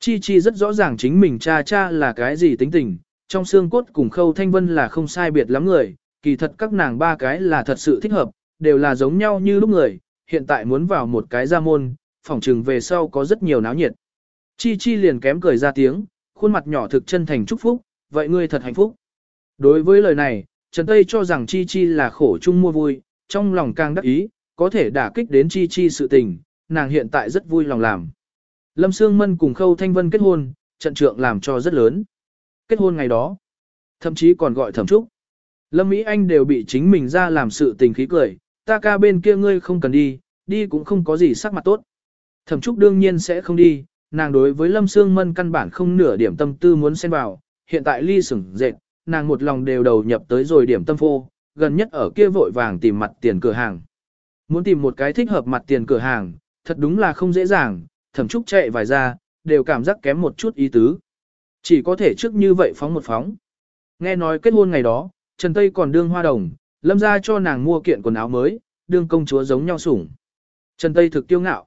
Chi Chi rất rõ ràng chính mình cha cha là cái gì tính tình, trong xương cốt cùng khâu thanh vân là không sai biệt lắm người, kỳ thật các nàng ba cái là thật sự thích hợp, đều là giống nhau như lúc người, hiện tại muốn vào một cái gia môn, phỏng trừng về sau có rất nhiều náo nhiệt. Chi Chi liền kém cười ra tiếng, khuôn mặt nhỏ thực chân thành chúc phúc, vậy ngươi thật hạnh phúc. Đối với lời này, Trần Tây cho rằng Chi Chi là khổ chung mua vui, trong lòng càng đắc ý, có thể đả kích đến Chi Chi sự tình, nàng hiện tại rất vui lòng làm. Lâm Sương Mân cùng Khâu Thanh Vân kết hôn, trận trượng làm cho rất lớn. Kết hôn ngày đó, thậm chí còn gọi thẩm trúc. Lâm Mỹ Anh đều bị chính mình ra làm sự tình khí cười, ta ca bên kia ngươi không cần đi, đi cũng không có gì sắc mặt tốt. Thẩm trúc đương nhiên sẽ không đi, nàng đối với Lâm Sương Mân căn bản không nửa điểm tâm tư muốn xen vào, hiện tại ly sửng dệt, nàng một lòng đều đầu nhập tới rồi điểm tâm phô, gần nhất ở kia vội vàng tìm mặt tiền cửa hàng. Muốn tìm một cái thích hợp mặt tiền cửa hàng, thật đúng là không dễ dàng, thẩm trúc chạy vài ra, đều cảm giác kém một chút ý tứ. Chỉ có thể trước như vậy phóng một phóng. Nghe nói kết hôn ngày đó, Trần Tây còn đương hoa đồng, Lâm ra cho nàng mua kiện quần áo mới, đương công chúa giống nhau sủng. Trần Tây thực tiêu ngạo.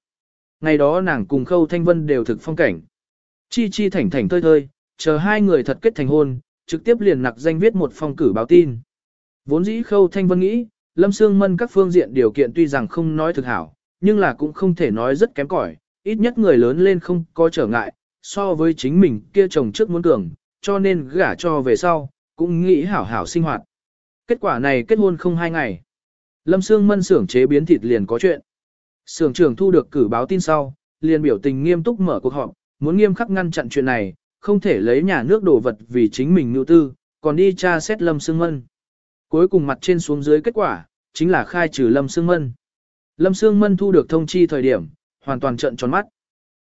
Ngày đó nàng cùng Khâu Thanh Vân đều thực phong cảnh. Chi chi thảnh thảnh thơi thơi, chờ hai người thật kết thành hôn, trực tiếp liền nặc danh viết một phong cử báo tin. Vốn dĩ Khâu Thanh Vân nghĩ, Lâm Sương Mân các phương diện điều kiện tuy rằng không nói thực hảo, nhưng là cũng không thể nói rất kém cỏi, ít nhất người lớn lên không có trở ngại, so với chính mình kia chồng trước muốn cường, cho nên gả cho về sau, cũng nghĩ hảo hảo sinh hoạt. Kết quả này kết hôn không hai ngày. Lâm Sương Mân xưởng chế biến thịt liền có chuyện. Xưởng trưởng thu được cử báo tin sau, liền biểu tình nghiêm túc mở cuộc họp, muốn nghiêm khắc ngăn chặn chuyện này, không thể lấy nhà nước đổ vật vì chính mình nưu tư, còn đi tra xét Lâm Sương Mân. Cuối cùng mặt trên xuống dưới kết quả, chính là khai trừ Lâm Sương Mân. Lâm Sương Mân thu được thông chi thời điểm, hoàn toàn trận tròn mắt.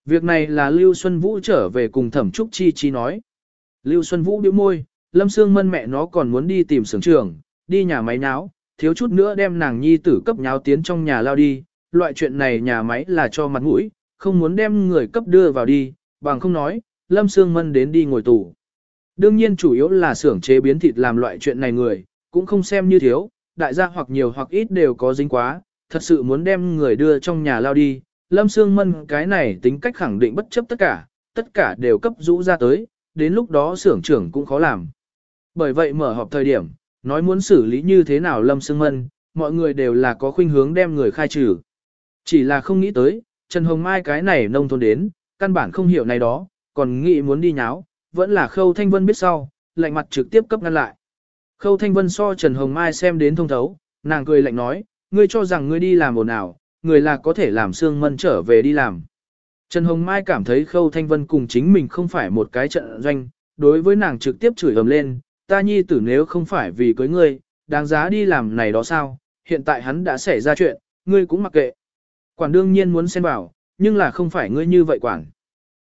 Việc này là Lưu Xuân Vũ trở về cùng Thẩm Trúc Chi Chi nói. Lưu Xuân Vũ bĩu môi, Lâm Sương Mân mẹ nó còn muốn đi tìm sưởng trưởng, đi nhà máy náo, thiếu chút nữa đem nàng nhi tử cấp nháo tiến trong nhà lao đi. Loại chuyện này nhà máy là cho mặt mũi, không muốn đem người cấp đưa vào đi, bằng không nói, Lâm Sương Mân đến đi ngồi tù. Đương nhiên chủ yếu là xưởng chế biến thịt làm loại chuyện này người, cũng không xem như thiếu, đại gia hoặc nhiều hoặc ít đều có dính quá, thật sự muốn đem người đưa trong nhà lao đi. Lâm Sương Mân cái này tính cách khẳng định bất chấp tất cả, tất cả đều cấp rũ ra tới, đến lúc đó xưởng trưởng cũng khó làm. Bởi vậy mở họp thời điểm, nói muốn xử lý như thế nào Lâm Sương Mân, mọi người đều là có khuynh hướng đem người khai trừ. Chỉ là không nghĩ tới, Trần Hồng Mai cái này nông thôn đến, căn bản không hiểu này đó, còn nghĩ muốn đi nháo, vẫn là Khâu Thanh Vân biết sau, lạnh mặt trực tiếp cấp ngăn lại. Khâu Thanh Vân so Trần Hồng Mai xem đến thông thấu, nàng cười lạnh nói, ngươi cho rằng ngươi đi làm ồn nào, người là có thể làm Sương Mân trở về đi làm. Trần Hồng Mai cảm thấy Khâu Thanh Vân cùng chính mình không phải một cái trận doanh, đối với nàng trực tiếp chửi ầm lên, ta nhi tử nếu không phải vì cưới ngươi, đáng giá đi làm này đó sao, hiện tại hắn đã xảy ra chuyện, ngươi cũng mặc kệ. Quản đương nhiên muốn xen vào, nhưng là không phải ngươi như vậy quản.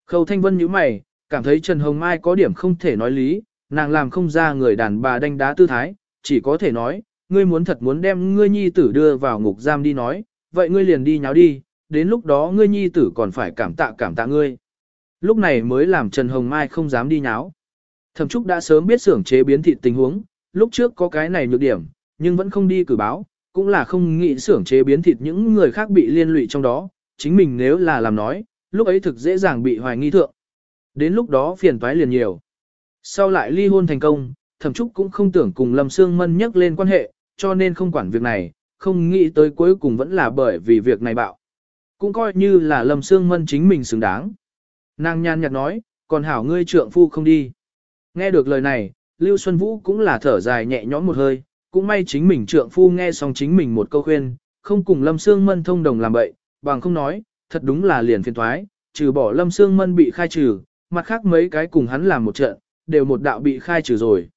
Khâu Thanh Vân nhíu mày, cảm thấy Trần Hồng Mai có điểm không thể nói lý, nàng làm không ra người đàn bà đánh đá tư thái, chỉ có thể nói, ngươi muốn thật muốn đem ngươi nhi tử đưa vào ngục giam đi nói, vậy ngươi liền đi nháo đi, đến lúc đó ngươi nhi tử còn phải cảm tạ cảm tạ ngươi. Lúc này mới làm Trần Hồng Mai không dám đi nháo. Thẩm Trúc đã sớm biết xưởng chế biến thịt tình huống, lúc trước có cái này nhược điểm, nhưng vẫn không đi cử báo, cũng là không nghĩ xưởng chế biến thịt những người khác bị liên lụy trong đó, chính mình nếu là làm nói, lúc ấy thực dễ dàng bị hoài nghi thượng. Đến lúc đó phiền toái liền nhiều. Sau lại ly hôn thành công, Thẩm Trúc cũng không tưởng cùng Lâm Sương Mân nhắc lên quan hệ, cho nên không quản việc này, không nghĩ tới cuối cùng vẫn là bởi vì việc này bạo. Cũng coi như là Lâm Sương Mân chính mình xứng đáng. Nàng nhan nhạt nói, còn hảo ngươi trượng phu không đi. Nghe được lời này, Lưu Xuân Vũ cũng là thở dài nhẹ nhõm một hơi, cũng may chính mình trượng phu nghe xong chính mình một câu khuyên, không cùng Lâm Sương Mân thông đồng làm bậy, bằng không nói, thật đúng là liền phiền thoái, trừ bỏ Lâm Sương Mân bị khai trừ, mặt khác mấy cái cùng hắn làm một trận, đều một đạo bị khai trừ rồi.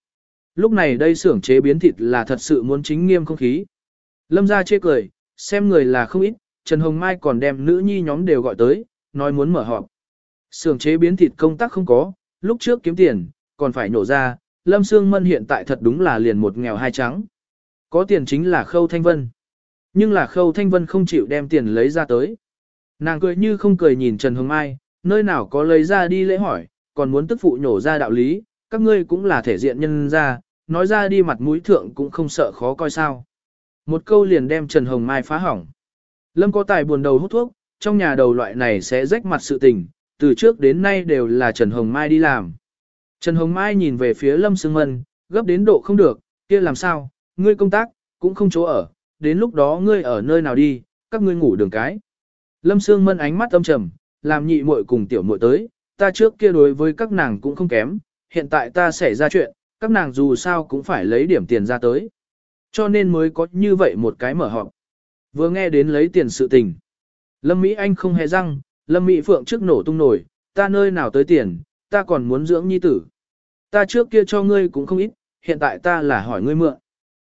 Lúc này đây xưởng chế biến thịt là thật sự muốn chính nghiêm không khí. Lâm ra chê cười, xem người là không ít, Trần Hồng Mai còn đem nữ nhi nhóm đều gọi tới, nói muốn mở họp. Xưởng chế biến thịt công tác không có, lúc trước kiếm tiền, còn phải nổ ra, Lâm Sương Mân hiện tại thật đúng là liền một nghèo hai trắng. Có tiền chính là Khâu Thanh Vân. Nhưng là Khâu Thanh Vân không chịu đem tiền lấy ra tới. Nàng cười như không cười nhìn Trần Hồng Mai, nơi nào có lấy ra đi lễ hỏi, còn muốn tức phụ nhổ ra đạo lý, các ngươi cũng là thể diện nhân ra, nói ra đi mặt mũi thượng cũng không sợ khó coi sao. Một câu liền đem Trần Hồng Mai phá hỏng. Lâm có tài buồn đầu hút thuốc, trong nhà đầu loại này sẽ rách mặt sự tình, từ trước đến nay đều là Trần Hồng Mai đi làm. Trần Hồng Mai nhìn về phía Lâm Sương Mân, gấp đến độ không được, kia làm sao, ngươi công tác, cũng không chỗ ở, đến lúc đó ngươi ở nơi nào đi, các ngươi ngủ đường cái. Lâm Sương Mân ánh mắt âm trầm, làm nhị muội cùng tiểu muội tới, ta trước kia đối với các nàng cũng không kém, hiện tại ta xảy ra chuyện, các nàng dù sao cũng phải lấy điểm tiền ra tới. Cho nên mới có như vậy một cái mở họp. Vừa nghe đến lấy tiền sự tình. Lâm Mỹ Anh không hề răng, Lâm Mỹ Phượng trước nổ tung nổi, ta nơi nào tới tiền, ta còn muốn dưỡng nhi tử. Ta trước kia cho ngươi cũng không ít, hiện tại ta là hỏi ngươi mượn.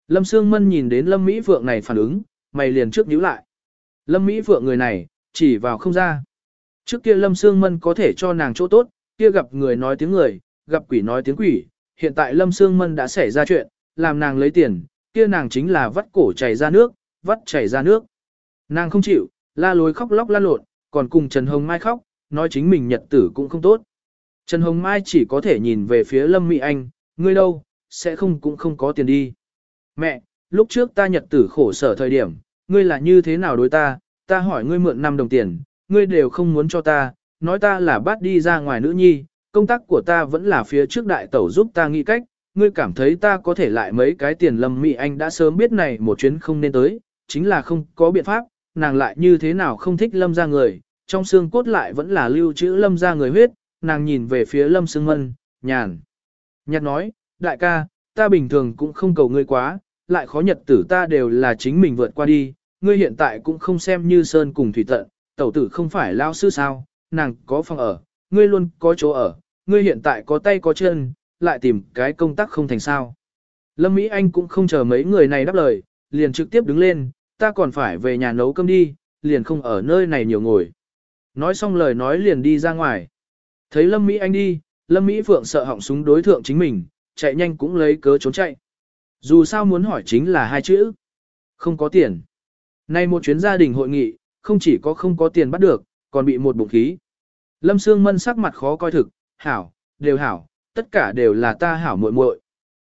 Lâm Sương Mân nhìn đến Lâm Mỹ Phượng này phản ứng, mày liền trước nhíu lại. Lâm Mỹ Phượng người này, chỉ vào không ra. Trước kia Lâm Sương Mân có thể cho nàng chỗ tốt, kia gặp người nói tiếng người, gặp quỷ nói tiếng quỷ. Hiện tại Lâm Sương Mân đã xảy ra chuyện, làm nàng lấy tiền, kia nàng chính là vắt cổ chảy ra nước, vắt chảy ra nước. Nàng không chịu, la lối khóc lóc la lộn, còn cùng Trần Hồng Mai khóc, nói chính mình nhật tử cũng không tốt. Trần Hồng Mai chỉ có thể nhìn về phía Lâm Mỹ Anh, ngươi đâu, sẽ không cũng không có tiền đi. Mẹ, lúc trước ta nhật tử khổ sở thời điểm, ngươi là như thế nào đối ta, ta hỏi ngươi mượn 5 đồng tiền, ngươi đều không muốn cho ta, nói ta là bắt đi ra ngoài nữ nhi, công tác của ta vẫn là phía trước đại tẩu giúp ta nghĩ cách, ngươi cảm thấy ta có thể lại mấy cái tiền lâm mị anh đã sớm biết này một chuyến không nên tới, chính là không có biện pháp, nàng lại như thế nào không thích lâm ra người, trong xương cốt lại vẫn là lưu trữ lâm ra người huyết, nàng nhìn về phía lâm xương mân, nhàn. Nhạt nói, đại ca, ta bình thường cũng không cầu ngươi quá, lại khó nhật tử ta đều là chính mình vượt qua đi, ngươi hiện tại cũng không xem như sơn cùng thủy tận, tẩu tử không phải lao sư sao, nàng có phòng ở, ngươi luôn có chỗ ở, ngươi hiện tại có tay có chân, lại tìm cái công tác không thành sao. Lâm Mỹ Anh cũng không chờ mấy người này đáp lời, liền trực tiếp đứng lên, ta còn phải về nhà nấu cơm đi, liền không ở nơi này nhiều ngồi. Nói xong lời nói liền đi ra ngoài. Thấy Lâm Mỹ Anh đi, Lâm Mỹ Phượng sợ họng súng đối thượng chính mình, chạy nhanh cũng lấy cớ trốn chạy. Dù sao muốn hỏi chính là hai chữ. Không có tiền. Nay một chuyến gia đình hội nghị, không chỉ có không có tiền bắt được, còn bị một bụng khí. Lâm Sương Mân sắc mặt khó coi thực, hảo, đều hảo, tất cả đều là ta hảo muội muội.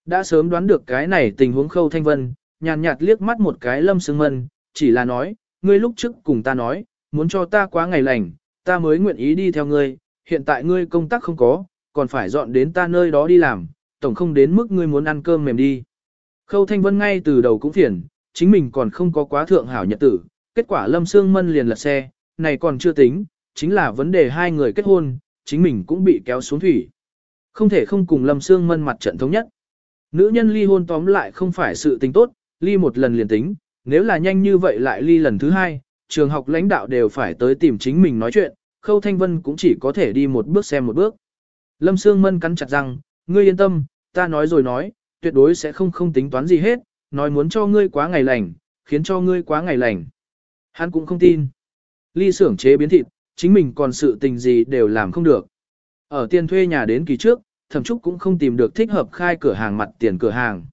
Đã sớm đoán được cái này tình huống khâu thanh vân, nhàn nhạt liếc mắt một cái Lâm Sương Mân, chỉ là nói, ngươi lúc trước cùng ta nói, muốn cho ta quá ngày lành, ta mới nguyện ý đi theo ngươi, hiện tại ngươi công tác không có, còn phải dọn đến ta nơi đó đi làm, tổng không đến mức ngươi muốn ăn cơm mềm đi. Khâu Thanh Vân ngay từ đầu cũng phiền, chính mình còn không có quá thượng hảo nhật tử, kết quả Lâm Sương Mân liền lật xe, này còn chưa tính, chính là vấn đề hai người kết hôn, chính mình cũng bị kéo xuống thủy. Không thể không cùng Lâm Sương Mân mặt trận thống nhất. Nữ nhân ly hôn tóm lại không phải sự tình tốt, ly một lần liền tính, nếu là nhanh như vậy lại ly lần thứ hai, trường học lãnh đạo đều phải tới tìm chính mình nói chuyện, Khâu Thanh Vân cũng chỉ có thể đi một bước xem một bước. Lâm Sương Mân cắn chặt răng, ngươi yên tâm, ta nói rồi nói, tuyệt đối sẽ không không tính toán gì hết, nói muốn cho ngươi quá ngày lành, khiến cho ngươi quá ngày lành. Hắn cũng không tin. Ly xưởng chế biến thịt, chính mình còn sự tình gì đều làm không được. Ở tiền thuê nhà đến kỳ trước, thẩm trúc cũng không tìm được thích hợp khai cửa hàng mặt tiền cửa hàng.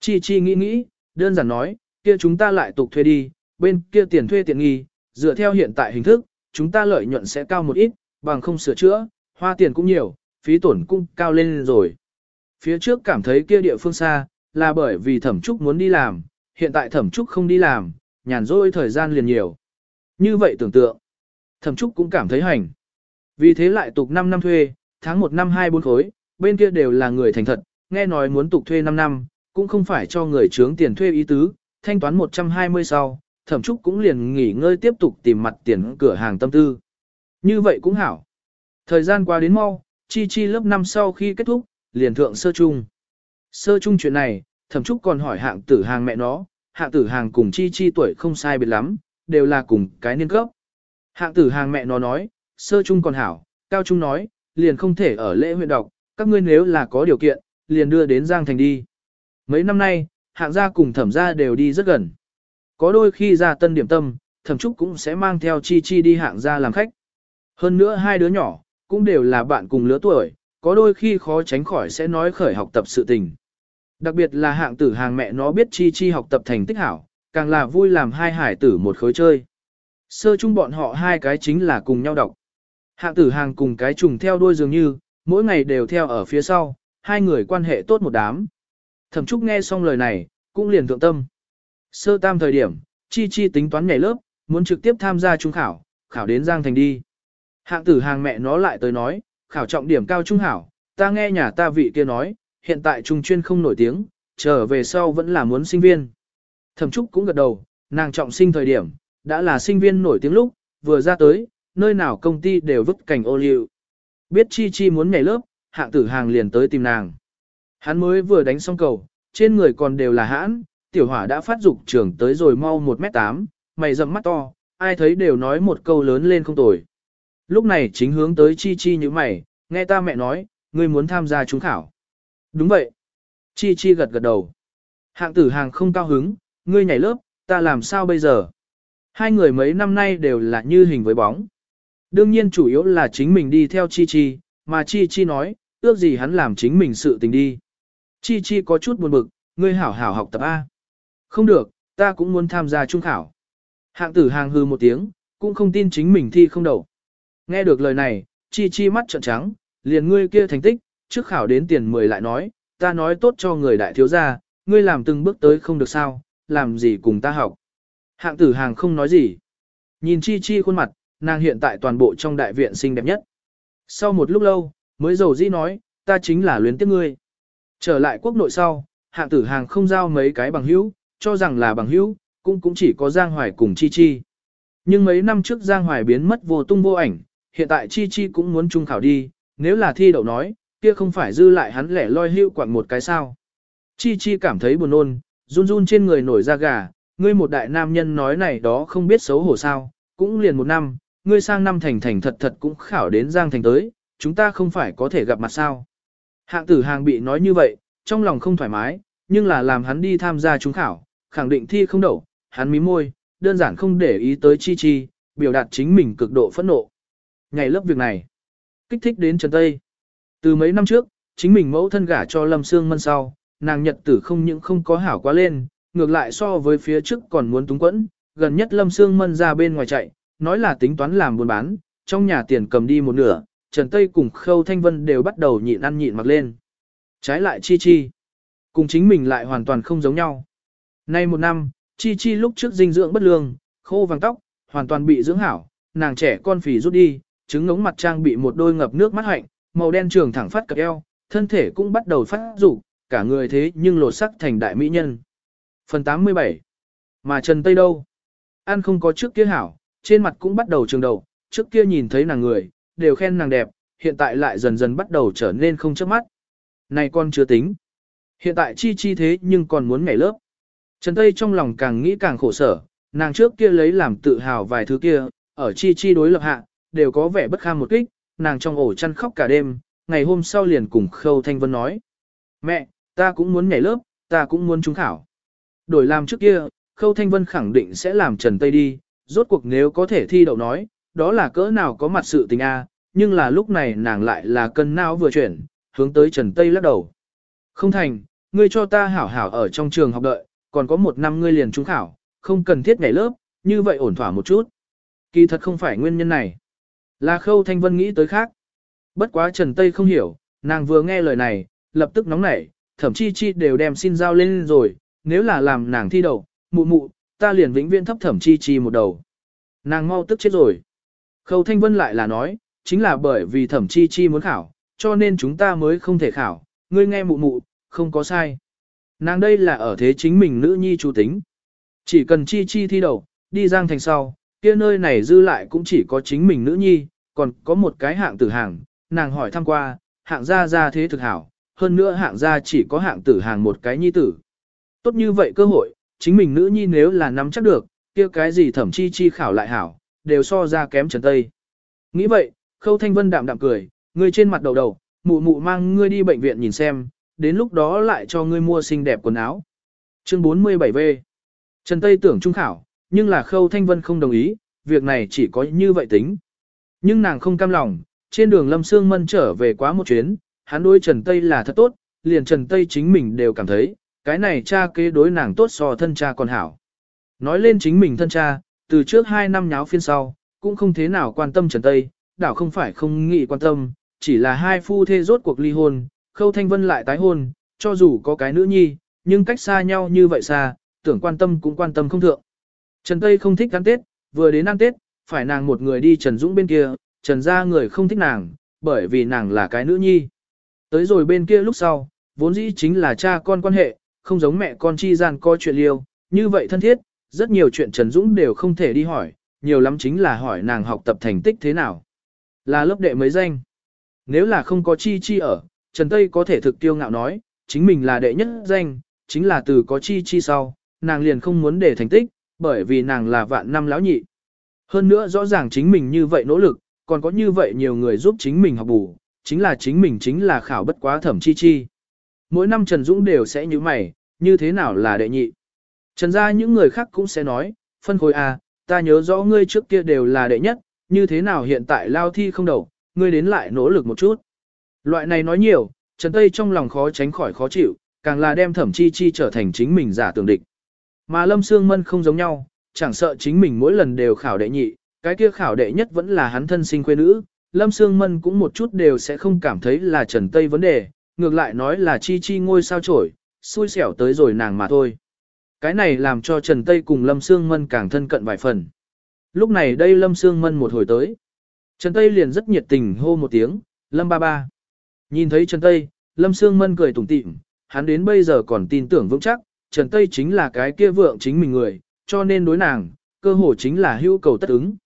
Chi chi nghĩ nghĩ, đơn giản nói, kia chúng ta lại tục thuê đi, bên kia tiền thuê tiện nghi, dựa theo hiện tại hình thức, chúng ta lợi nhuận sẽ cao một ít, bằng không sửa chữa, hoa tiền cũng nhiều, phí tổn cũng cao lên rồi. Phía trước cảm thấy kia địa phương xa, là bởi vì thẩm trúc muốn đi làm, hiện tại thẩm trúc không đi làm, nhàn rỗi thời gian liền nhiều. Như vậy tưởng tượng, thẩm trúc cũng cảm thấy hành. Vì thế lại tục 5 năm thuê, tháng 1 năm 2 bốn khối, bên kia đều là người thành thật, nghe nói muốn tục thuê 5 năm, cũng không phải cho người trướng tiền thuê ý tứ, thanh toán 120 sau, thẩm trúc cũng liền nghỉ ngơi tiếp tục tìm mặt tiền cửa hàng tâm tư. Như vậy cũng hảo. Thời gian qua đến mau, chi chi lớp 5 sau khi kết thúc, liền thượng sơ trung. Sơ trung chuyện này, thẩm trúc còn hỏi hạng tử hàng mẹ nó, hạng tử hàng cùng chi chi tuổi không sai biệt lắm, đều là cùng cái niên cấp. Hạng tử hàng mẹ nó nói, sơ trung còn hảo, cao trung nói, liền không thể ở lễ huyện đọc, các ngươi nếu là có điều kiện, liền đưa đến Giang Thành đi. Mấy năm nay, hạng gia cùng thẩm gia đều đi rất gần. Có đôi khi ra tân điểm tâm, thẩm trúc cũng sẽ mang theo chi chi đi hạng gia làm khách. Hơn nữa hai đứa nhỏ, cũng đều là bạn cùng lứa tuổi, có đôi khi khó tránh khỏi sẽ nói khởi học tập sự tình. Đặc biệt là hạng tử hàng mẹ nó biết chi chi học tập thành tích hảo, càng là vui làm hai hải tử một khối chơi. Sơ chung bọn họ hai cái chính là cùng nhau đọc. Hạng tử hàng cùng cái trùng theo đuôi dường như, mỗi ngày đều theo ở phía sau, hai người quan hệ tốt một đám. Thẩm Trúc nghe xong lời này, cũng liền thượng tâm. Sơ tam thời điểm, Chi Chi tính toán nhảy lớp, muốn trực tiếp tham gia trung khảo, khảo đến Giang Thành đi. Hạng tử hàng mẹ nó lại tới nói, khảo trọng điểm cao trung hảo, ta nghe nhà ta vị kia nói, hiện tại trung chuyên không nổi tiếng, trở về sau vẫn là muốn sinh viên. Thẩm Trúc cũng gật đầu, nàng trọng sinh thời điểm, đã là sinh viên nổi tiếng lúc, vừa ra tới, nơi nào công ty đều vứt cảnh ô liu. Biết Chi Chi muốn nhảy lớp, hạng tử hàng liền tới tìm nàng. Hắn mới vừa đánh xong cầu, trên người còn đều là hãn, tiểu hỏa đã phát dục trưởng tới rồi mau 1m8, mày rậm mắt to, ai thấy đều nói một câu lớn lên không tồi. Lúc này chính hướng tới Chi Chi như mày, nghe ta mẹ nói, ngươi muốn tham gia trúng khảo. Đúng vậy. Chi Chi gật gật đầu. Hạng tử hàng không cao hứng, ngươi nhảy lớp, ta làm sao bây giờ? Hai người mấy năm nay đều là như hình với bóng. Đương nhiên chủ yếu là chính mình đi theo Chi Chi, mà Chi Chi nói, ước gì hắn làm chính mình sự tình đi. Chi Chi có chút buồn bực, ngươi hảo hảo học tập A. Không được, ta cũng muốn tham gia trung khảo. Hạng tử hàng hư một tiếng, cũng không tin chính mình thi không đầu. Nghe được lời này, Chi Chi mắt trợn trắng, liền ngươi kia thành tích, trước khảo đến tiền 10 lại nói, ta nói tốt cho người đại thiếu gia, ngươi làm từng bước tới không được sao, làm gì cùng ta học. Hạng tử hàng không nói gì. Nhìn chi chi khuôn mặt, nàng hiện tại toàn bộ trong đại viện xinh đẹp nhất. Sau một lúc lâu, mới dầu dĩ nói, ta chính là luyến tiếc ngươi. Trở lại quốc nội sau, hạng tử hàng không giao mấy cái bằng hữu, cho rằng là bằng hữu, cũng cũng chỉ có Giang Hoài cùng Chi Chi. Nhưng mấy năm trước Giang Hoài biến mất vô tung vô ảnh, hiện tại Chi Chi cũng muốn trung khảo đi, nếu là thi đậu nói, kia không phải dư lại hắn lẻ loi hưu quặng một cái sao. Chi Chi cảm thấy buồn nôn, run run trên người nổi da gà, ngươi một đại nam nhân nói này đó không biết xấu hổ sao, cũng liền một năm, ngươi sang năm thành thành thật thật cũng khảo đến Giang Thành tới, chúng ta không phải có thể gặp mặt sao. Hạng tử hàng bị nói như vậy, trong lòng không thoải mái, nhưng là làm hắn đi tham gia trúng khảo, khẳng định thi không đậu, hắn mí môi, đơn giản không để ý tới chi chi, biểu đạt chính mình cực độ phẫn nộ. Ngày lớp việc này, kích thích đến Trần Tây. Từ mấy năm trước, chính mình mẫu thân gả cho Lâm Sương Mân sau, nàng nhật tử không những không có hảo quá lên, ngược lại so với phía trước còn muốn túng quẫn, gần nhất Lâm Sương Mân ra bên ngoài chạy, nói là tính toán làm buôn bán, trong nhà tiền cầm đi một nửa, Trần Tây cùng Khâu Thanh Vân đều bắt đầu nhịn ăn nhịn mặc lên. Trái lại Chi Chi, cùng chính mình lại hoàn toàn không giống nhau. Nay một năm, Chi Chi lúc trước dinh dưỡng bất lương, khô vàng tóc, hoàn toàn bị dưỡng hảo, nàng trẻ con phì rút đi, trứng ngống mặt trang bị một đôi ngập nước mắt hạnh, màu đen trường thẳng phát cặp eo, thân thể cũng bắt đầu phát rủ, cả người thế nhưng lột sắc thành đại mỹ nhân. Phần 87 Mà Trần Tây đâu? Ăn không có trước kia hảo, trên mặt cũng bắt đầu trường đầu, trước kia nhìn thấy nàng người, đều khen nàng đẹp, hiện tại lại dần dần bắt đầu trở nên không chớp mắt. Này con chưa tính. Hiện tại chi chi thế nhưng còn muốn nhảy lớp. Trần Tây trong lòng càng nghĩ càng khổ sở, nàng trước kia lấy làm tự hào vài thứ kia, ở chi chi đối lập hạ, đều có vẻ bất kham một kích, nàng trong ổ chăn khóc cả đêm, ngày hôm sau liền cùng Khâu Thanh Vân nói. Mẹ, ta cũng muốn nhảy lớp, ta cũng muốn trúng khảo. Đổi làm trước kia, Khâu Thanh Vân khẳng định sẽ làm Trần Tây đi, rốt cuộc nếu có thể thi đậu nói, đó là cỡ nào có mặt sự tình a, nhưng là lúc này nàng lại là cân não vừa chuyển, hướng tới Trần Tây lắc đầu. Không thành, ngươi cho ta hảo hảo ở trong trường học đợi, còn có một năm ngươi liền trúng khảo, không cần thiết nhảy lớp, như vậy ổn thỏa một chút. Kỳ thật không phải nguyên nhân này. Là khâu thanh vân nghĩ tới khác. Bất quá Trần Tây không hiểu, nàng vừa nghe lời này, lập tức nóng nảy, thậm chi chi đều đem xin giao lên rồi, nếu là làm nàng thi đầu, mụ mụ, ta liền vĩnh viễn thấp thẩm chi chi một đầu. Nàng mau tức chết rồi. Khâu thanh vân lại là nói, chính là bởi vì thẩm chi chi muốn khảo, cho nên chúng ta mới không thể khảo, ngươi nghe mụ mụ, không có sai. Nàng đây là ở thế chính mình nữ nhi chủ tính. Chỉ cần chi chi thi đầu, đi giang thành sau, kia nơi này dư lại cũng chỉ có chính mình nữ nhi, còn có một cái hạng tử hàng, nàng hỏi thăm qua, hạng gia gia thế thực hảo, hơn nữa hạng gia chỉ có hạng tử hàng một cái nhi tử. Tốt như vậy cơ hội, chính mình nữ nhi nếu là nắm chắc được, kia cái gì thẩm chi chi khảo lại hảo, đều so ra kém Trần Tây. Nghĩ vậy, Khâu Thanh Vân đạm đạm cười, ngươi trên mặt đầu đầu, mụ mụ mang ngươi đi bệnh viện nhìn xem, đến lúc đó lại cho ngươi mua xinh đẹp quần áo. Chương 47V Trần Tây tưởng trung khảo, nhưng là Khâu Thanh Vân không đồng ý, việc này chỉ có như vậy tính. Nhưng nàng không cam lòng, trên đường Lâm Sương Mân trở về quá một chuyến, hắn đối Trần Tây là thật tốt, liền Trần Tây chính mình đều cảm thấy, cái này cha kế đối nàng tốt so thân cha còn hảo. Nói lên chính mình thân cha, từ trước hai năm nháo phiên sau, cũng không thế nào quan tâm Trần Tây, đảo không phải không nghĩ quan tâm, chỉ là hai phu thê rốt cuộc ly hôn, Khâu Thanh Vân lại tái hôn, cho dù có cái nữ nhi, nhưng cách xa nhau như vậy xa, tưởng quan tâm cũng quan tâm không thượng. Trần Tây không thích ăn Tết, vừa đến ăn Tết, phải nàng một người đi Trần Dũng bên kia, Trần gia người không thích nàng, bởi vì nàng là cái nữ nhi. Tới rồi bên kia lúc sau, vốn dĩ chính là cha con quan hệ, không giống mẹ con chi gian coi chuyện liêu, như vậy thân thiết, rất nhiều chuyện Trần Dũng đều không thể đi hỏi, nhiều lắm chính là hỏi nàng học tập thành tích thế nào. Là lớp đệ mấy danh. Nếu là không có chi chi ở, Trần Tây có thể thực tiêu ngạo nói, chính mình là đệ nhất danh, chính là từ có chi chi sau, nàng liền không muốn để thành tích, bởi vì nàng là vạn năm lão nhị. Hơn nữa rõ ràng chính mình như vậy nỗ lực, còn có như vậy nhiều người giúp chính mình học bù, chính là chính mình chính là khảo bất quá thẩm chi chi. Mỗi năm Trần Dũng đều sẽ như mày, như thế nào là đệ nhị. Trần ra những người khác cũng sẽ nói, phân khối A, ta nhớ rõ ngươi trước kia đều là đệ nhất, như thế nào hiện tại lao thi không đầu, ngươi đến lại nỗ lực một chút. Loại này nói nhiều, Trần Tây trong lòng khó tránh khỏi khó chịu, càng là đem thẩm chi chi trở thành chính mình giả tưởng địch. Mà Lâm Sương Mân không giống nhau, chẳng sợ chính mình mỗi lần đều khảo đệ nhị, cái kia khảo đệ nhất vẫn là hắn thân sinh quê nữ. Lâm Sương Mân cũng một chút đều sẽ không cảm thấy là Trần Tây vấn đề, ngược lại nói là chi chi ngôi sao trổi, xui xẻo tới rồi nàng mà thôi. Cái này làm cho Trần Tây cùng Lâm Sương Mân càng thân cận vài phần. Lúc này đây Lâm Sương Mân một hồi tới. Trần Tây liền rất nhiệt tình hô một tiếng, Lâm ba ba. Nhìn thấy Trần Tây, Lâm Sương Mân cười tủm tỉm, hắn đến bây giờ còn tin tưởng vững chắc, Trần Tây chính là cái kia vượng chính mình người, cho nên đối nàng, cơ hồ chính là hữu cầu tất ứng.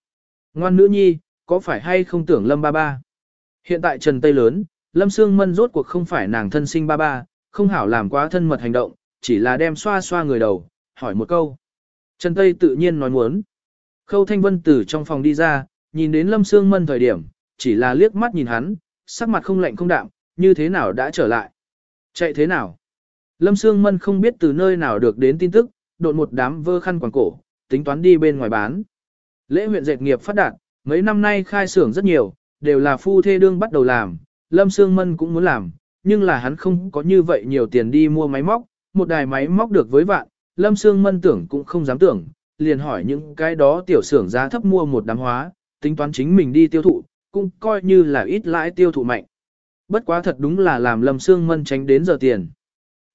Ngoan nữ nhi, có phải hay không tưởng Lâm ba ba? Hiện tại Trần Tây lớn, Lâm Sương Mân rốt cuộc không phải nàng thân sinh ba ba, không hảo làm quá thân mật hành động, chỉ là đem xoa xoa người đầu, hỏi một câu. Trần Tây tự nhiên nói muốn. Khâu Thanh Vân từ trong phòng đi ra, nhìn đến Lâm Sương Mân thời điểm, chỉ là liếc mắt nhìn hắn, sắc mặt không lạnh không đạm, như thế nào đã trở lại. Chạy thế nào? Lâm Sương Mân không biết từ nơi nào được đến tin tức, đột một đám vơ khăn quàng cổ, tính toán đi bên ngoài bán. Lễ huyện dệt nghiệp phát đạt, mấy năm nay khai xưởng rất nhiều, đều là phu thê đương bắt đầu làm, Lâm Sương Mân cũng muốn làm, nhưng là hắn không có như vậy nhiều tiền đi mua máy móc, một đài máy móc được với vạn, Lâm Sương Mân tưởng cũng không dám tưởng, liền hỏi những cái đó tiểu xưởng giá thấp mua một đám hóa, tính toán chính mình đi tiêu thụ, cũng coi như là ít lãi tiêu thụ mạnh. Bất quá thật đúng là làm Lâm Sương Mân tránh đến giờ tiền.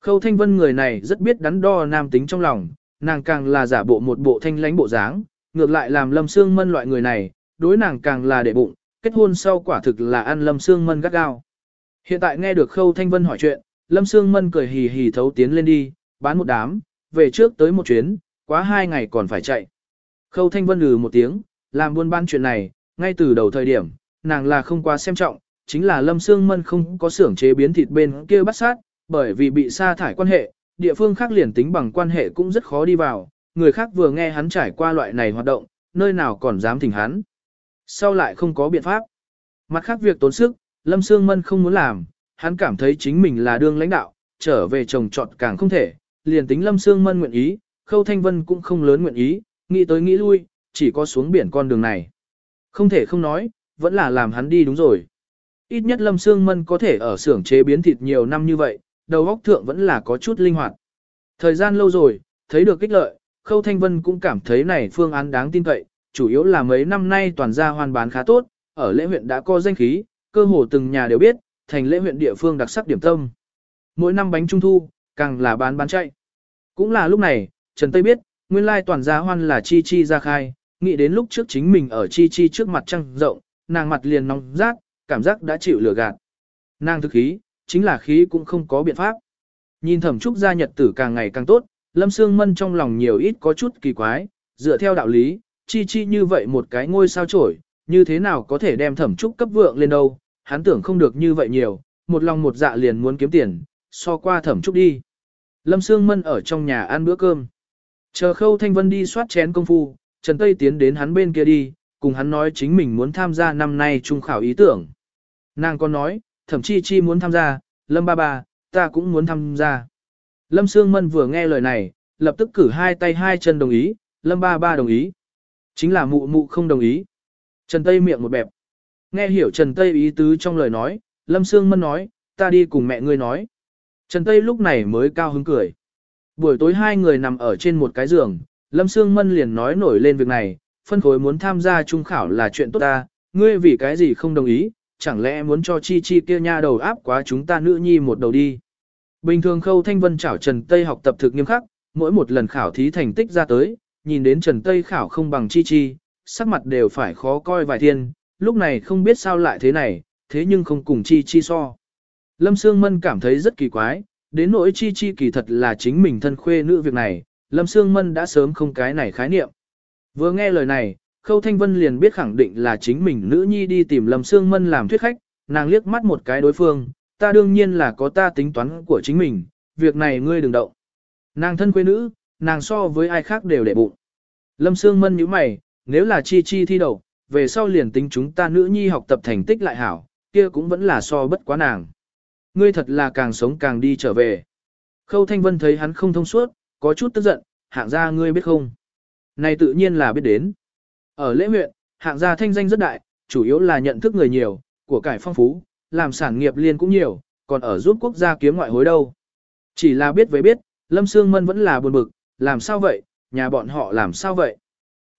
Khâu Thanh Vân người này rất biết đắn đo nam tính trong lòng, nàng càng là giả bộ một bộ thanh lãnh bộ dáng, ngược lại làm Lâm Sương Mân loại người này, đối nàng càng là để bụng, kết hôn sau quả thực là ăn Lâm Sương Mân gắt gao. Hiện tại nghe được Khâu Thanh Vân hỏi chuyện, Lâm Sương Mân cười hì hì thấu tiến lên đi, bán một đám, về trước tới một chuyến, quá hai ngày còn phải chạy. Khâu Thanh Vân lừ một tiếng, làm buôn bán chuyện này, ngay từ đầu thời điểm, nàng là không quá xem trọng, chính là Lâm Sương Mân không có xưởng chế biến thịt bên kia bắt sát, bởi vì bị sa thải quan hệ, địa phương khác liền tính bằng quan hệ cũng rất khó đi vào, người khác vừa nghe hắn trải qua loại này hoạt động, nơi nào còn dám thỉnh hắn. Sau lại không có biện pháp. Mặt khác việc tốn sức, Lâm Sương Mân không muốn làm, hắn cảm thấy chính mình là đương lãnh đạo, trở về chồng chọn càng không thể, liền tính Lâm Sương Mân nguyện ý, Khâu Thanh Vân cũng không lớn nguyện ý, nghĩ tới nghĩ lui, chỉ có xuống biển con đường này. Không thể không nói, vẫn là làm hắn đi đúng rồi. Ít nhất Lâm Sương Mân có thể ở xưởng chế biến thịt nhiều năm như vậy, đầu óc thượng vẫn là có chút linh hoạt. Thời gian lâu rồi, thấy được kích lợi, Khâu Thanh Vân cũng cảm thấy này phương án đáng tin cậy, chủ yếu là mấy năm nay toàn gia hoàn bán khá tốt, ở lễ huyện đã có danh khí, cơ hồ từng nhà đều biết, thành lễ huyện địa phương đặc sắc điểm tâm. Mỗi năm bánh trung thu, càng là bán bán chạy. Cũng là lúc này, Trần Tây biết, nguyên lai toàn gia hoan là chi chi ra khai, nghĩ đến lúc trước chính mình ở chi chi trước mặt trăng rộng, nàng mặt liền nóng rát, cảm giác đã chịu lửa gạt. Nàng thực khí, chính là khí cũng không có biện pháp. Nhìn thẩm trúc gia nhật tử càng ngày càng tốt, Lâm Sương Mân trong lòng nhiều ít có chút kỳ quái, dựa theo đạo lý, chi chi như vậy một cái ngôi sao trổi, như thế nào có thể đem thẩm trúc cấp vượng lên đâu, hắn tưởng không được như vậy nhiều, một lòng một dạ liền muốn kiếm tiền, so qua thẩm trúc đi. Lâm Sương Mân ở trong nhà ăn bữa cơm. Chờ khâu thanh vân đi soát chén công phu, Trần Tây tiến đến hắn bên kia đi, cùng hắn nói chính mình muốn tham gia năm nay trung khảo ý tưởng. Nàng còn nói, thẩm chi chi muốn tham gia, Lâm ba ba, ta cũng muốn tham gia. Lâm Sương Mân vừa nghe lời này, lập tức cử hai tay hai chân đồng ý, Lâm ba ba đồng ý. Chính là mụ mụ không đồng ý. Trần Tây miệng một bẹp. Nghe hiểu Trần Tây ý tứ trong lời nói, Lâm Sương Mân nói, ta đi cùng mẹ ngươi nói. Trần Tây lúc này mới cao hứng cười. Buổi tối hai người nằm ở trên một cái giường, Lâm Sương Mân liền nói nổi lên việc này, phân khối muốn tham gia trung khảo là chuyện tốt ta, ngươi vì cái gì không đồng ý, chẳng lẽ muốn cho chi chi kia nha đầu áp quá chúng ta nữ nhi một đầu đi. Bình thường khâu thanh vân chảo Trần Tây học tập thực nghiêm khắc, mỗi một lần khảo thí thành tích ra tới, nhìn đến Trần Tây khảo không bằng chi chi, sắc mặt đều phải khó coi vài thiên, lúc này không biết sao lại thế này, thế nhưng không cùng chi chi so. Lâm Sương Mân cảm thấy rất kỳ quái, đến nỗi chi chi kỳ thật là chính mình thân khuê nữ việc này, Lâm Sương Mân đã sớm không cái này khái niệm. Vừa nghe lời này, Khâu Thanh Vân liền biết khẳng định là chính mình nữ nhi đi tìm Lâm Sương Mân làm thuyết khách, nàng liếc mắt một cái đối phương, ta đương nhiên là có ta tính toán của chính mình, việc này ngươi đừng động. Nàng thân quê nữ, nàng so với ai khác đều để bụng. Lâm Sương Mân nhíu mày, nếu là chi chi thi đầu, về sau liền tính chúng ta nữ nhi học tập thành tích lại hảo, kia cũng vẫn là so bất quá nàng. Ngươi thật là càng sống càng đi trở về. Khâu Thanh Vân thấy hắn không thông suốt, có chút tức giận, hạng gia ngươi biết không? Này tự nhiên là biết đến. Ở lễ huyện, hạng gia thanh danh rất đại, chủ yếu là nhận thức người nhiều, của cải phong phú, làm sản nghiệp liên cũng nhiều, còn ở giúp quốc gia kiếm ngoại hối đâu. Chỉ là biết với biết, Lâm Sương Mân vẫn là buồn bực, làm sao vậy, nhà bọn họ làm sao vậy?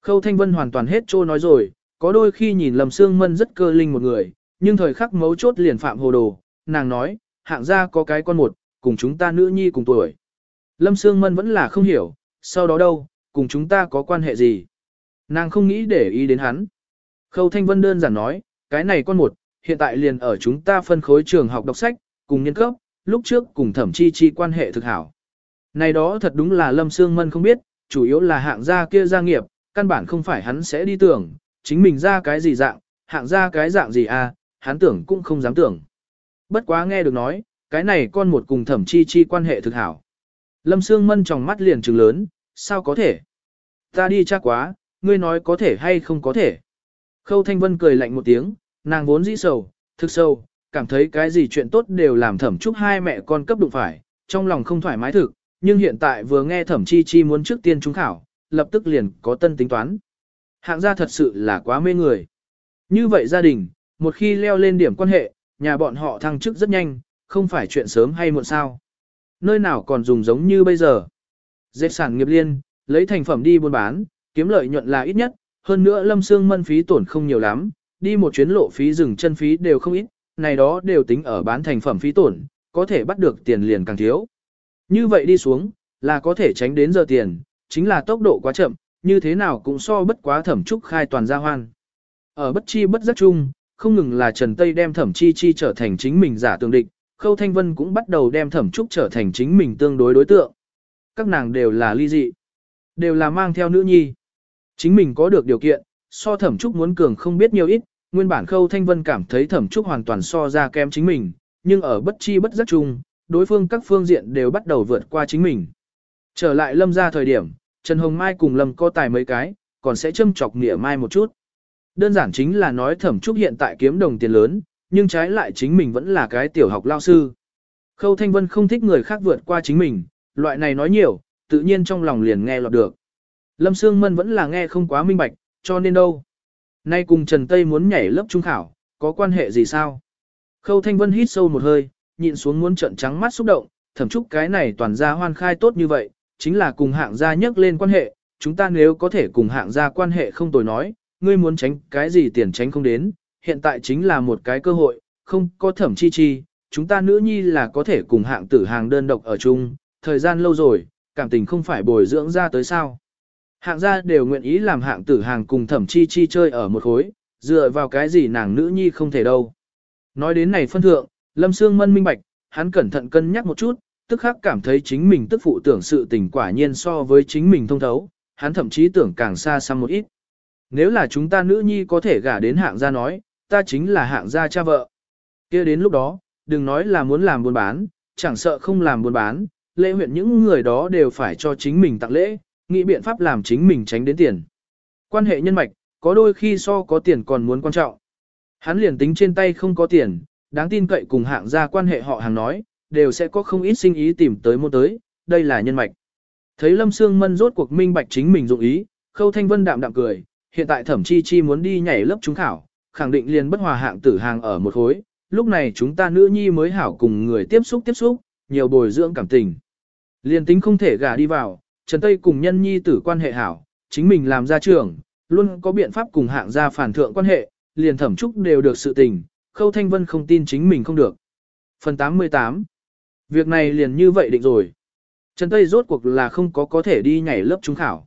Khâu Thanh Vân hoàn toàn hết trôi nói rồi, có đôi khi nhìn Lâm Sương Mân rất cơ linh một người, nhưng thời khắc mấu chốt liền phạm hồ đồ, nàng nói, hạng gia có cái con một, cùng chúng ta nữ nhi cùng tuổi. Lâm Sương Mân vẫn là không hiểu, sau đó đâu, cùng chúng ta có quan hệ gì. Nàng không nghĩ để ý đến hắn. Khâu Thanh Vân đơn giản nói, cái này con một, hiện tại liền ở chúng ta phân khối trường học đọc sách, cùng nhân cấp, lúc trước cùng thẩm chi chi quan hệ thực hảo. Này đó thật đúng là Lâm Sương Mân không biết, chủ yếu là hạng gia kia gia nghiệp, căn bản không phải hắn sẽ đi tưởng, chính mình ra cái gì dạng, hạng gia cái dạng gì à, hắn tưởng cũng không dám tưởng. Bất quá nghe được nói, cái này con một cùng thẩm chi chi quan hệ thực hảo. Lâm Sương Mân trong mắt liền trừng lớn, sao có thể? Ta đi chắc quá, ngươi nói có thể hay không có thể. Khâu Thanh Vân cười lạnh một tiếng, nàng vốn dĩ sầu, thực sâu, cảm thấy cái gì chuyện tốt đều làm thẩm chúc hai mẹ con cấp đụng phải, trong lòng không thoải mái thực, nhưng hiện tại vừa nghe thẩm chi chi muốn trước tiên trúng khảo, lập tức liền có tân tính toán. Hạng gia thật sự là quá mê người. Như vậy gia đình, một khi leo lên điểm quan hệ, nhà bọn họ thăng chức rất nhanh, không phải chuyện sớm hay muộn sao. Nơi nào còn dùng giống như bây giờ. Dệt sản nghiệp liên, lấy thành phẩm đi buôn bán, kiếm lợi nhuận là ít nhất, hơn nữa lâm xương mân phí tổn không nhiều lắm, đi một chuyến lộ phí rừng chân phí đều không ít, này đó đều tính ở bán thành phẩm phí tổn, có thể bắt được tiền liền càng thiếu. Như vậy đi xuống, là có thể tránh đến giờ tiền, chính là tốc độ quá chậm, như thế nào cũng so bất quá thẩm trúc khai toàn gia hoan. Ở bất chi bất giác chung, không ngừng là Trần Tây đem thẩm chi chi trở thành chính mình giả tương địch, Khâu Thanh Vân cũng bắt đầu đem thẩm trúc trở thành chính mình tương đối đối tượng. Các nàng đều là ly dị, đều là mang theo nữ nhi. Chính mình có được điều kiện, so thẩm trúc muốn cường không biết nhiều ít, nguyên bản Khâu Thanh Vân cảm thấy thẩm trúc hoàn toàn so ra kém chính mình, nhưng ở bất chi bất giác chung, đối phương các phương diện đều bắt đầu vượt qua chính mình. Trở lại lâm ra thời điểm, Trần Hồng Mai cùng lâm có tài mấy cái, còn sẽ châm chọc nghĩa mai một chút. Đơn giản chính là nói thẩm trúc hiện tại kiếm đồng tiền lớn, nhưng trái lại chính mình vẫn là cái tiểu học lao sư. Khâu Thanh Vân không thích người khác vượt qua chính mình, loại này nói nhiều, tự nhiên trong lòng liền nghe lọt được. Lâm Sương Mân vẫn là nghe không quá minh bạch, cho nên đâu. Nay cùng Trần Tây muốn nhảy lớp trung khảo, có quan hệ gì sao? Khâu Thanh Vân hít sâu một hơi, nhịn xuống muốn trận trắng mắt xúc động, thẩm chúc cái này toàn gia hoan khai tốt như vậy, chính là cùng hạng gia nhắc lên quan hệ, chúng ta nếu có thể cùng hạng gia quan hệ không tồi nói, ngươi muốn tránh cái gì tiền tránh không đến, hiện tại chính là một cái cơ hội, không có thẩm chi chi, chúng ta nữ nhi là có thể cùng hạng tử hàng đơn độc ở chung, thời gian lâu rồi, cảm tình không phải bồi dưỡng ra tới sao. Hạng gia đều nguyện ý làm hạng tử hàng cùng thẩm chi chi chơi ở một khối, dựa vào cái gì nàng nữ nhi không thể đâu. Nói đến này phân thượng, Lâm Sương Mân minh bạch, hắn cẩn thận cân nhắc một chút, tức khắc cảm thấy chính mình tức phụ tưởng sự tình quả nhiên so với chính mình thông thấu, hắn thậm chí tưởng càng xa xăm một ít. Nếu là chúng ta nữ nhi có thể gả đến hạng gia nói, ta chính là hạng gia cha vợ. kia đến lúc đó, đừng nói là muốn làm buôn bán, chẳng sợ không làm buôn bán, lễ huyện những người đó đều phải cho chính mình tặng lễ, nghĩ biện pháp làm chính mình tránh đến tiền. Quan hệ nhân mạch, có đôi khi so có tiền còn muốn quan trọng. Hắn liền tính trên tay không có tiền, đáng tin cậy cùng hạng gia quan hệ họ hàng nói, đều sẽ có không ít sinh ý tìm tới mua tới, đây là nhân mạch. Thấy Lâm Sương Mân rốt cuộc minh bạch chính mình dụng ý, Khâu Thanh Vân đạm đạm cười, hiện tại Thẩm Chi Chi muốn đi nhảy lớp trúng khảo, khẳng định liền bất hòa hạng tử hàng ở một khối, lúc này chúng ta nữ nhi mới hảo cùng người tiếp xúc tiếp xúc, nhiều bồi dưỡng cảm tình. Liền tính không thể gả đi vào, Trần Tây cùng nhân nhi tử quan hệ hảo, chính mình làm gia trưởng, luôn có biện pháp cùng hạng gia phản thượng quan hệ, liền thẩm trúc đều được sự tình, Khâu Thanh Vân không tin chính mình không được. Phần 88 Việc này liền như vậy định rồi. Trần Tây rốt cuộc là không có có thể đi nhảy lớp trung khảo.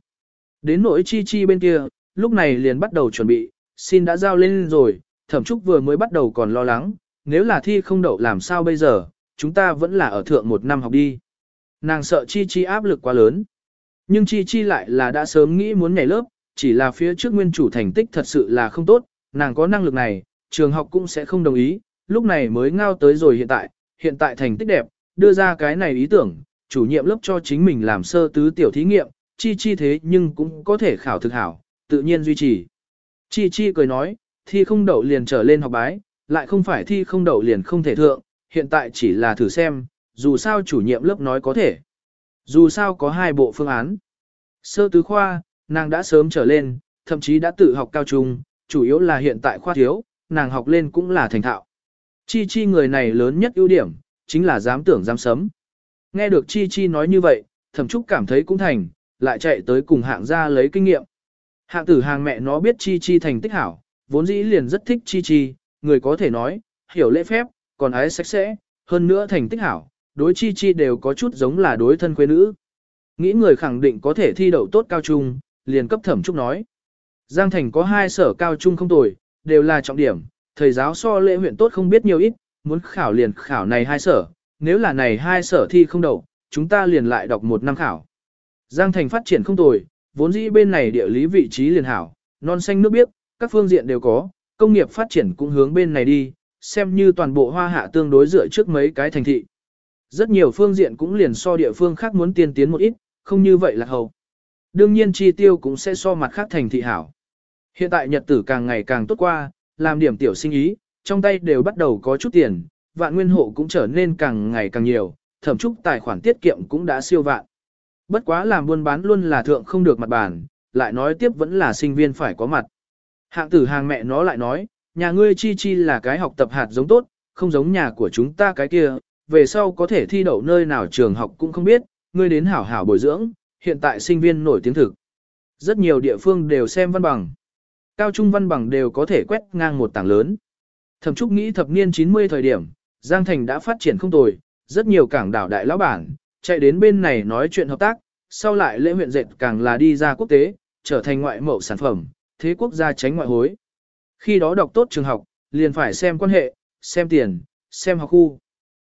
Đến nỗi chi chi bên kia, lúc này liền bắt đầu chuẩn bị, xin đã giao lên rồi, thẩm trúc vừa mới bắt đầu còn lo lắng, nếu là thi không đậu làm sao bây giờ, chúng ta vẫn là ở thượng một năm học đi. Nàng sợ chi chi áp lực quá lớn. Nhưng chi chi lại là đã sớm nghĩ muốn nhảy lớp, chỉ là phía trước nguyên chủ thành tích thật sự là không tốt, nàng có năng lực này, trường học cũng sẽ không đồng ý, lúc này mới ngao tới rồi hiện tại, hiện tại thành tích đẹp, đưa ra cái này ý tưởng, chủ nhiệm lớp cho chính mình làm sơ tứ tiểu thí nghiệm, chi chi thế nhưng cũng có thể khảo thực hảo, tự nhiên duy trì. Chi chi cười nói, thi không đậu liền trở lên học bái, lại không phải thi không đậu liền không thể thượng, hiện tại chỉ là thử xem, dù sao chủ nhiệm lớp nói có thể. Dù sao có hai bộ phương án. Sơ tứ khoa, nàng đã sớm trở lên, thậm chí đã tự học cao trung, chủ yếu là hiện tại khoa thiếu, nàng học lên cũng là thành thạo. Chi chi người này lớn nhất ưu điểm, chính là dám tưởng dám sấm. Nghe được chi chi nói như vậy, thẩm trúc cảm thấy cũng thành, lại chạy tới cùng hạng ra lấy kinh nghiệm. Hạng tử hàng mẹ nó biết chi chi thành tích hảo, vốn dĩ liền rất thích chi chi, người có thể nói, hiểu lễ phép, còn ái sạch sẽ, hơn nữa thành tích hảo, đối chi chi đều có chút giống là đối thân quê nữ, Nghĩ người khẳng định có thể thi đậu tốt cao trung, liền cấp thẩm trúc nói. Giang Thành có hai sở cao trung không tồi, đều là trọng điểm, thầy giáo so lễ huyện tốt không biết nhiều ít, muốn khảo liền khảo này hai sở, nếu là này hai sở thi không đậu, chúng ta liền lại đọc một năm khảo. Giang Thành phát triển không tồi, vốn dĩ bên này địa lý vị trí liền hảo, non xanh nước biếc, các phương diện đều có, công nghiệp phát triển cũng hướng bên này đi, xem như toàn bộ hoa hạ tương đối dựa trước mấy cái thành thị. Rất nhiều phương diện cũng liền so địa phương khác muốn tiên tiến một ít, không như vậy là hầu. Đương nhiên chi tiêu cũng sẽ so mặt khác thành thị hảo. Hiện tại nhật tử càng ngày càng tốt qua, làm điểm tiểu sinh ý, trong tay đều bắt đầu có chút tiền, vạn nguyên hộ cũng trở nên càng ngày càng nhiều, thậm chúc tài khoản tiết kiệm cũng đã siêu vạn. Bất quá làm buôn bán luôn là thượng không được mặt bàn, lại nói tiếp vẫn là sinh viên phải có mặt. Hạng tử hàng mẹ nó lại nói, nhà ngươi chi chi là cái học tập hạt giống tốt, không giống nhà của chúng ta cái kia, về sau có thể thi đậu nơi nào trường học cũng không biết, ngươi đến hảo hảo bồi dưỡng, hiện tại sinh viên nổi tiếng thực. Rất nhiều địa phương đều xem văn bằng. Cao trung văn bằng đều có thể quét ngang một tảng lớn. Thẩm Trúc nghĩ thập niên 90 thời điểm, Giang Thành đã phát triển không tồi, rất nhiều cảng đảo đại lão bản, chạy đến bên này nói chuyện hợp tác, sau lại lễ huyện dệt càng là đi ra quốc tế, trở thành ngoại mẫu sản phẩm, thế quốc gia tránh ngoại hối. Khi đó đọc tốt trường học, liền phải xem quan hệ, xem tiền, xem học khu.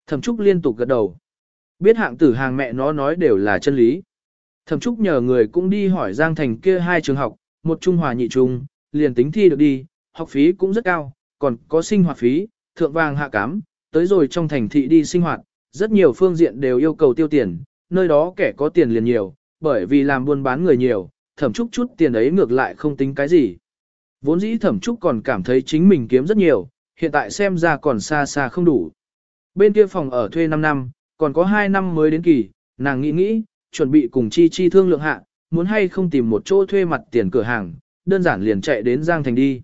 Thẩm Trúc liên tục gật đầu. Biết hạng tử hàng mẹ nó nói đều là chân lý. Thẩm Trúc nhờ người cũng đi hỏi Giang Thành kia hai trường học, một trung hòa nhị trung, liền tính thi được đi, học phí cũng rất cao, còn có sinh hoạt phí, thượng vàng hạ cám, tới rồi trong thành thị đi sinh hoạt, rất nhiều phương diện đều yêu cầu tiêu tiền, nơi đó kẻ có tiền liền nhiều, bởi vì làm buôn bán người nhiều, thẩm trúc chút tiền ấy ngược lại không tính cái gì. Vốn dĩ thẩm trúc còn cảm thấy chính mình kiếm rất nhiều, hiện tại xem ra còn xa xa không đủ. Bên kia phòng ở thuê 5 năm, còn có 2 năm mới đến kỳ, nàng nghĩ nghĩ, chuẩn bị cùng chi chi thương lượng hạ, muốn hay không tìm một chỗ thuê mặt tiền cửa hàng, đơn giản liền chạy đến Giang Thành đi.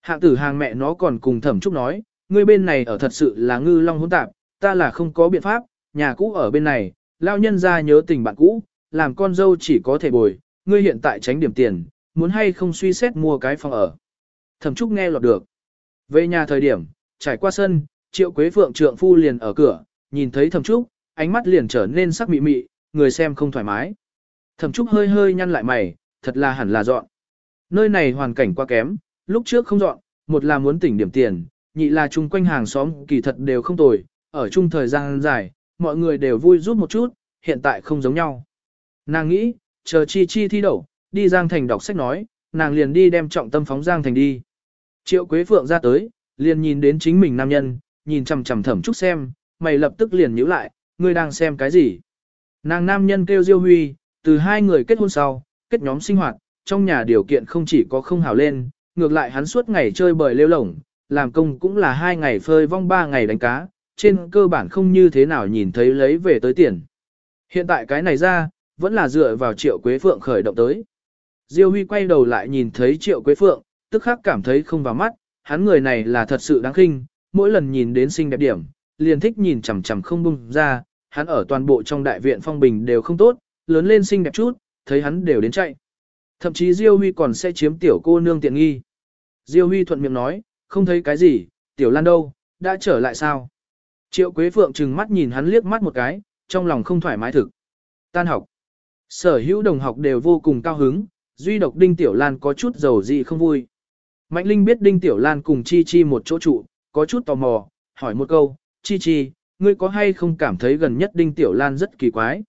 Hạng tử hàng mẹ nó còn cùng thẩm trúc nói, ngươi bên này ở thật sự là ngư long hỗn tạp, ta là không có biện pháp, nhà cũ ở bên này, lao nhân ra nhớ tình bạn cũ, làm con dâu chỉ có thể bồi, ngươi hiện tại tránh điểm tiền, muốn hay không suy xét mua cái phòng ở. Thẩm Trúc nghe lọt được. Về nhà thời điểm, trải qua sân, triệu quế phượng trượng phu liền ở cửa, nhìn thấy Thẩm Trúc, ánh mắt liền trở nên sắc mị mị, người xem không thoải mái. Thẩm Trúc hơi hơi nhăn lại mày, thật là hẳn là dọn. Nơi này hoàn cảnh quá kém, lúc trước không dọn, một là muốn tỉnh điểm tiền, nhị là chung quanh hàng xóm kỳ thật đều không tồi, ở chung thời gian dài, mọi người đều vui giúp một chút, hiện tại không giống nhau. Nàng nghĩ, chờ chi chi thi đậu, đi Giang Thành đọc sách nói, nàng liền đi đem trọng tâm phóng Giang Thành đi. Triệu Quế Phượng ra tới, liền nhìn đến chính mình nam nhân, nhìn chằm chằm thẩm trúc xem, mày lập tức liền nhíu lại, ngươi đang xem cái gì? Nàng nam nhân kêu Diêu Huy, từ hai người kết hôn sau, kết nhóm sinh hoạt, trong nhà điều kiện không chỉ có không hảo lên, ngược lại hắn suốt ngày chơi bời lêu lổng, làm công cũng là hai ngày phơi vong ba ngày đánh cá, trên cơ bản không như thế nào nhìn thấy lấy về tới tiền. Hiện tại cái này ra, vẫn là dựa vào Triệu Quế Phượng khởi động tới. Diêu Huy quay đầu lại nhìn thấy Triệu Quế Phượng, tức khắc cảm thấy không vào mắt, hắn người này là thật sự đáng khinh, mỗi lần nhìn đến xinh đẹp điểm, liền thích nhìn chằm chằm không bung ra, hắn ở toàn bộ trong đại viện phong bình đều không tốt, lớn lên xinh đẹp chút, thấy hắn đều đến chạy. Thậm chí Diêu Huy còn sẽ chiếm tiểu cô nương tiện nghi. Diêu Huy thuận miệng nói, không thấy cái gì, tiểu lan đâu, đã trở lại sao? Triệu Quế Phượng trừng mắt nhìn hắn liếc mắt một cái, trong lòng không thoải mái thực. Tan học. Sở hữu đồng học đều vô cùng cao hứng, duy độc Đinh Tiểu Lan có chút dầu gì không vui. Mạnh Linh biết Đinh Tiểu Lan cùng Chi Chi một chỗ trụ, có chút tò mò, hỏi một câu, Chi Chi, ngươi có hay không cảm thấy gần nhất Đinh Tiểu Lan rất kỳ quái?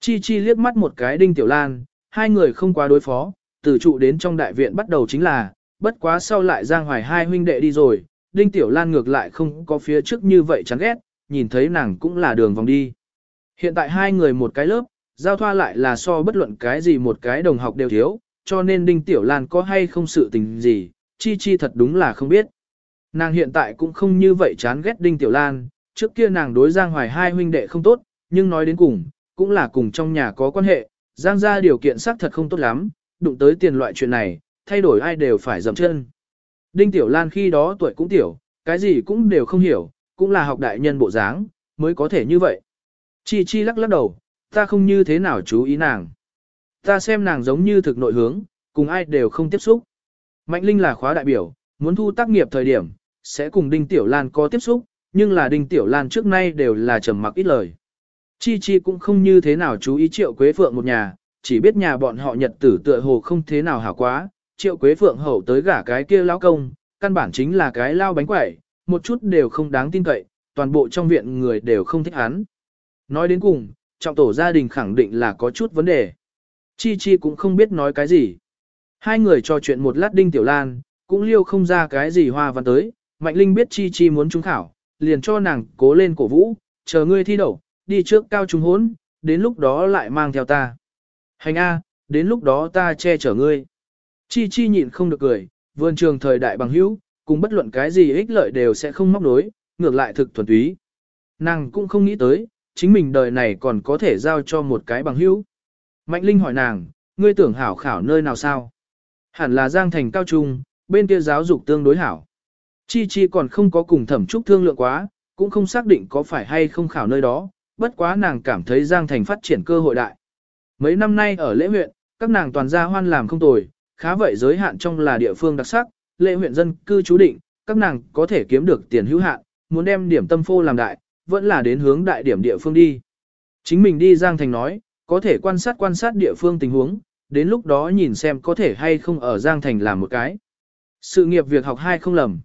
Chi Chi liếc mắt một cái Đinh Tiểu Lan, hai người không quá đối phó, từ trụ đến trong đại viện bắt đầu chính là, bất quá sau lại Giang Hoài hai huynh đệ đi rồi, Đinh Tiểu Lan ngược lại không có phía trước như vậy chán ghét, nhìn thấy nàng cũng là đường vòng đi. Hiện tại hai người một cái lớp, giao thoa lại là so bất luận cái gì một cái đồng học đều thiếu, cho nên Đinh Tiểu Lan có hay không sự tình gì, chi chi thật đúng là không biết. Nàng hiện tại cũng không như vậy chán ghét Đinh Tiểu Lan, trước kia nàng đối Giang Hoài hai huynh đệ không tốt, nhưng nói đến cùng, cũng là cùng trong nhà có quan hệ, Giang gia điều kiện xác thật không tốt lắm, đụng tới tiền loại chuyện này, thay đổi ai đều phải dậm chân. Đinh Tiểu Lan khi đó tuổi cũng tiểu, cái gì cũng đều không hiểu, cũng là học đại nhân bộ dáng, mới có thể như vậy. Chi Chi lắc lắc đầu, ta không như thế nào chú ý nàng. Ta xem nàng giống như thực nội hướng, cùng ai đều không tiếp xúc. Mạnh Linh là khóa đại biểu, muốn thu tác nghiệp thời điểm, sẽ cùng Đinh Tiểu Lan có tiếp xúc, nhưng là Đinh Tiểu Lan trước nay đều là trầm mặc ít lời. Chi Chi cũng không như thế nào chú ý Triệu Quế Phượng một nhà, chỉ biết nhà bọn họ nhật tử tựa hồ không thế nào hảo quá, Triệu Quế Phượng hậu tới gả cái kia lão công, căn bản chính là cái lao bánh quẩy, một chút đều không đáng tin cậy, toàn bộ trong viện người đều không thích hắn. Nói đến cùng, trọng tổ gia đình khẳng định là có chút vấn đề. Chi Chi cũng không biết nói cái gì. Hai người trò chuyện một lát Đinh Tiểu Lan, cũng liêu không ra cái gì hoa văn tới, Mạnh Linh biết Chi Chi muốn trúng khảo, liền cho nàng cố lên cổ vũ, chờ ngươi thi đậu, đi trước cao trung hốn, đến lúc đó lại mang theo ta. Hành A, đến lúc đó ta che chở ngươi. Chi Chi nhịn không được cười, vườn trường thời đại bằng hữu, cùng bất luận cái gì ích lợi đều sẽ không móc nối, ngược lại thực thuần túy. Nàng cũng không nghĩ tới, chính mình đời này còn có thể giao cho một cái bằng hữu. Mạnh Linh hỏi nàng, ngươi tưởng hảo khảo nơi nào sao? Hẳn là Giang Thành cao trung, bên kia giáo dục tương đối hảo. Chi Chi còn không có cùng thẩm trúc thương lượng quá, cũng không xác định có phải hay không khảo nơi đó, bất quá nàng cảm thấy Giang Thành phát triển cơ hội đại. Mấy năm nay ở lễ huyện, các nàng toàn gia hoan làm không tồi, khá vậy giới hạn trong là địa phương đặc sắc, lễ huyện dân cư chú định, các nàng có thể kiếm được tiền hữu hạn, muốn đem điểm tâm phô làm đại, vẫn là đến hướng đại điểm địa phương đi. Chính mình đi Giang Thành nói, có thể quan sát quan sát địa phương tình huống, đến lúc đó nhìn xem có thể hay không ở Giang Thành làm một cái. Sự nghiệp việc học hai không lầm.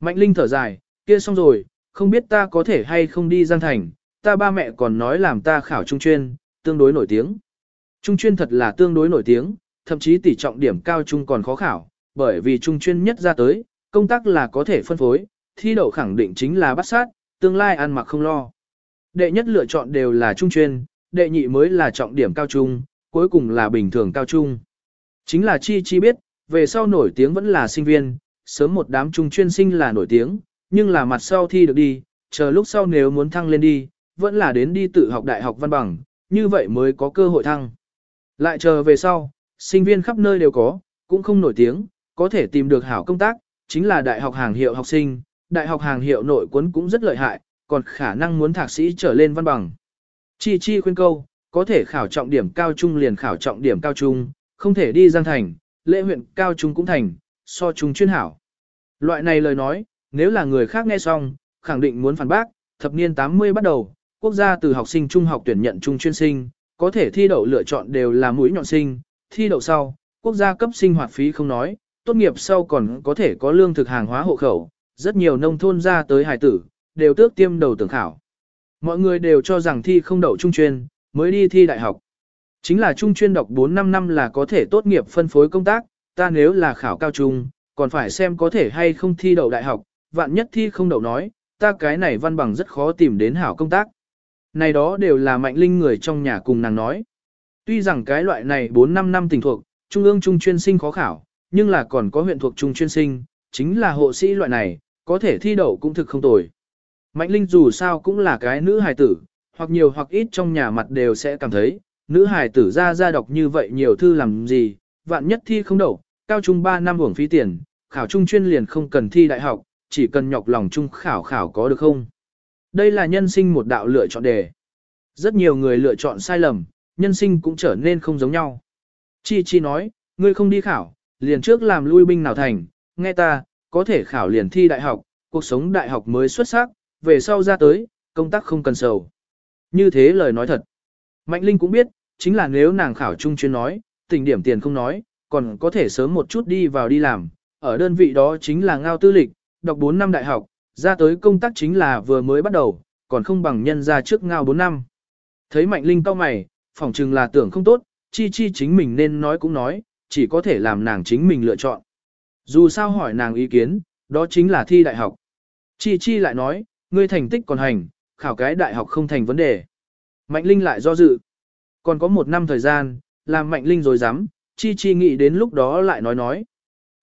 Mạnh Linh thở dài, kia xong rồi, không biết ta có thể hay không đi Giang Thành, ta ba mẹ còn nói làm ta khảo trung chuyên, tương đối nổi tiếng. Trung chuyên thật là tương đối nổi tiếng, thậm chí tỷ trọng điểm cao trung còn khó khảo, bởi vì trung chuyên nhất ra tới, công tác là có thể phân phối, thi đậu khẳng định chính là bắt sát, tương lai ăn mặc không lo. Đệ nhất lựa chọn đều là trung chuyên, đệ nhị mới là trọng điểm cao trung, cuối cùng là bình thường cao trung. Chính là chi chi biết, về sau nổi tiếng vẫn là sinh viên, sớm một đám trung chuyên sinh là nổi tiếng, nhưng là mặt sau thi được đi, chờ lúc sau nếu muốn thăng lên đi, vẫn là đến đi tự học đại học văn bằng, như vậy mới có cơ hội thăng. Lại chờ về sau, sinh viên khắp nơi đều có, cũng không nổi tiếng, có thể tìm được hảo công tác, chính là đại học hàng hiệu học sinh, đại học hàng hiệu nội quấn cũng rất lợi hại, còn khả năng muốn thạc sĩ trở lên văn bằng. Chi chi khuyên câu, có thể khảo trọng điểm cao trung liền khảo trọng điểm cao trung, không thể đi Giang Thành, lễ huyện cao trung cũng thành, so trung chuyên hảo. Loại này lời nói, nếu là người khác nghe xong, khẳng định muốn phản bác, thập niên 80 bắt đầu, quốc gia từ học sinh trung học tuyển nhận trung chuyên sinh, có thể thi đậu lựa chọn đều là mũi nhọn sinh, thi đậu sau, quốc gia cấp sinh hoạt phí không nói, tốt nghiệp sau còn có thể có lương thực hàng hóa hộ khẩu, rất nhiều nông thôn ra tới hải tử, đều tước tiêm đầu tưởng khảo. Mọi người đều cho rằng thi không đậu trung chuyên, mới đi thi đại học. Chính là trung chuyên đọc 4-5 năm là có thể tốt nghiệp phân phối công tác, ta nếu là khảo cao trung, còn phải xem có thể hay không thi đậu đại học, vạn nhất thi không đậu nói, ta cái này văn bằng rất khó tìm đến hảo công tác. Này đó đều là mạnh linh người trong nhà cùng nàng nói. Tuy rằng cái loại này 4-5 năm tình thuộc, trung ương trung chuyên sinh khó khảo, nhưng là còn có huyện thuộc trung chuyên sinh, chính là hộ sĩ loại này, có thể thi đậu cũng thực không tồi. Mạnh linh dù sao cũng là cái nữ hài tử, hoặc nhiều hoặc ít trong nhà mặt đều sẽ cảm thấy, nữ hài tử ra ra đọc như vậy nhiều thư làm gì, vạn nhất thi không đậu, cao trung 3 năm hưởng phí tiền, khảo trung chuyên liền không cần thi đại học, chỉ cần nhọc lòng trung khảo khảo có được không. Đây là nhân sinh một đạo lựa chọn đề. Rất nhiều người lựa chọn sai lầm, nhân sinh cũng trở nên không giống nhau. Chi Chi nói, ngươi không đi khảo, liền trước làm lui binh nào thành, nghe ta, có thể khảo liền thi đại học, cuộc sống đại học mới xuất sắc, về sau ra tới, công tác không cần sầu. Như thế lời nói thật. Mạnh Linh cũng biết, chính là nếu nàng khảo trung chuyên nói, tình điểm tiền không nói, còn có thể sớm một chút đi vào đi làm, ở đơn vị đó chính là ngao tư lịch, đọc 4 năm đại học, ra tới công tác chính là vừa mới bắt đầu, còn không bằng nhân ra trước ngao 4 năm. Thấy Mạnh Linh cau mày, phỏng chừng là tưởng không tốt, chi chi chính mình nên nói cũng nói, chỉ có thể làm nàng chính mình lựa chọn. Dù sao hỏi nàng ý kiến, đó chính là thi đại học. Chi chi lại nói, ngươi thành tích còn hành, khảo cái đại học không thành vấn đề. Mạnh Linh lại do dự. Còn có một năm thời gian, làm Mạnh Linh rồi dám, chi chi nghĩ đến lúc đó lại nói nói.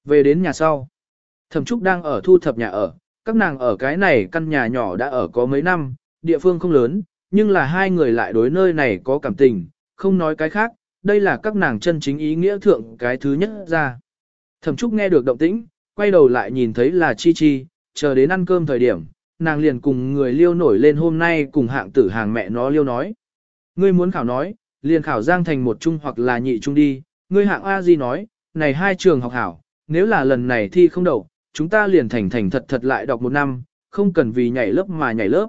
Về đến nhà sau. Thẩm Trúc đang ở thu thập nhà ở, các nàng ở cái này căn nhà nhỏ đã ở có mấy năm, địa phương không lớn, nhưng là hai người lại đối nơi này có cảm tình, không nói cái khác, đây là các nàng chân chính ý nghĩa thượng cái thứ nhất ra. Thẩm Trúc nghe được động tĩnh, quay đầu lại nhìn thấy là Chi Chi, chờ đến ăn cơm thời điểm, nàng liền cùng người liêu nổi lên hôm nay cùng hạng tử hàng mẹ nó liêu nói. Ngươi muốn khảo nói, liền khảo giang thành một trung hoặc là nhị trung đi, ngươi hạng A Di nói, này hai trường học hảo, nếu là lần này thi không đậu, chúng ta liền thành thành thật thật lại đọc một năm, không cần vì nhảy lớp mà nhảy lớp.